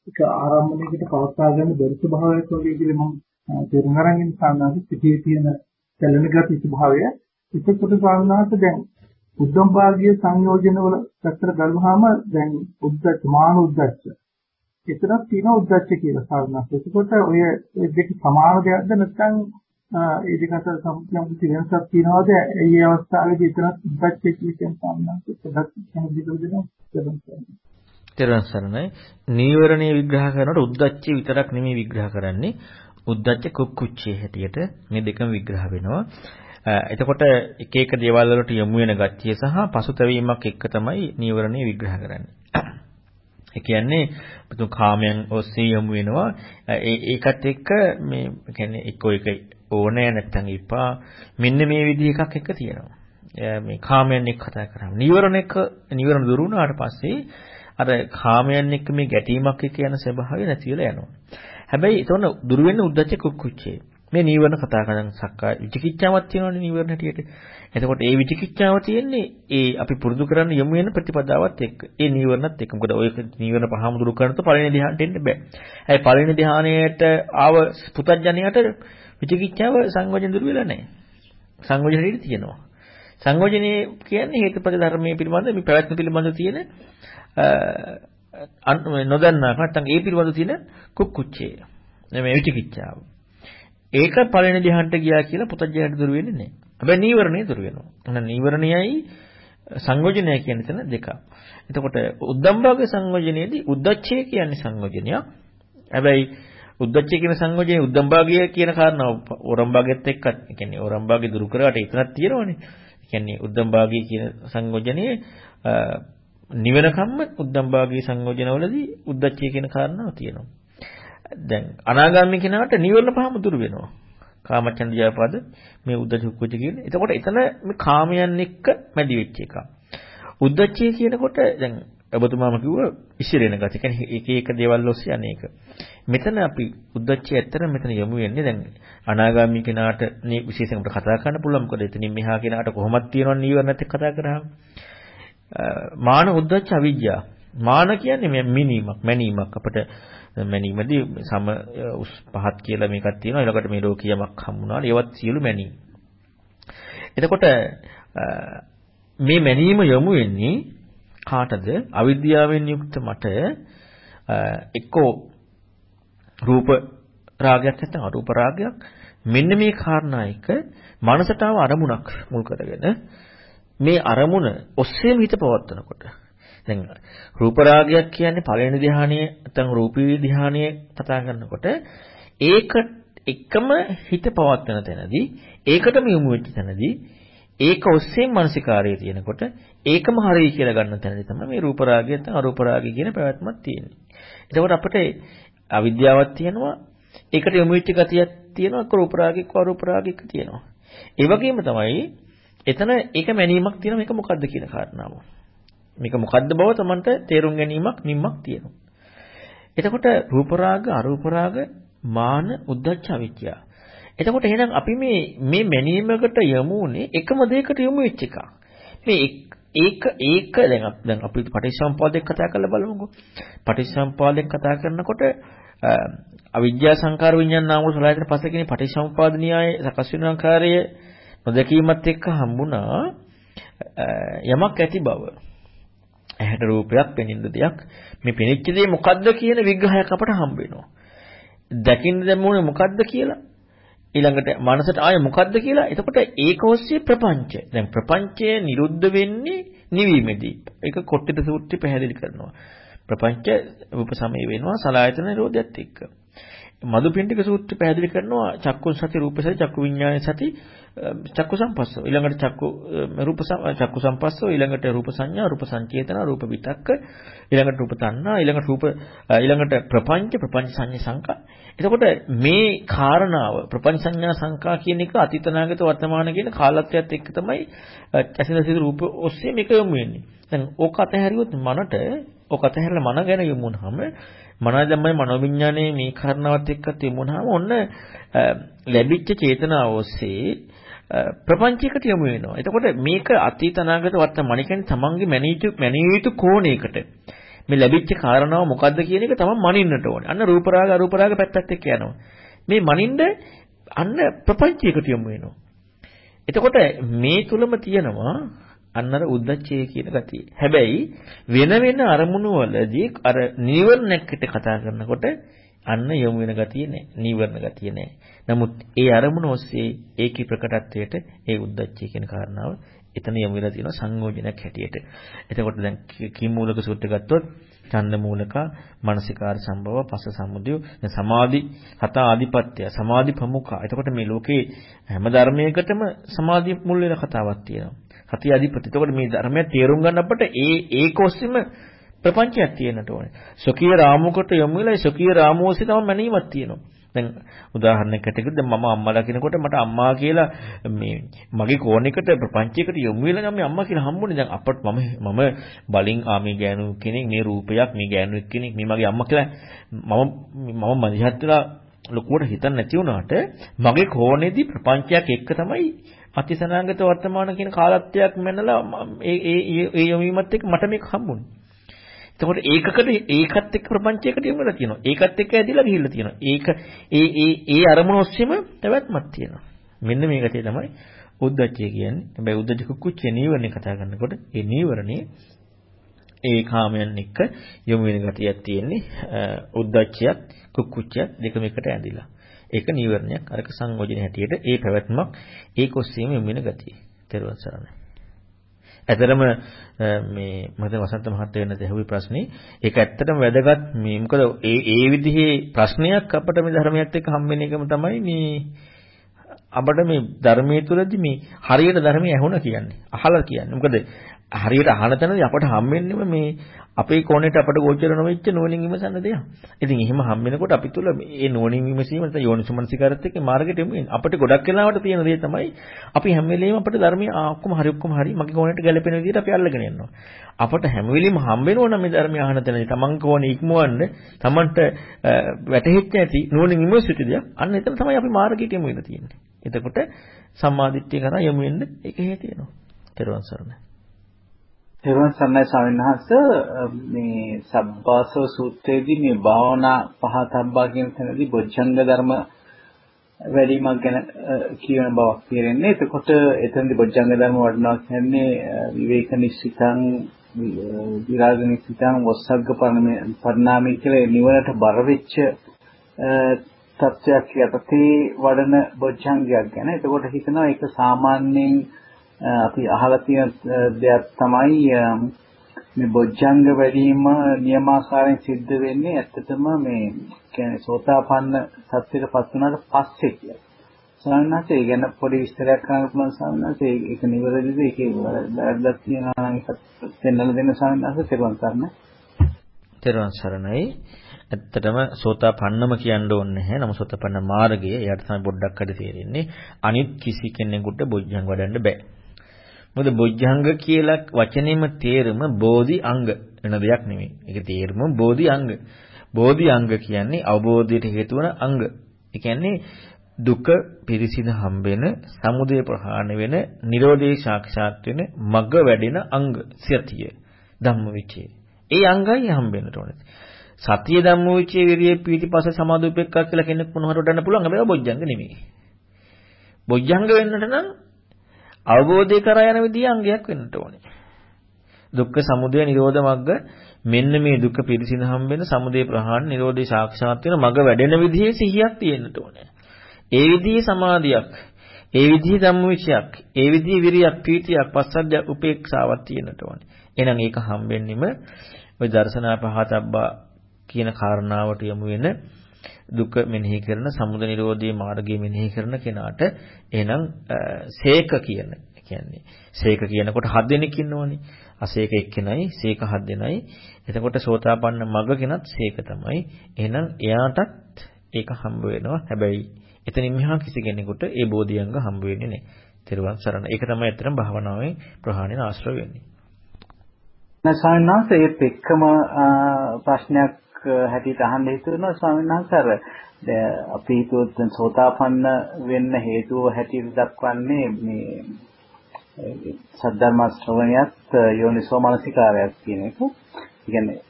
ඒක ආරම්භණයකට පවත්වා ගන්න බැරි ස්වභාවයක් වගේ කියලා මම තේරුම් අරගෙන සාමාන්‍ය පිටියේ තියෙන චලන ගති ස්වභාවය ඒකත් ස්වාමීනාත් දැන් උද්දම් භාගීය සංයෝජන වල පැත්තට බලුවාම දැන් උද්දච්ච මාන උද්දච්ච එතරම් තියෙන උද්දච්ච කියලා සාමාන්‍යයෙන් එතකොට ඔය ඒ දෙක සමාන දෙයක්ද නැත්නම් ඒ දෙක අතර සම්පූර්ණ වෙනසක් තියනවාද ඒ අවස්ථාවේදී එතරම් උද්දච්ච කියන සාමාන්‍යයෙන් පොඩ්ඩක් පැහැදිලි කරගන්න
තෙරුවන් සරණයි. නීවරණේ විග්‍රහ කරනකොට උද්දච්චය විතරක් නෙමෙයි විග්‍රහ කරන්නේ. උද්දච්ච කුක්කුච්චේ හැටියට මේ දෙකම විග්‍රහ වෙනවා. එතකොට එක එක දේවල් වලට යොමු වෙන ගතිය සහ පසුතැවීමක් එක්ක තමයි නීවරණේ විග්‍රහ කරන්නේ. ඒ කියන්නේ පුතු කාමයන් ඔස්සේ යොමු වෙනවා. ඒකත් එක්ක මේ කියන්නේ එක්ක එක ඕනෑ නැත්නම් එපා මෙන්න මේ විදිහ එකක් එක තියෙනවා. මේ කාමයන් එක්ක කතා කරාම නීවරණ එක නීවරණ දුරු වුණාට පස්සේ අර කාමයන් එක්ක මේ ගැටීමක් එක්ක යන ස්වභාවය නැති වෙලා යනවා. හැබැයි එතන දුරු වෙන උද්දච්ච කුක්කුච්චේ. මේ නීවරණ කතා කරන සක්කාය විචිකිච්ඡාවක් තියෙනවනේ නීවරණ හැටියට. එතකොට ඒ විචිකිච්ඡාව තියෙන්නේ ඒ අපි පුරුදු කරන්න යමු වෙන ප්‍රතිපදාවත් එක්ක. ඒ නීවරණත් එක්ක. මොකද ඔය නීවරණ පහම දුරු කරනකොට පළවෙනි ධ්‍යානට එන්න බෑ. හැබැයි පළවෙනි ධ්‍යානයට ආව පුතඥයට විචිකිච්ඡාව සංයෝජන දුරු වෙලා නැහැ. සංයෝජන හැටියට තියෙනවා. සංයෝජනේ කියන්නේ හේතුඵල ධර්මයේ පිළිබඳ මේ පැවැත්ම පිළිබඳ තියෙන නොදන්නා නැත්නම් ඒ පිළිබඳ තියෙන කුක්කුච්චේ. මේ විචිකිච්ඡාව. ඒක පළවෙනි ධ්‍යානට ගියා කියලා පුතඥයට දුර වෙන්නේ නැහැ. හැබැයි නීවරණේ දුර වෙනවා. එහෙනම් නීවරණයයි සංයෝජනය කියන තැන දෙකක්. එතකොට උද්දම්භාග සංයෝජනයේදී උද්දච්චය කියන්නේ සංයෝජනයක්. හැබැයි උද්දච්චය කියන සංයෝජනේ උද්දම්භාගය කියන කාරණාව ඕරම්භාගයත් එක්ක ඒ කියන්නේ ඕරම්භාගය දුරු කරාට එතනක් තියෙනවනේ. ඒ කියන්නේ උද්දම්භාගය කියන සංයෝජනේ නිවනකම්ම උද්දම්භාගී සංයෝජනවලදී උද්දච්චය කියන කාරණාව තියෙනවා. දැන් අනාගාමී කෙනාට නිවර්ණ පහම දුරු වෙනවා. කාමචන්ද ව්‍යාපාද මේ උද්දච්ච කුච්ච කියන්නේ. එතකොට එතන මේ කාමයන් එක්ක මැදි වෙච්ච එක. උද්දච්චය කියනකොට දැන් ඔබතුමාම කිව්ව ඉසිරෙන ගති. කියන්නේ එක එක දේවල් ඔස්සේ අනේක. මෙතන අපි උද්දච්චය ඇත්තටම මෙතන යමු වෙන්නේ දැන් අනාගාමී කෙනාට මේ විශේෂයෙන් අපිට කතා කරන්න පුළුවන්. මොකද එතනින් මෙහා කෙනාට කොහොමද තියෙනවන්නේ නීවරණත් එක්ක කතා කරාම. මාන උද්දච්ච අවිජ්ජා. මාන කියන්නේ මිනීමක්, මැනීමක් අපිට මැනීමදී සම උස් පහත් කියලා මේකක් තියෙනවා. ඊළඟට මේ ලෝකියමක් හම්බුණා. ඒවත් සියලු මැනීම. එතකොට මේ මැනීම යොමු වෙන්නේ කාටද? අවිද්‍යාවෙන් යුක්ත මට එක්කෝ රූප රාගයක් නැත්නම් අරූප රාගයක් මෙන්න මේ කාරණා එක මනසට ආව අරමුණක් මුල් කරගෙන මේ අරමුණ ඔස්සේම හිත පවත්වනකොට දැන් රූප රාගයක් කියන්නේ පළවෙනි ධ්‍යානයේ නැත්නම් රූපී ධ්‍යානයේ කතා කරනකොට ඒක එකම හිත පවත්වන තැනදී ඒකටම යොමු වෙච්ච තැනදී ඒක ඔස්සේම මානසිකාරයේ තියෙනකොට ඒකම හරියි කියලා ගන්න තැනදී තමයි මේ රූප රාගය නැත්නම් අරූප රාගය කියන පැවැත්මක් තියෙන්නේ. එතකොට අපිට අවිද්‍යාවක් තියෙනවා ඒකට යොමු වෙච්ච ගතියක් තියෙනවා ඒක රූප රාගික අරූප රාගික තියෙනවා. ඒ වගේම තමයි එතන ඒක මැනීමක් තියෙනවා මේක මොකද්ද කියන කාරණාව. මේක මොකද්ද බව Tamanට තේරුම් ගැනීමක් නිම්මක් තියෙනවා. එතකොට රූප රාග අරූප රාග මාන උද්දච්ච අවිද්‍යාව. එතකොට එහෙනම් අපි මේ මේ මැනීමකට යමු උනේ එකම දෙයකට යමු වෙච්ච එකක්. මේ ඒක ඒක දැන් දැන් අපි පටිච්චසමුපාදයෙන් කතා කරලා බලමුකෝ. පටිච්චසමුපාදයෙන් කතා කරනකොට අවිද්‍යා සංකාර විඤ්ඤාණ නාම රූප සලආයතන පස්සේ කියන පටිච්චසමුපාද න්‍යාය සකස් වෙන ආකාරය නොදැකීමත් එක්ක හම්බුණා යමක් ඇති බව. ඇහැට රූපයක් පෙනෙන දෙයක් මේ පෙනෙච්ච දේ මොකද්ද කියන විග්‍රහයක් අපට හම්බ වෙනවා. දකින්න දැමුනේ මොකද්ද කියලා ඊළඟට මනසට ආයේ මොකද්ද කියලා එතකොට ඒක ඔස්සේ ප්‍රපංච. දැන් ප්‍රපංචය නිරුද්ධ වෙන්නේ නිවීමේදී. ඒක කොට්ටිත සූත්‍රය පැහැදිලි කරනවා. ප්‍රපංච උපසමය වෙනවා සලායතන නිරෝධයත් එක්ක. මදුපිණ්ඩික සූත්‍රය පැහැදිලි කරනවා චක්කුන් සති රූප සති චක්කු විඥාන සති චක්කු සම්පස්සෝ. ඊළඟට චක්කු රූප චක්කු සම්පස්සෝ. ඊළඟට රූප සංඥා රූප සංචේතන රූප විතක්ක. ඊළඟට රූප තණ්හා ඊළඟට රූප ඊළඟට ප්‍රපංච ප්‍රපංච සංඥා සංකා. එතකොට මේ කාරණාව ප්‍රපංච සංඥා සංකා කියන එක අතීතනාගත වර්තමාන කියන කාලත්වයට එක්ක තමයි ඇසින සිදු රූප ඔස්සේ මේක යොමු වෙන්නේ. දැන් ඕක අතහැරියොත් මනට ඕක අතහැරලා මන ගැන යොමු වුනහම මනෝදම්මයි මනෝවිඤ්ඤාණයේ මේ කාරණාවත් එක්ක තිබුණාම ඔන්න ලැබිච්ච චේතනාව ඔස්සේ ප්‍රපංචයකට යොමු වෙනවා. එතකොට මේක අතීත අනාගත වර්තමාන කියන්නේ තමන්ගේ මැනීතු මැනීතු කෝණයකට මේ ලැබිච්ච කාරණාව මොකද්ද කියන එක තමන් මනින්නට ඕනේ. අන්න රූප රාග අරූප රාග පැත්තත් එක්ක යනවා. මේ මනින්ද අන්න ප්‍රපංචයකට යොමු වෙනවා. එතකොට මේ තුලම තියෙනවා අන්නර උද්දච්චය කියන ගතිය. හැබැයි වෙන වෙන අරමුණු වලදී අර නීවරණයකට කතා කරනකොට අන්න යොමු වෙන ගතිය නැහැ. නීවරණ ගතිය නැහැ. නමුත් ඒ අරමුණ ඔස්සේ ඒකී ප්‍රකටත්වයට ඒ උද්දච්චය කියන කාරණාව එතන යොමු වෙලා තියෙනවා සංයෝජනයක් හැටියට. එතකොට දැන් කිමූලක සූත්‍ර ගත්තොත් ඡන්ද මූලක මානසිකාර සම්භව පස සම්මුතිය සමාධි හත ආධිපත්‍ය සමාධි ප්‍රමුඛ. එතකොට මේ ලෝකේ හැම ධර්මයකටම සමාධිය මුල් වෙන කතාවක් තියෙනවා. හති අධිපති. එතකොට මේ ධර්මය තේරුම් ගන්න අපට ඒ ඒක ඔස්සේම ප්‍රපංචයක් තියෙන්නට ඕනේ. සොකීය රාමුවකට යොමු වෙලා සොකීය රාමුව ඔස්සේ තමයි මැනීමක් තියෙනවා. දැන් උදාහරණයකට කිව්වොත් දැන් මම අම්මලා කෙනෙකුට මට අම්මා කියලා මේ මගේ කෝණයකට ප්‍රපංචයකට යොමු වෙලා නම් මේ අම්මා කියලා හම්බුනේ දැන් අපට මම මම බලින් ආ මේ ගෑනු කෙනෙක් මේ රූපයක් මේ ගෑනු කෙනෙක් මේ මගේ අම්මා කියලා මම මම මදිහත් වෙලා ලොකුවට හිතන්නේ නැති වුණාට මගේ කෝණේදී ප්‍රපංචයක් එක්ක තමයි අතිසනාගත වර්තමාන කියන කාලත්වයක් මැනලා ඒ ඒ ඒ යොමීමත් එක්ක මට මේක හම්බුනේ. එතකොට ඒකකට ඒකත් එක්ක ප්‍රපංචයකට යොමු වෙලා තියෙනවා. ඒකත් එක්ක ඇදිලා ගිහිල්ලා තියෙනවා. ඒක ඒ ඒ ඒ අරමුණ ඔස්සේම පැවැත්මක් තියෙනවා. මෙන්න මේකට තමයි උද්දච්චය කියන්නේ. හැබැයි උද්දච්ච කුක්කුච්චේ නීවරණේ කතා කරනකොට ඒ නීවරණේ ඒ කාමයන් එක්ක යොමු වෙන ගතියක් තියෙන්නේ. උද්දච්චයත් කුක්කුච්චයත් දෙකම එකට ඇඳිලා. ඒක නීවරණයක් අරක සංයෝජන හැටියට ඒ පැවැත්මක් ඒක ඔස්සේම යොමු වෙන ගතිය. තෙරුවන් සරණයි. ඇතරම මේ මම වසන්ත මහත්තයා වෙනද ඇහුවේ ප්‍රශ්නේ ඒක ඇත්තටම වැදගත් මේ මොකද ඒ ඒ විදිහේ ප්‍රශ්නයක් අපිට මේ ධර්මයත් එක්ක හම්බෙන එකම තමයි මේ අපිට මේ ධර්මයේ තුලදී මේ හරියට ධර්මය ඇහුණා කියන්නේ අහලා කියන්නේ මොකද හරියට අහන තැනදී අපට හම්බෙන්නේම මේ අපේ කෝණයට අපට ගෝචර නොවෙච්ච නුවණින් විමසන්න දෙයක්. ඉතින් එහෙම හම් වෙනකොට අපි තුල මේ නුවණින් විමසීම නැත්නම් යෝනිසමනසිකාරත් එක්ක මාර්ගයට එමු වෙන්නේ. අපිට ගොඩක් වෙලාවට තියෙන දේ තමයි අපි හැම වෙලෙම අපිට ධර්මයේ ඔක්කොම හරි ඔක්කොම හරි මගේ කෝණයට ගැලපෙන විදිහට අපි අල්ලගෙන යනවා. අපට හැම වෙලෙම හම් වෙනවනම් මේ ධර්මය අහන තැනදී තමන් කෝණේ ඉක්මවන්න තමන්ට වැටහෙච්ච ඇති නුවණින් විමසිත දෙයක්. අන්න එතන තමයි අපි මාර්ගයට එමු වෙන තියෙන්නේ. එතකොට සම්මාදිට්ඨිය කරා යමු වෙන්න ඒක හේතු වෙනවා. ත්වන් සරණයි.
තෙරුවන් සරණයි ස්වාමීන් වහන්සේ මේ සබ්බාසව සූත්‍රයේදී මේ භාවනා පහතබ්බා කියන තැනදී බොජ්ජංග ධර්ම වැඩිමක් ගැන කියන බවක් තේරෙන්නේ. එතකොට එතනදී බොජ්ජංග ධර්ම වඩනවා කියන්නේ විවේක නිශ්චිතං විරාග නිශ්චිතං වස්සග්ග පරිණාමී කියලා නිවනට බර වෙච්ච තත්වයක් යටතේ වඩන බොජ්ජංගයක් ගැන. එතකොට හිතනවා ඒක සාමාන්‍යයෙන් අපි අහලා තියෙන දෙයක් තමයි මේ බොජ්ජංග වැඩිම නියමාකාරයෙන් සිද්ධ වෙන්නේ ඇත්තටම මේ කියන්නේ සෝතාපන්න සත්‍යයටපත් වුණාට පස්සේ කියලා. සාමාන්‍යයෙන් ඒ ගැන පොඩි විස්තරයක් කරන්න පුළුවන් සාමාන්‍යයෙන් ඒක නිවැරදිද ඒකේ වැරද්දක් තියෙනවා නම් ඒක පෙන්වලා දෙන්න සාමාන්‍යයෙන් තෙරුවන් සරණයි.
තෙරුවන් සරණයි. ඇත්තටම සෝතාපන්නම කියන්න ඕනේ නැහැ. නම සෝතාපන්න මාර්ගය එයාට තමයි පොඩ්ඩක් අඩ තේරෙන්නේ. අනිත් කිසි කෙනෙකුට බොජ්ජංග වඩන්න බෑ. මොකද බොජ්ජංග කියලා වචනේම තේරුම බෝධි අංග වෙන දෙයක් නෙමෙයි. ඒක තේරුම බෝධි අංග. බෝධි අංග කියන්නේ අවබෝධයට හේතු වන අංග. ඒ කියන්නේ දුක පිරිසිදු හම්බෙන, සමුදය ප්‍රහාණය වෙන, නිරෝධේ සාක්ෂාත් වෙන, මග වැඩෙන අංග සියතිය. ධම්මවිචේ. ඒ අංගයි හම්බෙන්නට ඕනේ. සතිය ධම්මවිචේ විරිය පීතිපස සමාධි උපේක්ඛා කියලා කෙනෙක් මොනවට වඩන්න පුළුවන්. හැබැයි බොජ්ජංග නෙමෙයි. බොජ්ජංග වෙන්නට නම් අවබෝධය කරා යන විදිහේ අංගයක් වෙන්නට ඕනේ. දුක්ඛ සමුදය නිරෝධ මග්ග මෙන්න මේ දුක පිරිසිඳ හම්බෙන සමුදය ප්‍රහාණ නිරෝධේ සාක්ෂාත් වෙන මග වැඩෙන විදිහේ සිහියක් තියෙන්නට ඕනේ. ඒ විදිහේ සමාධියක්, ඒ විදිහේ ධම්මවිචයක්, ඒ විදිහේ විරියක්, පීතියක්, පස්සද්ධ උපේක්ෂාවක් තියෙන්නට ඕනේ. එහෙනම් ඒක හම්බෙන්නෙම ওই දර්ශනා පහතබ්බා කියන කාරණාවට යමු වෙන දුක මෙනෙහි කරන සමුදය නිරෝධී මාර්ගය මෙනෙහි කරන කෙනාට එහෙනම් සේක කියන කියන්නේ සේක කියනකොට හත් දෙනෙක් ඉන්නවනේ. අසේක එක්කෙනයි සේක හත් දෙනයි. එතකොට සෝතාපන්න මග කෙනත් සේක තමයි. එහෙනම් එයාටත් ඒක හම්බ වෙනවා. හැබැයි එතනින් මෙහා කිසි කෙනෙකුට ඒ බෝධියංග හම්බ වෙන්නේ නැහැ. තෙරුවන් සරණ ඒක තමයි ඇත්තටම භාවනාවෙන් ප්‍රහාණය ආශ්‍රය වෙන්නේ.
ස්වාමීන් වහන්සේ ඒත් එක්කම ප්‍රශ්නයක් හැටියට අහන්න හිතුණා ස්වාමීන් වහන්සේ අර අපි හිතුවොත් සෝතාපන්න වෙන්න හේතුව හැටියට දක්වන්නේ මේ සද්ධර්ම ශ්‍රවණයත් යෝනිසෝ මනසිකාරයක් කියන එක. ඒ කියන්නේ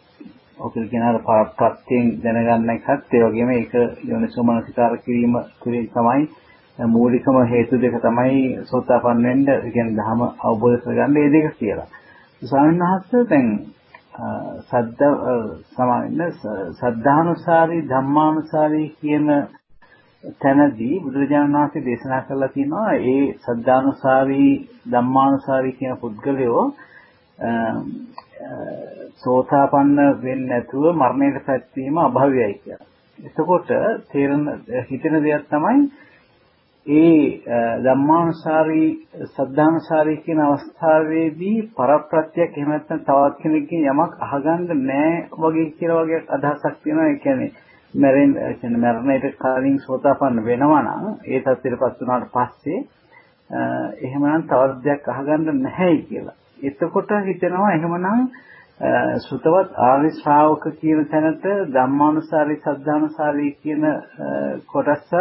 ඔකල් කියනාර ප්‍රත්‍යයෙන් දැනගන්න එකත් ඒ වගේම ඒක යෝනිසෝ මනසිකාර කිරීම කිරීම තමයි මූලිකම හේතු දෙක තමයි සෝතාපන්න වෙන්න, ඒ කියන්නේ ධර්ම අවබෝධ කරගන්න මේ දෙක කියලා. ස්වාමීන් වහන්සේ දැන් සද්ද සමාන සද්ධානුසාරී ධම්මානුසාරී කියන තැනදී බුදුරජාණන් වහන්සේ දේශනා කළා තියෙනවා ඒ සද්ධානුසාරී ධම්මානුසාරී කියන පුද්ගලයෝ සෝතාපන්න වෙන්නේ නැතුව මරණයට පැත්වීම අභව්‍යයි කියලා. එතකොට තේරෙන හිතෙන දෙයක් තමයි ඒ ධම්මානුසාරී සද්ධානුසාරී කියන අවස්ථාවේදී පරප්‍රත්‍යක් එහෙම නැත්නම් තවත් කෙනෙක්ගෙන් යමක් අහගන්න නැහැ වගේ කියලා වගේ අදහසක් තියෙනවා ඒ කියන්නේ මරෙන් කියන්නේ මරණයට කලින් සෝතාපන්න වෙනවා නම් ඒ තත්ත්වයටපත් වුණාට පස්සේ එහෙමනම් තවත් දෙයක් අහගන්න නැහැයි කියලා. එතකොට හිතෙනවා එහෙමනම් සුතවත් ආර්ය ශ්‍රාවක කියන තැනට ධම්මානුසාරී සද්ධානුසාරී කියන කොටස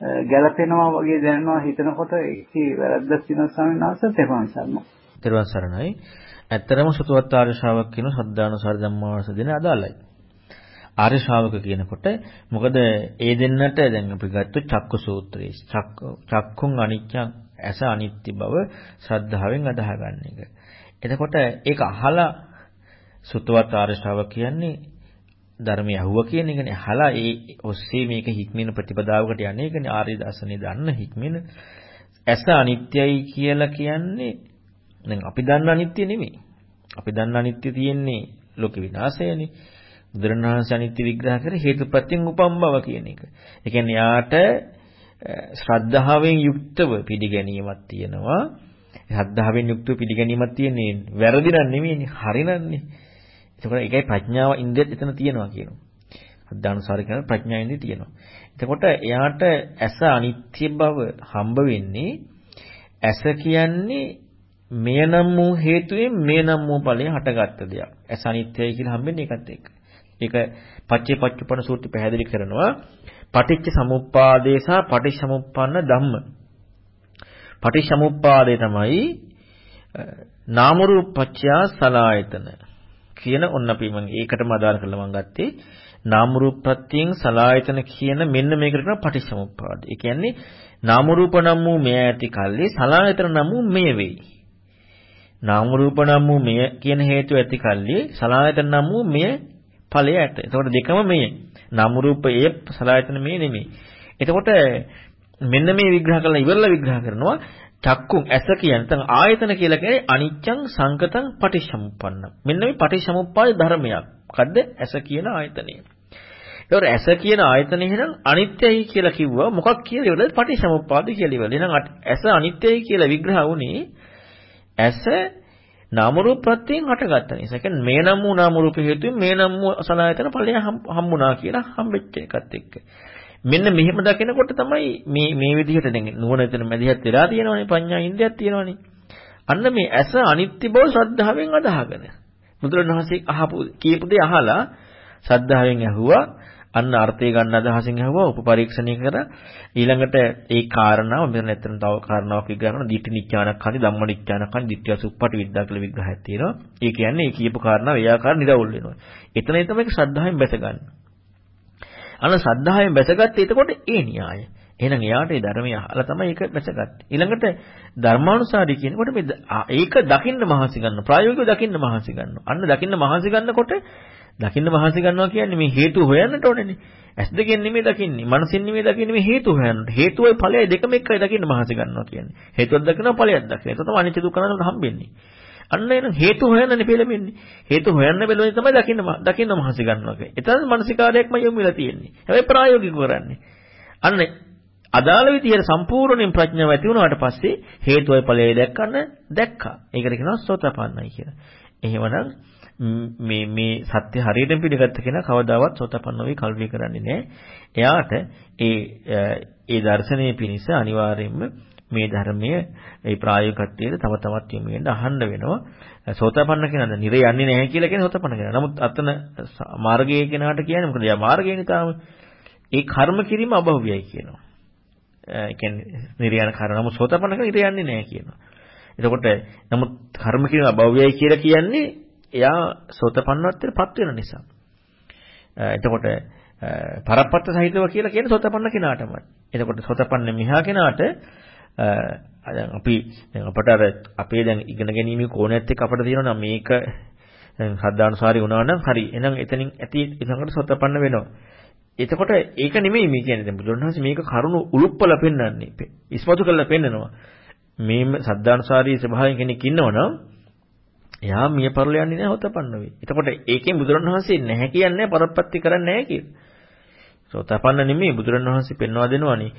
ගැළපෙනවා වගේ දැනෙනවා හිතනකොට ඒකේ වැරද්දක් තියෙනවා ස්වාමීන් වහන්සේ තෙරුවන් සරණයි.
තෙරුවන් සරණයි. ඇත්තරම සතුවත් ආර්ය ශ්‍රාවක කියන සද්ධානුසාර ධම්මාවස දෙන අදාළයි. ආර්ය ශ්‍රාවක කියනකොට මොකද ඒ දෙන්නට දැන් අපි ගත්ත චක්ක සූත්‍රයේ චක්කුන් අනිච්චං ඇස අනිත්‍ය බව ශ්‍රද්ධාවෙන් අදාහ ගන්න එක. එතකොට ඒක අහලා සුතවත් ආර්ය ශ්‍රාවක කියන්නේ ධර්මය අහුව කියන එකනේ අහලා ඒ ඔස්සේ මේක හික්මින ප්‍රතිපදාවකට යන්නේ ඒකනේ ආර්ය දර්ශනේ දන්න හික්මින ඇස අනිත්‍යයි කියලා කියන්නේ දැන් අපි දන්න අනිත්‍ය නෙමෙයි. අපි දන්න අනිත්‍ය තියෙන්නේ ලෝක විනාශයනේ. බුදුරණවහන්සේ අනිත්‍ය විග්‍රහ කරේ හේතුප්‍රත්‍යයෙන් උපම් බව කියන එක. ඒ කියන්නේ යාට ශ්‍රද්ධාවෙන් යුක්තව පිළිගැනීමක් තියෙනවා. ශ්‍රද්ධාවෙන් යුක්තව පිළිගැනීමක් තියෙන්නේ වැරදි නන් නෙමෙයිනේ හරිනන්නේ. එතකොට ඒකයි ප්‍රඥාව ඉන්ද්‍රියත් එතන තියෙනවා කියනවා. අද්දානුසාර කියන ප්‍රඥා ඉන්ද්‍රිය තියෙනවා. එතකොට එයාට ඇස අනිත්‍ය බව හම්බ වෙන්නේ ඇස කියන්නේ මෙය නම් වූ හේතුවෙන් මේ නම් වූ ඵලය හටගත්ත දෙයක්. ඇස අනිත්‍යයි කියලා හම්බෙන්නේ ඒකත් එක්ක. ඒක පච්චේ පච්චුපන සූත්‍රය පැහැදිලි කරනවා. පටිච්ච සමුප්පාදේ සහ පටිච්චසමුප්පන්න ධම්ම. පටිච්චසමුප්පාදේ තමයි නාම රූපච්ඡා සලායතන කියන ඔන්න අපි මම ඒකටම අදාළ කරලා මම ගත්තේ නාම රූප ප්‍රත්‍යයෙන් සලායතන කියන මෙන්න මේකට කියන පටිච්චසමුප්පාද. ඒ කියන්නේ නාම රූප නම් වූ මෙය ඇති කල්ලි සලායතන නම් වූ මෙය වෙයි. නාම රූප නම් වූ මෙය කියන හේතුව ඇති කල්ලි සලායතන නම් වූ මෙය ඵලය ඇත. එතකොට දෙකම මෙය. නාම රූපයේ සලායතන මේ නෙමෙයි. එතකොට මෙන්න මේ විග්‍රහ කරලා ඉවරලා විග්‍රහ කරනවා චක්කුම් ඇස කියන්නේ නැත්නම් ආයතන කියලා කියන්නේ අනිච්චං සංකතං පටිච්චසමුප්පන්න. මෙන්න මේ පටිච්චසමුප්පාද ධර්මයක්. මොකද්ද? ඇස කියන ආයතනය. ඒතකොට ඇස කියන ආයතනය එහෙනම් අනිත්‍යයි කියලා කිව්වා. මොකක් කියලා ඉවරද? පටිච්චසමුප්පාද කියලා ඉවරද. එහෙනම් ඇස අනිත්‍යයි කියලා විග්‍රහ වුණේ ඇස නාම රූප ප්‍රත්‍යයෙන් හටගත්ත නිසා. ඒ කියන්නේ මේ නම් වූ නාම රූප හේතුවෙන් මේ නම් වූ සලආයතන ඵලය හම්බුණා කියලා හම්බෙච්ච එකත් එක්ක. මෙන්න මෙහෙම දකිනකොට තමයි මේ මේ විදිහට දැන් නුවණ එතන මැදිහත් වෙලා තියෙනවනේ ප්‍රඥා ඉන්ද්‍රියක් තියෙනවනේ. අන්න මේ ඇස අනිත්‍ය බව ශ්‍රද්ධාවෙන් අදහගෙන. බුදුරණවහන්සේ අහපු කියපු දේ අහලා ශ්‍රද්ධාවෙන් ඇහුවා. අන්න අර්ථය ගන්න අදහසින් ඇහුවා උපපරීක්ෂණය කරා. ඊළඟට ඒ කාරණාව මෙතන ඇත්තටම තව කාරණාවක් විග්‍රහ කරනවා. දිට්ඨි නිච්ඡානක් හරි ධම්ම නිච්ඡානක් හරි දිට්ඨිය සුප්පටි විද්‍යා කියලා විග්‍රහයක් තියෙනවා. ඒ කියන්නේ ඒ කියපු කාරණාව ඒ ආකාර නිරවුල් වෙනවා. එතන තමයි ශ්‍රද්ධාවෙන් බැසගන්නේ අන්න ශ්‍රද්ධාවෙන් බැසගත්තේ එතකොට ඒ න්‍යාය එහෙනම් එයාට ඒ ධර්මය අහලා තමයි ඒක බැසගත්තේ. ඊළඟට ධර්මානුසාරී කියනකොට මේ ඒක දකින්න මහන්සි ගන්න ප්‍රායෝගිකව දකින්න මහන්සි ගන්නවා. අන්න දකින්න මහන්සි ගන්නකොට දකින්න මහන්සි ගන්නවා කියන්නේ මේ හේතු හොයන්නට ඕනේනේ. ඇස් දෙකෙන් නෙමෙයි දකින්නේ. මනසින් නෙමෙයි දකින්නේ මේ හේතු හොයන්නට. හේතුවයි ඵලයයි දෙකම එකයි දකින්න මහන්සි ගන්නවා කියන්නේ. හේතුවක් දකිනවා ඵලයක් දකිනවා. ඒක තමයි අනිත්‍ය දුක්ඛ අනාත්ම හම්බෙන්නේ. අන්න එන හේතු හොයන්නනේ පෙළඹෙන්නේ. හේතු හොයන්න බැලුවනේ තමයි දකින්න දකින්න මහන්සි ගන්නවා කියන්නේ. එතන මානසිකාරයක්ම යොමු වෙලා තියෙන්නේ. හැබැයි ප්‍රායෝගිකව කරන්නේ. අන්න අදාළ විදියට සම්පූර්ණයෙන් ප්‍රඥාව ඇති වුණාට පස්සේ හේතුවයි ඵලයයි දැක්කන්න දැක්කා. ඒකට කියනවා සෝතපන්නයි කියලා. එහෙමනම් මේ මේ සත්‍ය හරියටම පිළිගත්ත කෙනා කවදාවත් සෝතපන්න වෙයි කල්පී කරන්නේ නැහැ. එයාට ඒ ඒ දර්ශනයේ පිණිස අනිවාර්යයෙන්ම මේ ධර්මයේ ඒ ප්‍රායෝගිකත්වයට තම තවත් යොමු වෙන්න අහන්න වෙනවා. සෝතපන්න කෙනාද නිරේ යන්නේ නැහැ කියලා කියන සෝතපන්න කෙනා. නමුත් අතන මාර්ගයේ කෙනාට කියන්නේ මොකද? යා මාර්ගයනේ තාම. ඒ කර්ම කිරීම අභව්‍යයි කියනවා. ඒ කියන්නේ නිර්යන කර්ම නමුත් සෝතපන්න කෙනා නිරේ යන්නේ නැහැ කියනවා. එතකොට නමුත් කර්ම කිරීම අභව්‍යයි කියලා කියන්නේ එයා සෝතපන්නත්වයටපත් වෙන නිසා. එතකොට පරපත්ත සහිතව කියලා කියන්නේ සෝතපන්න කෙනාටමයි. එතකොට සෝතපන්න මිහා කෙනාට දැන් අපි දැන් අපට අර අපේ දැන් ඉගෙන ගැනීමේ කෝණයත් එක්ක අපිට තියෙනවා නම් මේක දැන් සද්ධානුසාරී වුණා නම් හරි. එහෙනම් එතනින් ඇති ඊළඟට සෝතපන්න වෙනවා. එතකොට ඒක නෙමෙයි මේ කියන්නේ දැන් බුදුරණවහන්සේ මේක කරුණු උලුප්පල පෙන්වන්නේ. ඉස්මතු කරලා පෙන්නනවා. මේ සද්ධානුසාරී ස්වභාවයෙන් කෙනෙක් ඉන්නවනම් එයා මිය පරල යන්නේ නැහැ හොතපන්න වෙයි. එතකොට ඒකෙන් බුදුරණවහන්සේ නැහැ කියන්නේ පරප්පත්ති කරන්නේ නැහැ කියලා. සෝතපන්න නෙමෙයි බුදුරණවහන්සේ පෙන්වා දෙනවානේ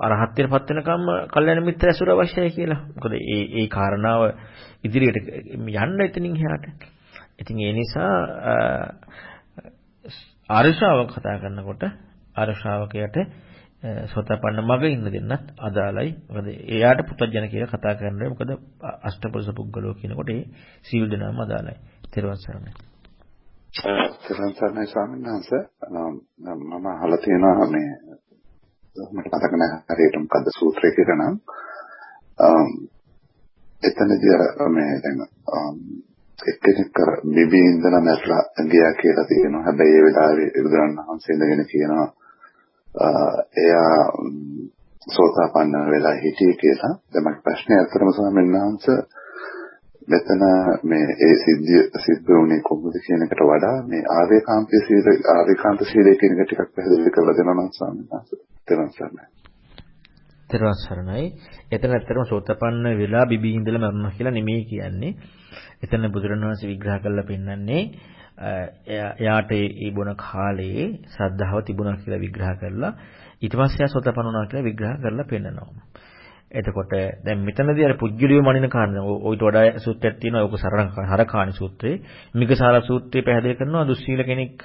අරහත්ත්වයට පත් වෙනකම්ම කල්යනා මිත්‍ර ඇසුර අවශ්‍යයි කියලා. මොකද ඒ ඒ කාරණාව ඉදිරියට යන්න එතනින් එහාට. ඉතින් ඒ නිසා ආර්ශාවක කතා කරනකොට ආර්ශාවකයට සෝතපන්න මග ඉන්න දෙන්නත් අදාළයි. මොකද එයාට පුතජන කියලා කතා කරන්නේ මොකද අෂ්ටපුරුෂ පුද්ගලෝ කියනකොට ඒ සීල් දෙනාම අදාළයි. තෙරුවන් සරණයි.
තෙරුවන් සරණයි ස්වාමීන් වහන්සේ. මම අහලා තියෙනවා මේ මට මතක නැහැ හරියට මොකද්ද සූත්‍රය කියලා නම් එතනදී මේ දැන් එක්කෙනෙක් කර බිබී ඉඳලා මැරලා ගියා කියලා තියෙනවා. හැබැයි ඒ වෙලාවේ බුදුරණන් වහන්සේ ඉඳගෙන කියනවා එයා සෝතාපන්න වෙලා හිටියේ කියලා. දැන් මගේ ප්‍රශ්නේ අතරම ස්වාමීන් වහන්සේ මෙතන මේ ඒ සිද්ධිය සිද්ධ වුණේ කොහොමද කියන එකට වඩා මේ ආර්යකාන්තයේ සීල ආර්යකාන්ත සීලය කියන එක ටිකක් පැහැදිලි කරලා දෙනවා නම් ස්වාමීන් වහන්සේ. තේරුම් ගන්න.
තෙරුවන් සරණයි. එතන ඇත්තටම සෝතපන්න වෙලා බිබී ඉඳලා මරනවා කියලා නෙමෙයි කියන්නේ. එතන බුදුරණවහන්සේ විග්‍රහ කරලා පෙන්නන්නේ එයාට ඒ බොන කාලේ ශ්‍රද්ධාව තිබුණා කියලා විග්‍රහ කරලා ඊට පස්සේ එයා සෝතපන්න වුණා කියලා විග්‍රහ කරලා පෙන්නනවා. එතකොට දැන් මෙතනදී අර පුජ්‍යලිය මනින කාරණා ඔයිට වඩා සූත්‍රයක් තියෙනවා ඔක සරණ හරකාණි සූත්‍රේ මිගසාර සූත්‍රය පැහැදිලි කරනවා දුස්සීල කෙනෙක්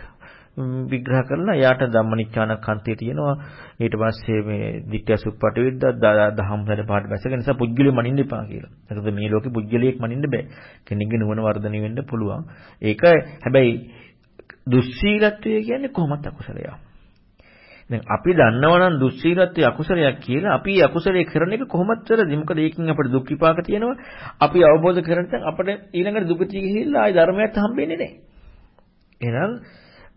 විග්‍රහ කරලා එයාට ධම්මනිච්ඡානකන්තේ තියෙනවා ඊට පස්සේ මේ ditthya suppati විද්දා දහම් වැඩ පාඩ බැසගෙන නිසා පුජ්‍යලිය මනින්න එපා කියලා. ඒකද මේ ලෝකේ පුජ්‍යලියෙක් මනින්න බෑ. කෙනෙක්ගේ නුවණ වර්ධනය වෙන්න පුළුවන්. ඒක හැබැයි දුස්සීලත්වය කියන්නේ කොහොමද අකුසලයක්. දැන් අපි දන්නවා නම් දුස්සීලත්වයේ අකුසලයක් කියලා අපි අකුසලයේ කරන එක කොහොමද කරන්නේ? මොකද ඒකෙන් අපිට දුක් විපාක තියෙනවා. අපි අවබෝධ කරගන්න තැන් අපිට ඊළඟට දුකටි ගිහිල්ලා ආයි ධර්මයට හම්බෙන්නේ නැහැ. එහෙනම්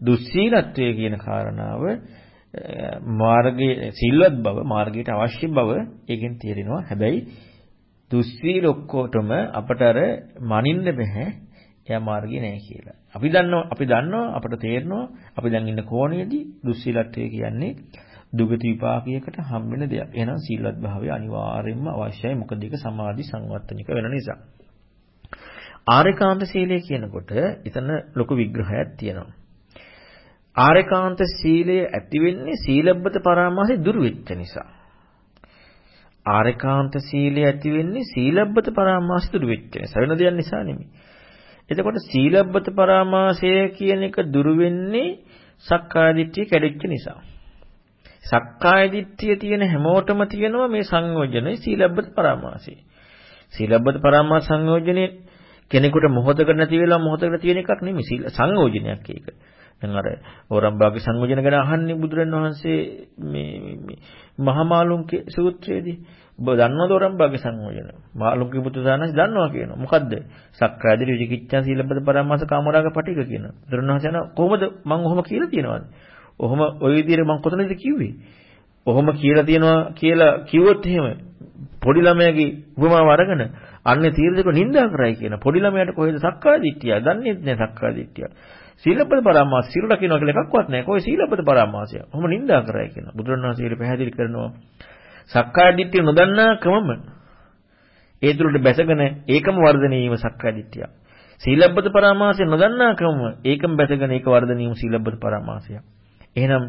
දුස්සීලත්වයේ කියන කාරණාව මාර්ගයේ සිල්වත් බව මාර්ගයට අවශ්‍ය බව ඒකෙන් තේරෙනවා. හැබැයි දුස්සීල ඔක්කොටම අපට අර මනින්න බෑ. එයා මාර්ගය නෑ කියලා. අපි දන්නවා අපි දන්නවා අපට තේරෙනවා අපි දැන් ඉන්න කෝණයේදී දුස්සීලත්වය කියන්නේ දුගති විපාකයකට හම් වෙන දෙයක්. එහෙනම් සීලවත් භාවය අනිවාර්යයෙන්ම අවශ්‍යයි. මොකද ඒක සමාධි සංවර්ධනික වෙන නිසා. ආරේකාන්ත සීලය කියනකොට එතන ලොකු විග්‍රහයක් තියෙනවා. ආරේකාන්ත සීලය ඇති වෙන්නේ සීලබ්බත පරාමාසය දුරු වෙච්ච නිසා. ආරේකාන්ත සීලය ඇති වෙන්නේ සීලබ්බත පරාමාසය දුරු වෙච්ච නිසා. වෙන දෙයක් නිසා නෙමෙයි. එතකොට සීලබ්බත පරාමාසය කියන එක දුරු වෙන්නේ සක්කාය දිට්ඨිය කැඩෙච්ච නිසා. සක්කාය දිට්ඨිය තියෙන හැමෝටම තියෙනවා මේ සංයෝජනේ සීලබ්බත පරාමාසය. සීලබ්බත පරාමාස සංයෝජනේ කෙනෙකුට මොහොතකට නැති වෙලා මොහොතකට තියෙන එකක් නෙමෙයි සීල සංයෝජනයක් ඒක. දැන් අර ඕරම්බාගේ සංයෝජන ගැන අහන්නේ බුදුරණවහන්සේ මේ මහා මාළුන්ගේ සූත්‍රයේදී ඔබ දන්නවද ඕරම්බාගේ සංයෝජන? මාළුන්ගේ පුත්‍රදානස් දන්නවා කියනවා. මොකද්ද? සක්කායදී විචිකිච්ඡා සීලබ්බත පරාමාස කාමරාග පටික කියන. බුදුරණවහන්සේ කොහොමද මම ඔහොම කියලා තියනවද? ඔහොම ওই විදිහට මම කොතනද කිව්වේ? ඔහොම කියලා තියනවා කියලා කිව්වොත් එහෙම පොඩි ළමයාගේ උපමාව අරගෙන අන්නේ තීරදක නිඳා කරයි කියන පොඩි ළමයාට කොහෙද සක්කාය දිට්ඨිය? දන්නේ නැහැ සක්කාය දිට්ඨිය. සීලබ්බත පරාමාස සිල් රකින්න කියලා එකක්වත් නැහැ. කොයි සීලබ්බත පරාමාසය? ඔහොම නිඳා කරයි කියන. බුදුරණවහන්සේ පැහැදිලි කරනවා. සක්කාය දිට්ඨිය නොදන්නා කමම ඒ තුළට බැසගෙන ඒකම වර්ධනය වීම සක්කාය දිට්ඨිය. සීලබ්බත පරාමාසය නොදන්නා කමම ඒකම බැසගෙන ඒක වර්ධනය වීම සීලබ්බත පරාමාසය. එහෙනම්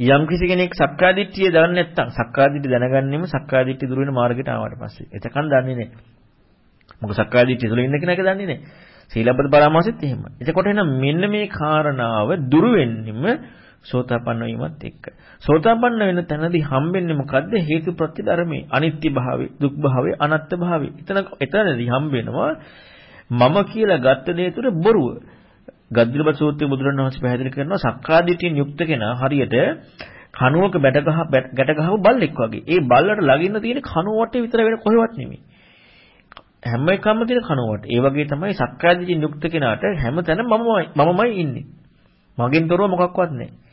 යම් කිසි කෙනෙක් සක්කාය දිට්ඨිය දන්නේ නැත්නම් සක්කාය දිට්ඨිය දැනගන්නෙම සක්කාය දිට්ඨිය දුර වෙන මාර්ගයට ආවට පස්සේ. එතකන් දන්නේ නැහැ. මොකද සක්කාය දිට්ඨිය තුළ ඉන්න කෙනෙක් දන්නේ නැහැ. සීලබ්බත පරාමාසෙත් එහෙම. එතකොට එහෙනම් මෙන්න මේ කාරණාව දුරු වෙන්නෙම සෝතාපන්න වීමත් එක්ක. සෝතාපන්න වෙන තැනදී හම්බෙන්නේ මොකද්ද? හේතු ප්‍රත්‍ය ධර්මයේ අනිත්‍ය භාවය, දුක් භාවය, අනාත්ම භාවය. එතන එතනදී හම්බෙනවා මම කියලා ගත්ත දේ තුර බොරුව. ගද්දිරබත් සූත්‍රයේ බුදුරණවහන්සේ පැහැදිලි කරනවා සක්කාදිටියෙන් යුක්ත කෙනා හරියට කනුවක බැට ගහ ගැට ගහව බල්ලෙක් වගේ. ඒ බල්ලට ළඟින්න තියෙන කනුව වටේ විතර වෙන කොහෙවත් නෙමෙයි. හැම එකම තියෙන කනුවට. ඒ වගේ තමයි සක්කාදිටියෙන් යුක්ත කෙනාට හැමතැනම මමමයි මමමයි ඉන්නේ. මගෙන් තොරව මොකක්වත් නැහැ.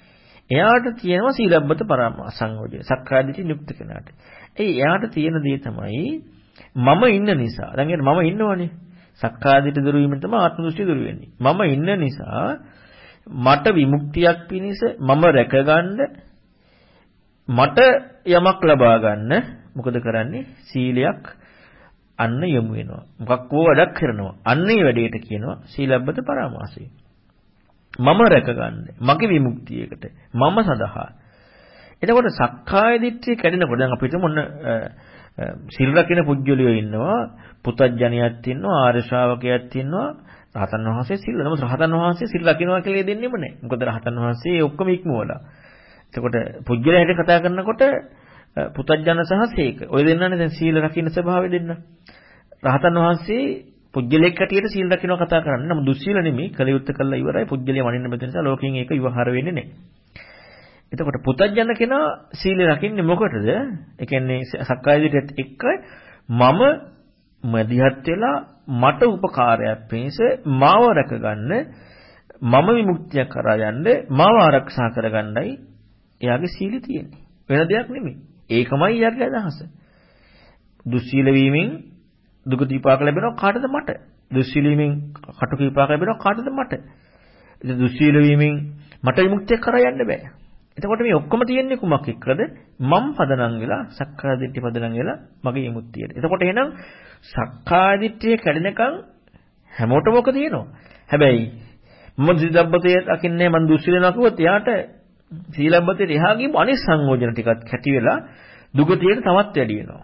එයාට තියෙනවා සීලබ්බත පරාමාස සංයෝජය. සක්කාදිටි නිුක්ත කෙනාට. ඒ එයාට තියෙන දේ තමයි මම ඉන්න නිසා. දැන් මම ඉන්නවනේ. සක්කාදිටි දුරු වීමෙන් තමයි ආත්ම දෘෂ්ටි දුරු වෙන්නේ. මම ඉන්න නිසා මට විමුක්තියක් පිණිස මම රැකගන්න මට යමක් ලබා ගන්න මොකද කරන්නේ? සීලයක් අන්න යොමු වෙනවා. මොකක් හෝ වැඩක් කරනවා. අන්න ඒ වැඩේට කියනවා සීලබ්බත පරාමාසය. මම රැකගන්න මගේ විමුක්තියකට මම සඳහා. එතකොට සක්කාය දිට්ඨිය කැඩෙනකොට දැන් අපිට මොන සිල් රකින්න පුජ්‍යලියෝ ඉන්නවා පුතඥයයක් ඉන්නවා ආර්ය ශ්‍රාවකයෙක් ඉන්නවා. රහතන් වහන්සේ සිල් නමුත් රහතන් වහන්සේ සිල් රකින්නවා කියලා දෙන්නෙම නැහැ. මොකද රහතන් වහන්සේ ඔක්කොම ඉක්මවලා. එතකොට පුජ්‍යලයට කතා කරනකොට පුතඥන සහ සීක. ඔය දෙන්නනේ දැන් සීල රකින්න ස්වභාවය දෙන්න. රහතන් වහන්සේ පුජ්‍යලෙක් හැටියට සීල් රකින්නවා කතා කරන්නේ. නමුත් දුස්සීල නෙමෙයි. කලියුත්ත කළා ඉවරයි. පුජ්‍යලිය වනින්න බැරි නිසා ලෝකයෙන් ඒක විවහාර වෙන්නේ නැහැ. එතකොට පුතඥන කෙනා සීල රකින්නේ මොකටද? ඒ කියන්නේ සක්කාය දිට්ඨියත් එක්ක මම මදිහත් වෙලා මට උපකාරයක් පිණිස මාව රැකගන්න මම විමුක්තිය කරා යන්න මාව ආරක්ෂා කරගන්නයි එයාගේ සීලය තියෙන්නේ. වෙන දෙයක් නෙමෙයි. ඒකමයි එයාගේ අදහස. දුස්සීල වීමෙන් දුක දීපාක ලැබෙනවා කාටද මට? දුස්සීලීමෙන් කටුක විපාක ලැබෙනවා කාටද මට? ඉතින් දුස්සීල වීමෙන් මට විමුක්තිය කරා යන්න බෑ. එතකොට මේ ඔක්කොම තියෙන්නේ කුමක් එක්කද? මම් පදනම් වෙලා සක්කාය දිට්ඨිය පදනම් වෙලා මගේ විමුක්තියට. එතකොට එහෙනම් සක්කාය දිට්ඨිය කැඩෙනකන් හැමෝටම ඔක තියෙනවා. හැබැයි මම සීලබ්බතේ දකින්නේ මං දුස්සි වෙනවා කිව්වොත් එයාට සීලබ්බතේ එහා ගිහම අනිත් සංයෝජන ටිකත් කැටි වෙලා දුගතියට තවත් වැඩි වෙනවා.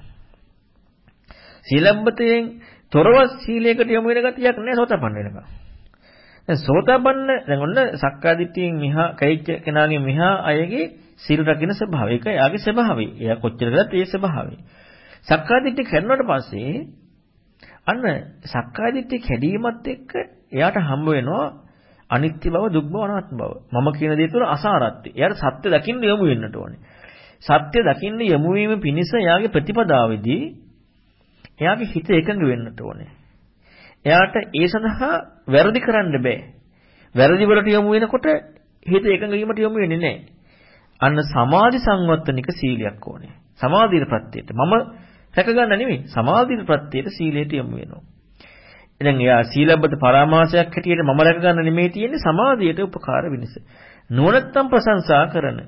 සීලබ්බතයෙන් තොරව සීලයකට යොමු වෙන ගතියක් නෑ සෝතපන්න වෙනකම්. දැන් සෝතපන්න දැන් ඔන්න සක්කාදිට්ඨියෙන් මිහා කයිච්ච කෙනාගේ මිහා අයගේ සීල රකින්න ස්වභාවය. ඒක එයාගේ ස්වභාවය. එයා කොච්චර කරත් ඒ ස්වභාවය. සක්කාදිට්ඨිය කරනවට පස්සේ අන්න සක්කාදිට්ඨිය කැඩීමත් එක්ක එයාට හම්බ වෙනවා අනිත්‍ය බව, දුක් බව, අනාත්ම බව. මම කියන දේ තුන අසාරත්වය. එයාට සත්‍ය දකින්න යොමු වෙන්නට ඕනේ. සත්‍ය දකින්න යොමු වීම පිණිස එයාගේ ප්‍රතිපදාවේදී එයාගේ හිත එකඟ වෙන්නට ඕනේ. එයාට ඒ සඳහා වැරදි කරන්න බෑ. වැරදි වලට යොමු වෙනකොට හිත එකඟ වීමට යොමු වෙන්නේ නැහැ. අන්න සමාධි සංවත්තනික සීලයක් ඕනේ. සමාධියට ප්‍රත්‍යයට. මම රැකගන්න නෙමෙයි. සමාධියට ප්‍රත්‍යයට සීලයට යොමු වෙනවා. දැන් එයා සීලබ්බත පරාමාසයක් හැටියට මම රැකගන්න නෙමෙයි තියෙන්නේ සමාධියට උපකාර වෙනස. නුවණත්තම් ප්‍රශංසා කරන.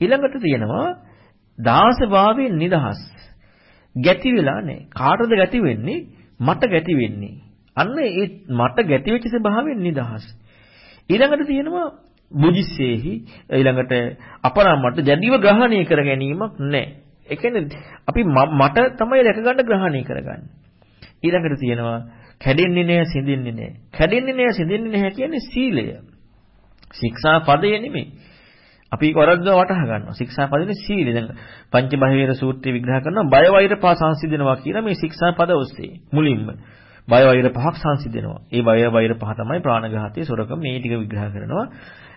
ඊළඟට තියෙනවා දාස භාවයෙන් නිදහස්. ගැති වෙලා නැහැ. කාටද ගැති වෙන්නේ? මට ගැති වෙන්නේ. අන්න ඒ මට ගැති වෙච්ච ස්වභාවයෙන් නිදහස්. ඊළඟට තියෙනවා බුජිස්සේහි ඊළඟට අපරාමට ජඩිව ග්‍රහණය කර ගැනීමක් නැහැ. ඒ කියන්නේ අපි මට තමයි රැක ගන්න ග්‍රහණය කරගන්නේ. ඊළඟට තියෙනවා කැඩෙන්නේ නැහැ, සිඳෙන්නේ නැහැ. කැඩෙන්නේ නැහැ, සිඳෙන්නේ නැහැ කියන්නේ සීලය. ශික්ෂා පදය නෙමෙයි. අපි ඒක වරද්දව වටහා ගන්නවා. ශික්ෂා පදනේ සීලය. දැන් පංච බහිර සූත්‍රය විග්‍රහ කරනවා බය වෛර පහ සංසිඳනවා කියන මේ ශික්ෂා පද ඔස්සේ මුලින්ම බය වෛර පහක් සංසිඳනවා. ඒ බය වෛර පහ තමයි ප්‍රාණඝාතය, සොරකම මේ ටික විග්‍රහ කරනවා.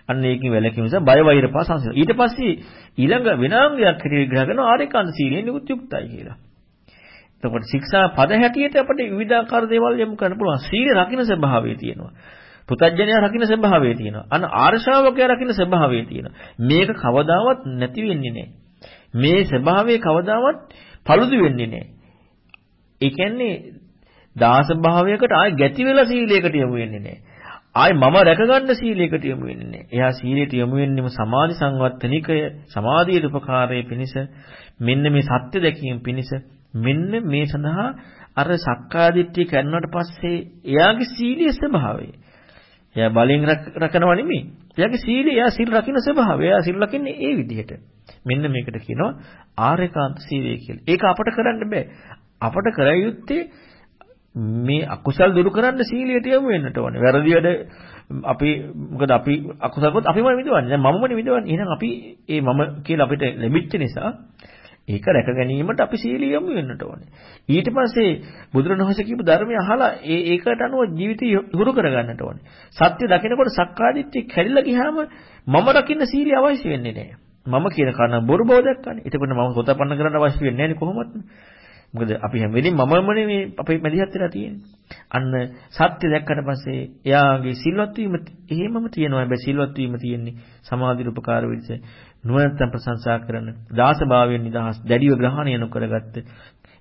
අන්න ඒකෙන් වැළකීම නිසා බය වෛර පහ සංසිඳනවා. ඊට පස්සේ ඊළඟ විනාංගයක් හැටියට විග්‍රහ කරනවා ආරේකාන්ත සීලයෙන් නිකුත් යුක්තයි කියලා. එතකොට ශික්ෂා පද හැටියට අපිට විවිධාකාර දේවල් යොමු කරන්න පුළුවන්. සීල රකින්න ස්වභාවය තියෙනවා. පුතඥය රකින්න ස්වභාවය තියෙනවා. අන්න ආර්ශාවකයා රකින්න ස්වභාවය තියෙනවා. මේක කවදාවත් නැති වෙන්නේ නැහැ. මේ ස්වභාවය කවදාවත් paludu වෙන්නේ නැහැ. ඒ කියන්නේ දාස භාවයකට ආය ගැති වෙලා සීලයකට යොමු වෙන්නේ නැහැ. ආයි මම රැකගන්න සීලයකට යොමු වෙන්නේ නැහැ. එයා සීලයට යොමු වෙන්නේම සමාධි සංවත්තනිකය, සමාධියට උපකාරයේ පිණිස, මෙන්න මේ සත්‍ය දැකීම පිණිස, මෙන්න මේ සඳහා අර සක්කාදිට්ඨිය කරනවට පස්සේ එයාගේ සීලයේ ස්වභාවය එයා බලෙන් රකනවා නෙමෙයි. එයාගේ සීලය, එයා සිල් රකින්න ස්වභාවය. එයා සිල් රකින්නේ ඒ විදිහට. මෙන්න මේකට කියනවා ආර්යකාන්ත සීලය කියලා. ඒක අපට කරන්න බෑ. අපට කර යුත්තේ මේ අකුසල් දුරු කරන්න සීලයට යමු වෙන්නට ඕනේ. වැරදි වැඩ අපි මොකද අපි අකුසල් කරොත් අපිම විඳවන්නේ. දැන් මමමනේ විඳවන්නේ. එහෙනම් අපි ඒ මම කියලා අපිට ලැබිච්ච නිසා ඒක රැක ගැනීමට අපි සීලිය යොමු වෙන්නට ඕනේ. ඊට පස්සේ බුදුරණවහන්සේ කියපු ධර්මය අහලා ඒ ඒකට අනුව ජීවිතය හුරු කරගන්නට ඕනේ. සත්‍ය දකිනකොට සක්කාදිට්ඨිය කැඩිලා ගියාම මම රකින්න සීලිය අවශ්‍ය වෙන්නේ නැහැ. මම කියන කාරණා බොරු බව දැක්කනේ. එතකොට මම සෝතපන්න කරන්න අවශ්‍ය වෙන්නේ නැහැ කොහොමද? මොකද අපි හැම වෙලෙම මමමනේ මේ අපේ මැදිහත් වෙලා තියෙන්නේ. අන්න සත්‍ය දැක්කට පස්සේ එයාගේ සිල්වත් වීම එහෙමම තියෙනවා. හැබැයි සිල්වත් වීම තියෙන්නේ සමාධි උපකාර වෙච්ච නුවණැත්තන් ප්‍රශංසා කරන දාසභාවයෙන් නිදහස් දැඩිව ග්‍රහණය නොකරගත්ත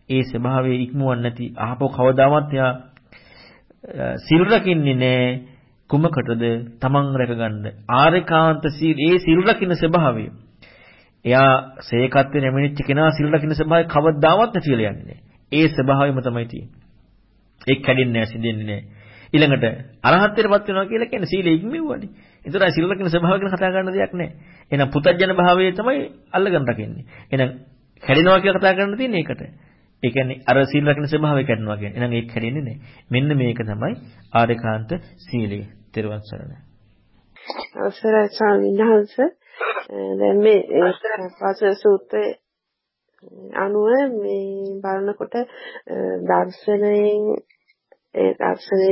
ඒ ස්වභාවයේ ඉක්මවන්නේ නැති අහපෝ කවදාවත් එයා සිල් රකින්නේ නැහැ කුමකටද? තමන් රැකගන්න. ආරේකාන්ත සීල් ඒ සිල් රකින්න ස්වභාවය. එයා සේකත්වේ නැමිනිච්ච කෙනා සිල් රකින්න ස්වභාවය කවදාවත් නැති වෙලා යන්නේ නැහැ ඒ ස්වභාවයම තමයි තියෙන්නේ. ඒක කැඩෙන්නේ නැහැ සිදෙන්නේ නැහැ ඊළඟට අරහත්ත්වයටපත් වෙනවා කියලා කියන්නේ සීලෙ ඉක්මෙව්වනේ. ඒතරයි සිල් රකින්න ස්වභාවය ගැන කතා කරන්න දෙයක් නැහැ. එහෙනම් පුතඥ භාවයේ තමයි අල්ලගෙන රකින්නේ. එහෙනම් කැඩෙනවා කියලා කතා කරන්න තියෙන්නේ ඒකට. ඒ කියන්නේ අර සීල රකින්න ස්වභාවය කැඩෙනවා කියන්නේ. එහෙනම් ඒක කැඩෙන්නේ නැහැ. මෙන්න මේක තමයි ආරේකාන්ත සීලය. ත්‍රිවන් සරණයි.
අවසරයි ස්වාමීන් වහන්සේ. දැන් මේ පාස සූත්‍රයේ අනුව මේ බලනකොට දර්ශනයෙන් ඒ දර්ශනය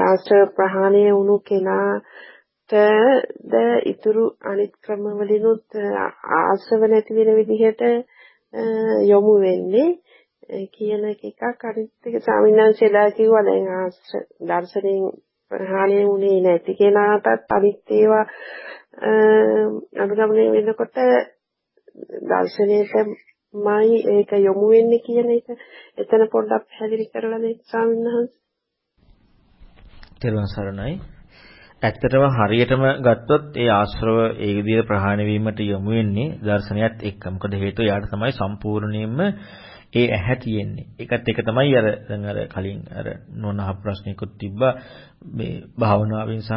ආශ්‍රය ප්‍රහාණය වුණු කෙනාට ද ඉතුරු අනිත් ක්‍රම වලිනුත් ආශ්‍රව නැති වෙන විදිහට යොමු වෙන්නේ. කියන එකක් අනිත් එක ස්වාමින්වහන්සේලා කිව්වා දැන් ආශ්‍ර දර්ශනයෙන් ප්‍රහාණය වුණේ නැති කෙනාටත් අනිත් ඒවා අනුගමනය වෙනකොට දර්ශනයට මයි ඒක යොමු වෙන්නේ කියන එක එතන පොඩ්ඩක් පැහැදිලි කරලා දෙන්න ස්වාමීන් වහන්සේ.
තෙරුවන් සරණයි. ඇත්තටම හරියටම ගත්තොත් ඒ ආශ්‍රව ඒ විදිහට ප්‍රහාණය වීමට යොමු වෙන්නේ දර්ශනයත් එක්ක. මොකද හේතුව යාට තමයි සම්පූර්ණයෙන්ම ඒ ඇහැ තියෙන්නේ. ඒකත් එක තමයි අර දැන් අර කලින් අර නොන අහ ප්‍රශ්නයකුත් තිබ්බා මේ භාවනාවෙන් සහ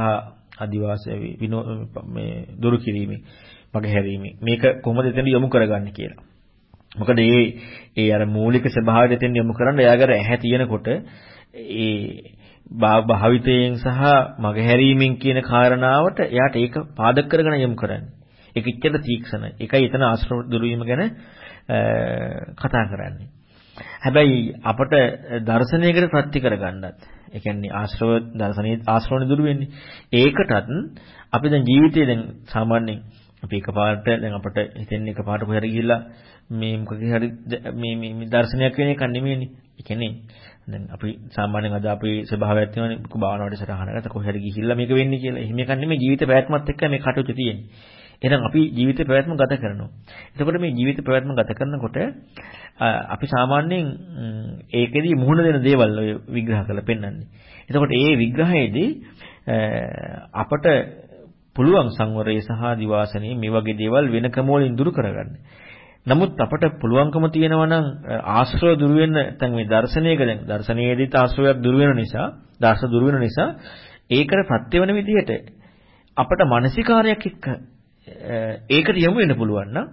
අදිවාසය විනෝ මේ දුරු කිරීමෙන් මගේ හැරීමෙන් මේක කොහොමද එතන යොමු කරගන්නේ කියලා. මොකද මේ ඒ අර මූලික ස්වභාවය දෙතෙන් යොමු කරන්න එයාගේ ඇහැ තියෙනකොට ඒ භාවිතයෙන් සහ මගහැරීමෙන් කියන කාරණාවට එයාට ඒක පාදක කරගෙන යොමු කරන්නේ. ඒක ඉච්ඡද තීක්ෂණයි. ඒකයි එතන ආශ්‍රව දුරු වීම ගැන කතා කරන්නේ. හැබැයි අපට දර්ශනයකට ප්‍රති කරගන්නත් ඒ කියන්නේ ආශ්‍රව දර්ශනයේ ආශ්‍රවණ දුරු වෙන්නේ. ඒකටත් අපි දැන් ජීවිතේ දැන් සාමාන්‍යයෙන් අපි එකපාරට දැන් අපට හිතෙන්නේ එකපාරට කොහරි ගිහිල්ලා මේ මොකද හරි මේ මේ දර්ශනයක් වෙන එක නෙමෙයිනේ. ඒ කියන්නේ දැන් අපි සාමාන්‍යයෙන් අද අපි ස්වභාවයක් තියෙනවානේ භාවනාවට සටහනකට කොහරි ගිහිල්ලා මේක වෙන්නේ කියලා. එහෙම එකක් නෙමෙයි ජීවිත පැවැත්මත් එක්ක මේ කටයුතු තියෙන්නේ. එහෙනම් අපි ජීවිත පැවැත්ම ගත කරනවා. එතකොට මේ ජීවිත පැවැත්ම ගත කරනකොට අපි සාමාන්‍යයෙන් ඒකෙදී මුහුණ දෙන දේවල් ඔය විග්‍රහ කරලා පෙන්වන්නේ. එතකොට ඒ විග්‍රහයේදී අපට පුළුවන් සංවරය සහ දිවාසනයේ මේ වගේ දේවල් වෙන ක්‍රම වලින් දුරු කරගන්න. නමුත් අපට පුළුවන්කම තියෙනවා නම් ආශ්‍රව දුරු වෙන්න නැත්නම් මේ දර්ශනයක දැන් දර්ශනයේදීත් ආශ්‍රවයක් දුරු වෙන නිසා දර්ශ දුරු වෙන නිසා ඒකට ප්‍රත්‍ය වෙන විදිහට අපට මානසිකාරයක් එක්ක ඒකට යමු වෙන්න පුළුවන් නම්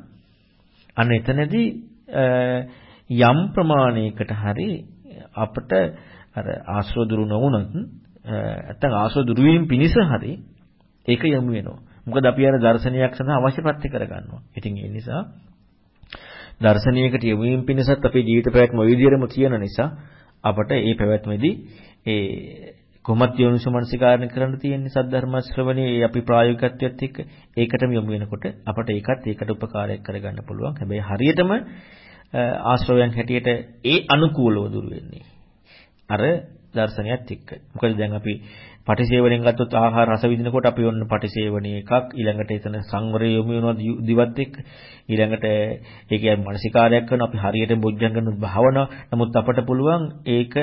අන්න එතනදී යම් ප්‍රමාණයකට හරි අපට අර ආශ්‍රව දුරු නොවුනොත් නැත්නම් ආශ්‍රව දුරු වීම පිණිස හරි ඒක යමු වෙනවා. මොකද අපි අර දර්ශනයක් සඳහා අවශ්‍ය ප්‍රත්‍ය කරගන්නවා. ඉතින් ඒ නිසා දර්ශනයකට යොමු වීම පිණිසත් අපේ ජීවිත පැවැත්ම ওই විදිහටම තියෙන නිසා අපට මේ පැවැත්මේදී ඒ කොහොමත් යෝනිසමනසිකාරණ කරන්න තියෙන්නේ සද්ධර්ම ශ්‍රවණේ අපි ප්‍රායෝගිකත්වයට එක්ක ඒකටම යොමු වෙනකොට අපට ඒකත් ඒකට උපකාරයක් කරගන්න පුළුවන්. හැබැයි හරියටම ආශ්‍රවයන් හැටියට ඒ අනුකූලව දුර වෙන්නේ. අර දර්ශනයත් එක්ක. මොකද දැන් අපි පටිසේවණයෙන් ගත්තොත් ආහාර රස විඳිනකොට අපි ඔන්න පටිසේවණී එකක්. ඊළඟට එතන සංවරය යොමු වෙනවා දිවත් එක්ක. ඊළඟට ඒ කියන්නේ මානසිකාරයක් කරන අපි හරියට බොජ්ජංගනුත් භාවනාව නමුත් අපට පුළුවන් ඒක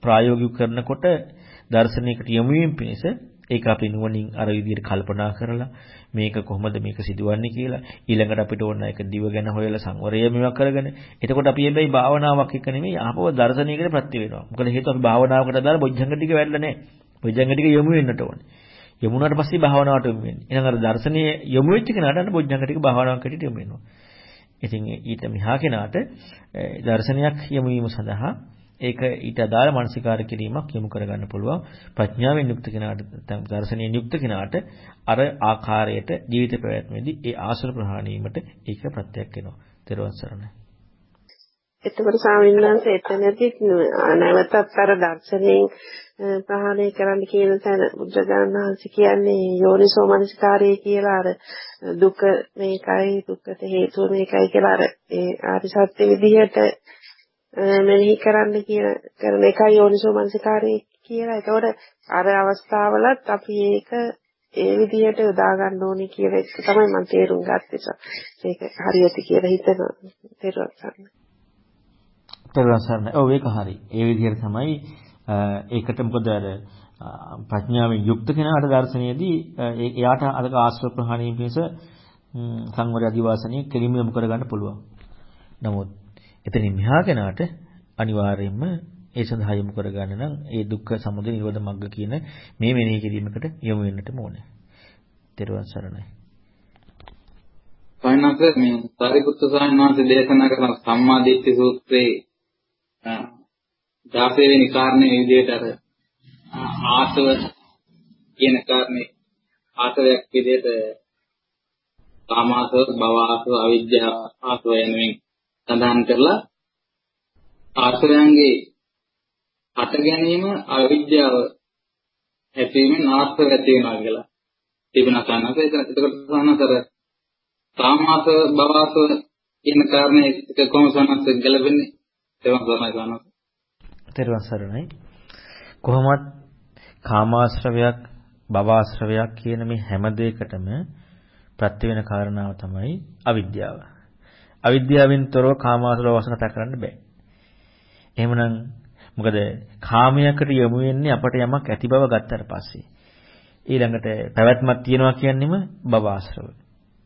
ප්‍රායෝගික කරනකොට දර්ශනයකට යොමු වීම පිණිස ඒක අපි නුවණින් අර විදිහට කල්පනා කරලා මේක කොහොමද මේක සිදුවන්නේ කියලා. ඊළඟට අපිට ඕන එක දිව ගැන හොයලා සංවරය මේවා කරගෙන. එතකොට අපි හැබැයි භාවනාවක් එක නෙමෙයි ආපව දර්ශනයකට ප්‍රති වෙනවා. මොකද හේතුව අපි භාවනාවකට දාලා බොජ්ජංග ටික වැඩලා නැහැ. බොජ්ජංග ටික යොමු වෙන්නට ඕනේ යමුනාට පස්සේ භාවනාවට යොමු වෙන්නේ එහෙනම් අර දර්ශනීය යොමු වෙච්ච කෙනාට අන්න බොජ්ජංග ටික භාවනාවක් හැටියට යොමු වෙනවා ඉතින් ඊට මෙහා කෙනාට දර්ශනයක් යොමු වීම සඳහා ඒක ඊට අදාළ මානසිකාර කිරීමක් යොමු කරගන්න පුළුවන් ප්‍රඥාවෙන් යුක්ත කෙනාට දර්ශනයෙන් යුක්ත කෙනාට අර ආකාරයට ජීවිත පැවැත්මේදී ඒ ආසන ප්‍රහාණීමට ඒක ප්‍රත්‍යක් වෙනවා. ත්‍රිවංශ සරණයි.
එතකොට ස්වාමීන් වහන්සේ එතනදී නැවතත් අර දර්ශනයෙන් ප්‍රහාණය කරන්න කියන තැන බුද්ධඝාන වහන්සේ කියන්නේ යෝනිසෝ මනසිකාරය කියලා අර දුක මේකයි දුකට හේතුව මේකයි කියලා අර ඒ ආරි සත්‍ය විදිහට මෙනෙහි කරන්න කියන කරන එකයි යෝනිසෝ මනසිකාරය කියලා. ඒකෝට අර අවස්ථාවලත් අපි ඒක ඒ විදිහට යොදා ගන්න ඕනේ කියලා එක තමයි මම තේරුම් ගත්තේ. ඒක හරියට කියලා හිතනවා. තේරුම් ගන්න.
තේරුම් ගන්න. ඔව් ඒක හරි. ඒ විදිහට තමයි ඒකට මොකද අර ප්‍රඥාවෙන් යුක්ත කෙනාට දර්ශනයේදී එයාට අදක ආශ්‍රව ප්‍රහාණය පිණිස සංවර අධිවාසනයේ කෙලිම යොමු කරගන්න පුළුවන්. නමුත් එතනින් මෙහා කෙනාට අනිවාර්යයෙන්ම ඒ සඳහා යොමු කරගන්න නම් ඒ දුක්ඛ සමුදය නිරෝධ මග්ග කියන මේ මෙනෙහි කිරීමකට යොමු වෙන්නට ඕනේ. ත්‍රිවන් සරණයි.
වයින්නාක මේ සාරිපුත්ත වහන්සේ දේශනා කරන සම්මා දිට්ඨි සූත්‍රයේ 16 වෙනි කාරණේ විදිහට අර ආසව කියන කාරණේ ආසවයක් විදිහට කාමාසව, භවආසව, අවිජ්ජා ආසව යනුවෙන් සඳහන් කරලා ආශ්‍රයයන්ගේ හට ගැනීම අවිද්‍යාව ඇතිවීමෙන් ආශ්‍රය ඇති වෙනවා කියලා තිබුණා සන්නස ඒක එතකොට සන්නසර සාමාස බවාස කියන කාරණේ එක කොහොම සන්නස ගැලපෙන්නේ? ඒවා තමයි සන්නස
තෙරුවන් සරණයි කොහොමත් කාමාශ්‍රවයක් භවආශ්‍රවයක් කියන මේ හැම දෙයකටම ප්‍රත්‍ය වෙන කාරණාව තමයි අවිද්‍යාව. අවිද්‍යාවෙන් තොරව කාමාසල වශයෙන් කතා කරන්න බෑ. එහෙමනම් මොකද කාමයකට යොමු වෙන්නේ අපට යමක් ඇති බව ගත්තට පස්සේ. ඊළඟට පැවැත්මක් තියෙනවා කියන්නේම භව ආශ්‍රව.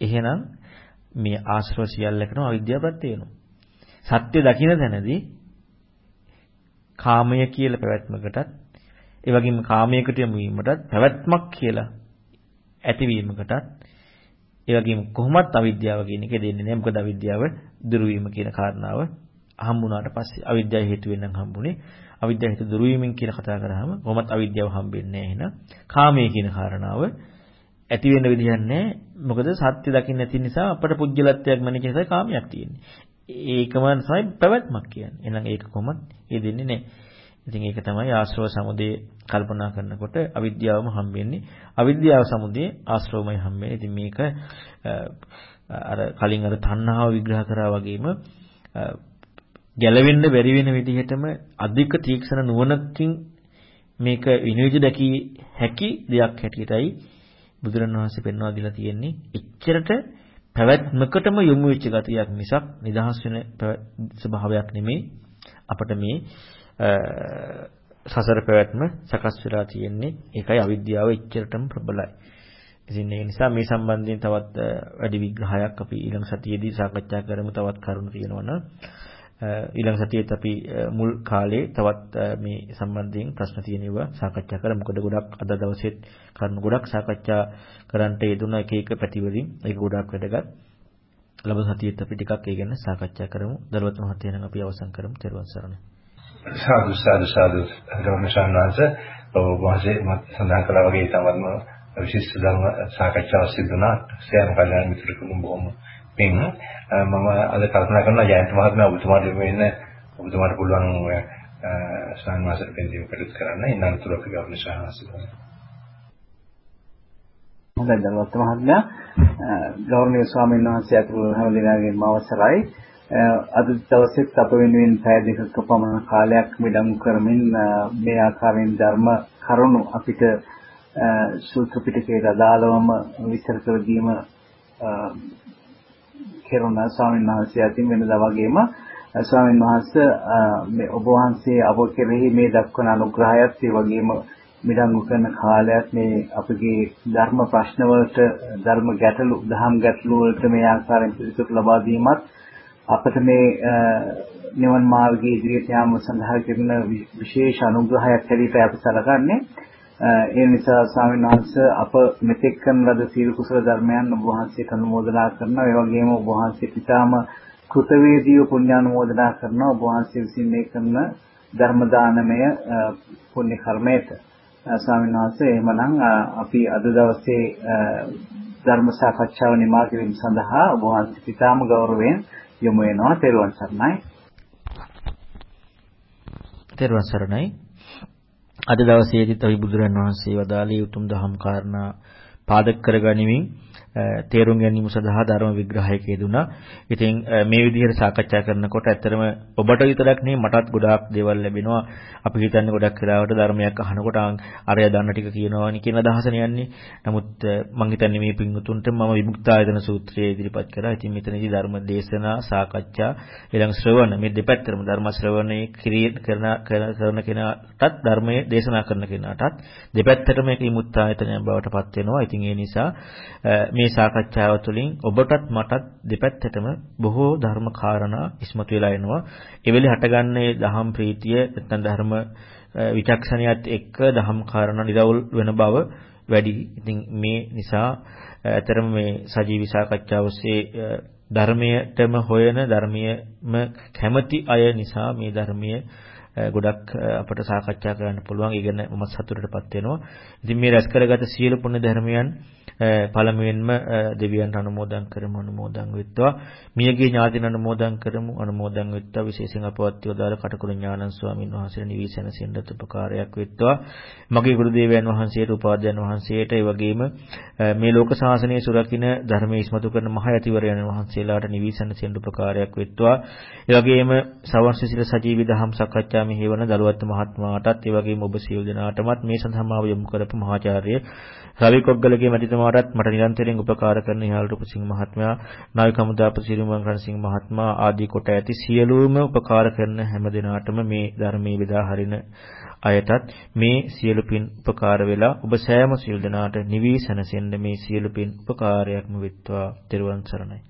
එහෙනම් මේ ආශ්‍රව සියල්ලකම අවිද්‍යාව ප්‍රත්‍ය වෙනවා. සත්‍ය දකින්න තැනදී කාමය කියලා පැවැත්මකටත් ඒ වගේම කාමයකට යොමු වීමටත් පැවැත්මක් කියලා ඇතිවීමකටත් ඒ වගේම කොහොමත් අවිද්‍යාව කියන එක දෙන්නේ නැහැ. මොකද අවිද්‍යාව දුරු වීම කියන කාරණාව හම්බුණාට පස්සේ අවිද්‍යාව හේතු වෙනනම් හම්බුනේ. අවිද්‍යාව හේතු දුරු වීමෙන් කියලා කතා කරාම කොහොමත් අවිද්‍යාව හම්බෙන්නේ නැහැ එහෙනම්. කාමයේ කියන කාරණාව ඇති වෙන්න විදිහක් නැහැ. මොකද සත්‍ය දකින්න නැති නිසා අපට පුජ්‍යලත්වයක් මනික නිසා කාමයක් තියෙන්නේ. ඒකම තමයි පැවැත්මක් කියන්නේ. එහෙනම් ඒක කොහොමත් ඒ දෙන්නේ නැහැ. ඉතින් ඒක තමයි ආශ්‍රව සමුදය කල්පනා කරනකොට අවිද්‍යාවම හම්බෙන්නේ. අවිද්‍යාව සමුදය ආශ්‍රවමයි හම්බෙන්නේ. ඉතින් මේක අර කලින් අර තණ්හාව විග්‍රහ කරා වගේම ගැලවෙන්න බැරි වෙන විදිහටම අධික තීක්ෂණ නුවණකින් මේක විනිවිද දැකිය හැකි දෙයක් හැටියටයි බුදුරණවහන්සේ පෙන්වා දීලා තියෙන්නේ. එච්චරට පැවැත්මකටම යොමු වෙච්ච ගතියක් මිසක් නිදහස් වෙන ස්වභාවයක් නෙමෙයි අපිට මේ සසර පැවැත්ම සකස් වෙලා තියෙන්නේ. ඒකයි අවිද්‍යාව එච්චරටම ප්‍රබලයි. ඉතින් ඒ නිසා මේ සම්බන්ධයෙන් තවත් වැඩි විග්‍රහයක් අපි ඊළඟ සතියේදී සාකච්ඡා කරමු. තවත් කරුණු තියෙනවා නම් ඊළඟ සතියේත් අපි මුල් කාලේ තවත් මේ සම්බන්ධයෙන් ප්‍රශ්න තියෙනවා සාකච්ඡා කරමු. මොකද ගොඩක් අද දවසේත් කරුණු ගොඩක් සාකච්ඡා කරන්නට යෙදුන එක එක පැතිවලින් ඒක ගොඩක් වැදගත්. ලබන සතියේත් අපි ටිකක් ඒ ගැන සාකච්ඡා කරමු. දලුවත් මහත්තයා නම් අපි අවසන් කරමු. ත්වන් සරණයි.
සාදු සාදු සාදු ගෞරවනීය ශාන්වංශ ඔබ වහන්සේ මත් සඳහන් කළා වගේ තමත්ම විශිෂ්ට ධර්ම සාකච්ඡාවක් සිදු වුණා සෑම කල්යාණ මිත්‍රකම් බොහොම පින්. මම අද කල්පනා කරනවා ජයන්ත මහත්මයා ඔබතුමාට වෙන්න ඔබතුමාට පුළුවන් ශාන්වංශට පෙන්දීම කටයුතු කරන්න. ඉන්නතුරු අපි ගෞරවනීය ශාන්වංශ
හොඳයි දලුවත් මහත්මයා. ගෞරවනීය ස්වාමීන් වහන්සේ අතුරු හැම දිනකටම අවසරයි. අද දවසෙත් අප වෙනුවෙන් පැය දෙකක පමණ කාලයක් මිඩංගු කරමින් මේ ආකාරයෙන් ධර්ම කරුණු අපිට සූත්‍ර පිටකයේ අදාළවම විස්තර කර දීම කෙරුණා ස්වාමීන් වහන්සේ අතින් වෙනදා වගේම ස්වාමීන් වහන්සේ මේ ඔබ වහන්සේ අප කෙරෙහි මේ දක්වන අනුග්‍රහයත් ඒ වගේම මිඩංගු කරන කාලයක් මේ අපගේ ධර්ම ප්‍රශ්න වලට ධර්ම ගැටලු දහම් ගැටලු වලට මේ ආකාරයෙන් පිළිතුරු ලබා දීමත් අපට මේ නිවන් මාර්ගයේ ඉදිරියට යාම සඳහා කරන විශේෂ අනුග්‍රහයක් හැටියට අපි සැලකන්නේ. ඒ නිසා ස්වාමීන් වහන්සේ අප මෙතෙක් කරන ලද සීල කුසල ධර්මයන් ඔබ වහන්සේට අනුමෝදනා කරනවා. ඒ වගේම ඔබ වහන්සේට ඊටාම කෘතවේදීව පුණ්‍යානුමෝදනා කරනවා. ඔබ වහන්සේ විසින් මේ කරන ධර්ම දානමය පුණ්‍ය කර්මයට. ස්වාමීන් වහන්සේ එහෙමනම් අපි අද දවසේ ධර්ම සාකච්ඡාව නිමා කිරීම සඳහා ඔබ වහන්සේට ඊටාම ගෞරවයෙන් යොමු වෙනවා තෙරුවන් සරණයි.
තෙරුවන් සරණයි. අද දවසේදීත් අපි බුදුරන් වහන්සේ වදාළේ උතුම් දහම් කාරණා පාදක කරගනිමින් තේරුම් ගැනීම සඳහා ධර්ම විග්‍රහයක යෙදුණා. ඉතින් මේ විදිහට සාකච්ඡා කරනකොට ඇත්තරම ඔබට විතරක් නෙවෙයි මටත් ගොඩාක් දේවල් ලැබෙනවා. අපි හිතන්නේ ගොඩක් වෙලාවට ධර්මයක් අහනකොට අරය දන්න ටික කියනවානි කියන අදහසනේ යන්නේ. නමුත් මම හිතන්නේ මේ පින්වුතුන්ට මම විමුක්තායතන සූත්‍රය ඉදිරිපත් කරා. ඉතින් මෙතනදී ධර්ම දේශනා සාකච්ඡා ඊළඟ ශ්‍රවණ මේ දෙපැත්තටම ධර්ම ශ්‍රවණේ කරන කරන කෙනාටත් ධර්මයේ දේශනා කරන කෙනාටත් දෙපැත්තටම මේක විමුක්තායතනය බවට පත් වෙනවා. ඉතින් ඒ නිසා මේ මේ සාකච්ඡාව තුළින් ඔබටත් මටත් දෙපැත්තටම බොහෝ ධර්ම කාරණා ඉස්මතු වෙලා එනවා. ඒ වෙලේ හටගන්නේ දහම් ප්‍රීතිය නැත්නම් ධර්ම විචක්ෂණියත් එක්ක දහම් කාරණා නිරවුල් වෙන බව වැඩි. ඉතින් මේ නිසා ඇතරම මේ සජීවී සාකච්ඡාව ඔස්සේ ධර්මයටම හොයන ධර්මයේම කැමැති අය නිසා මේ ධර්මයේ ගොඩක් අපට සාකච්ඡා කරන්න පුළුවන්. ඒ ගැන මම සතුටටපත් වෙනවා. ඉතින් මේ රැස් කරගත සියලු පුණ්‍ය ධර්මයන් පළමුවෙන්ම දෙවියන්ට අනුමෝදන් කරමු අනුමෝදන් වෙත්වා. මියගේ ඥාතින අනුමෝදන් කරමු අනුමෝදන් වෙත්වා. විශේෂයෙන් අපවත් යෝදාල කටුකුරු ඥානන් ස්වාමීන් වහන්සේට නිවිසන සෙන්ඩත් උපකාරයක් වෙත්වා. මගේ ගුරු දේවයන් වහන්සේට උපාධ්‍යයන් වහන්සේට ඒ වගේම මේ ලෝක ශාසනය සුරකින්න ධර්මයේ ඉස්මතු කරන මහ යතිවරයන් වහන්සේලාට නිවිසන සෙන්ඩ උපකාරයක් වෙත්වා. ඒ වගේම සවර්ණ සිසිල සජීවී දහම් සාකච්ඡා මෙහෙවන දලුවත් මහත්මයාටත් ඒ වගේම ඔබ සියලු දෙනාටමත් මේ සඳහාම යොමු කරපු මහාචාර්ය රවි කොග්ගලගේ මැතිතුමාටත් මට නිරන්තරයෙන් උපකාර කරන ඉහාල් රූපසිංහ මහත්මයා, නායක හමුදාපති සිරිමන් රණසිංහ මහත්මයා ආදී කොට ඇති සියලුම උපකාර කරන හැම දිනාටම මේ ධර්මයේ බෙදා හරින අයටත් මේ සියලු පින් උපකාර වෙලා ඔබ සෑම සියලු දෙනාට නිවි සැනසෙන්න මේ සියලු පින් උපකාරයක්ම වෙත්වා. ත්වන් සරණයි.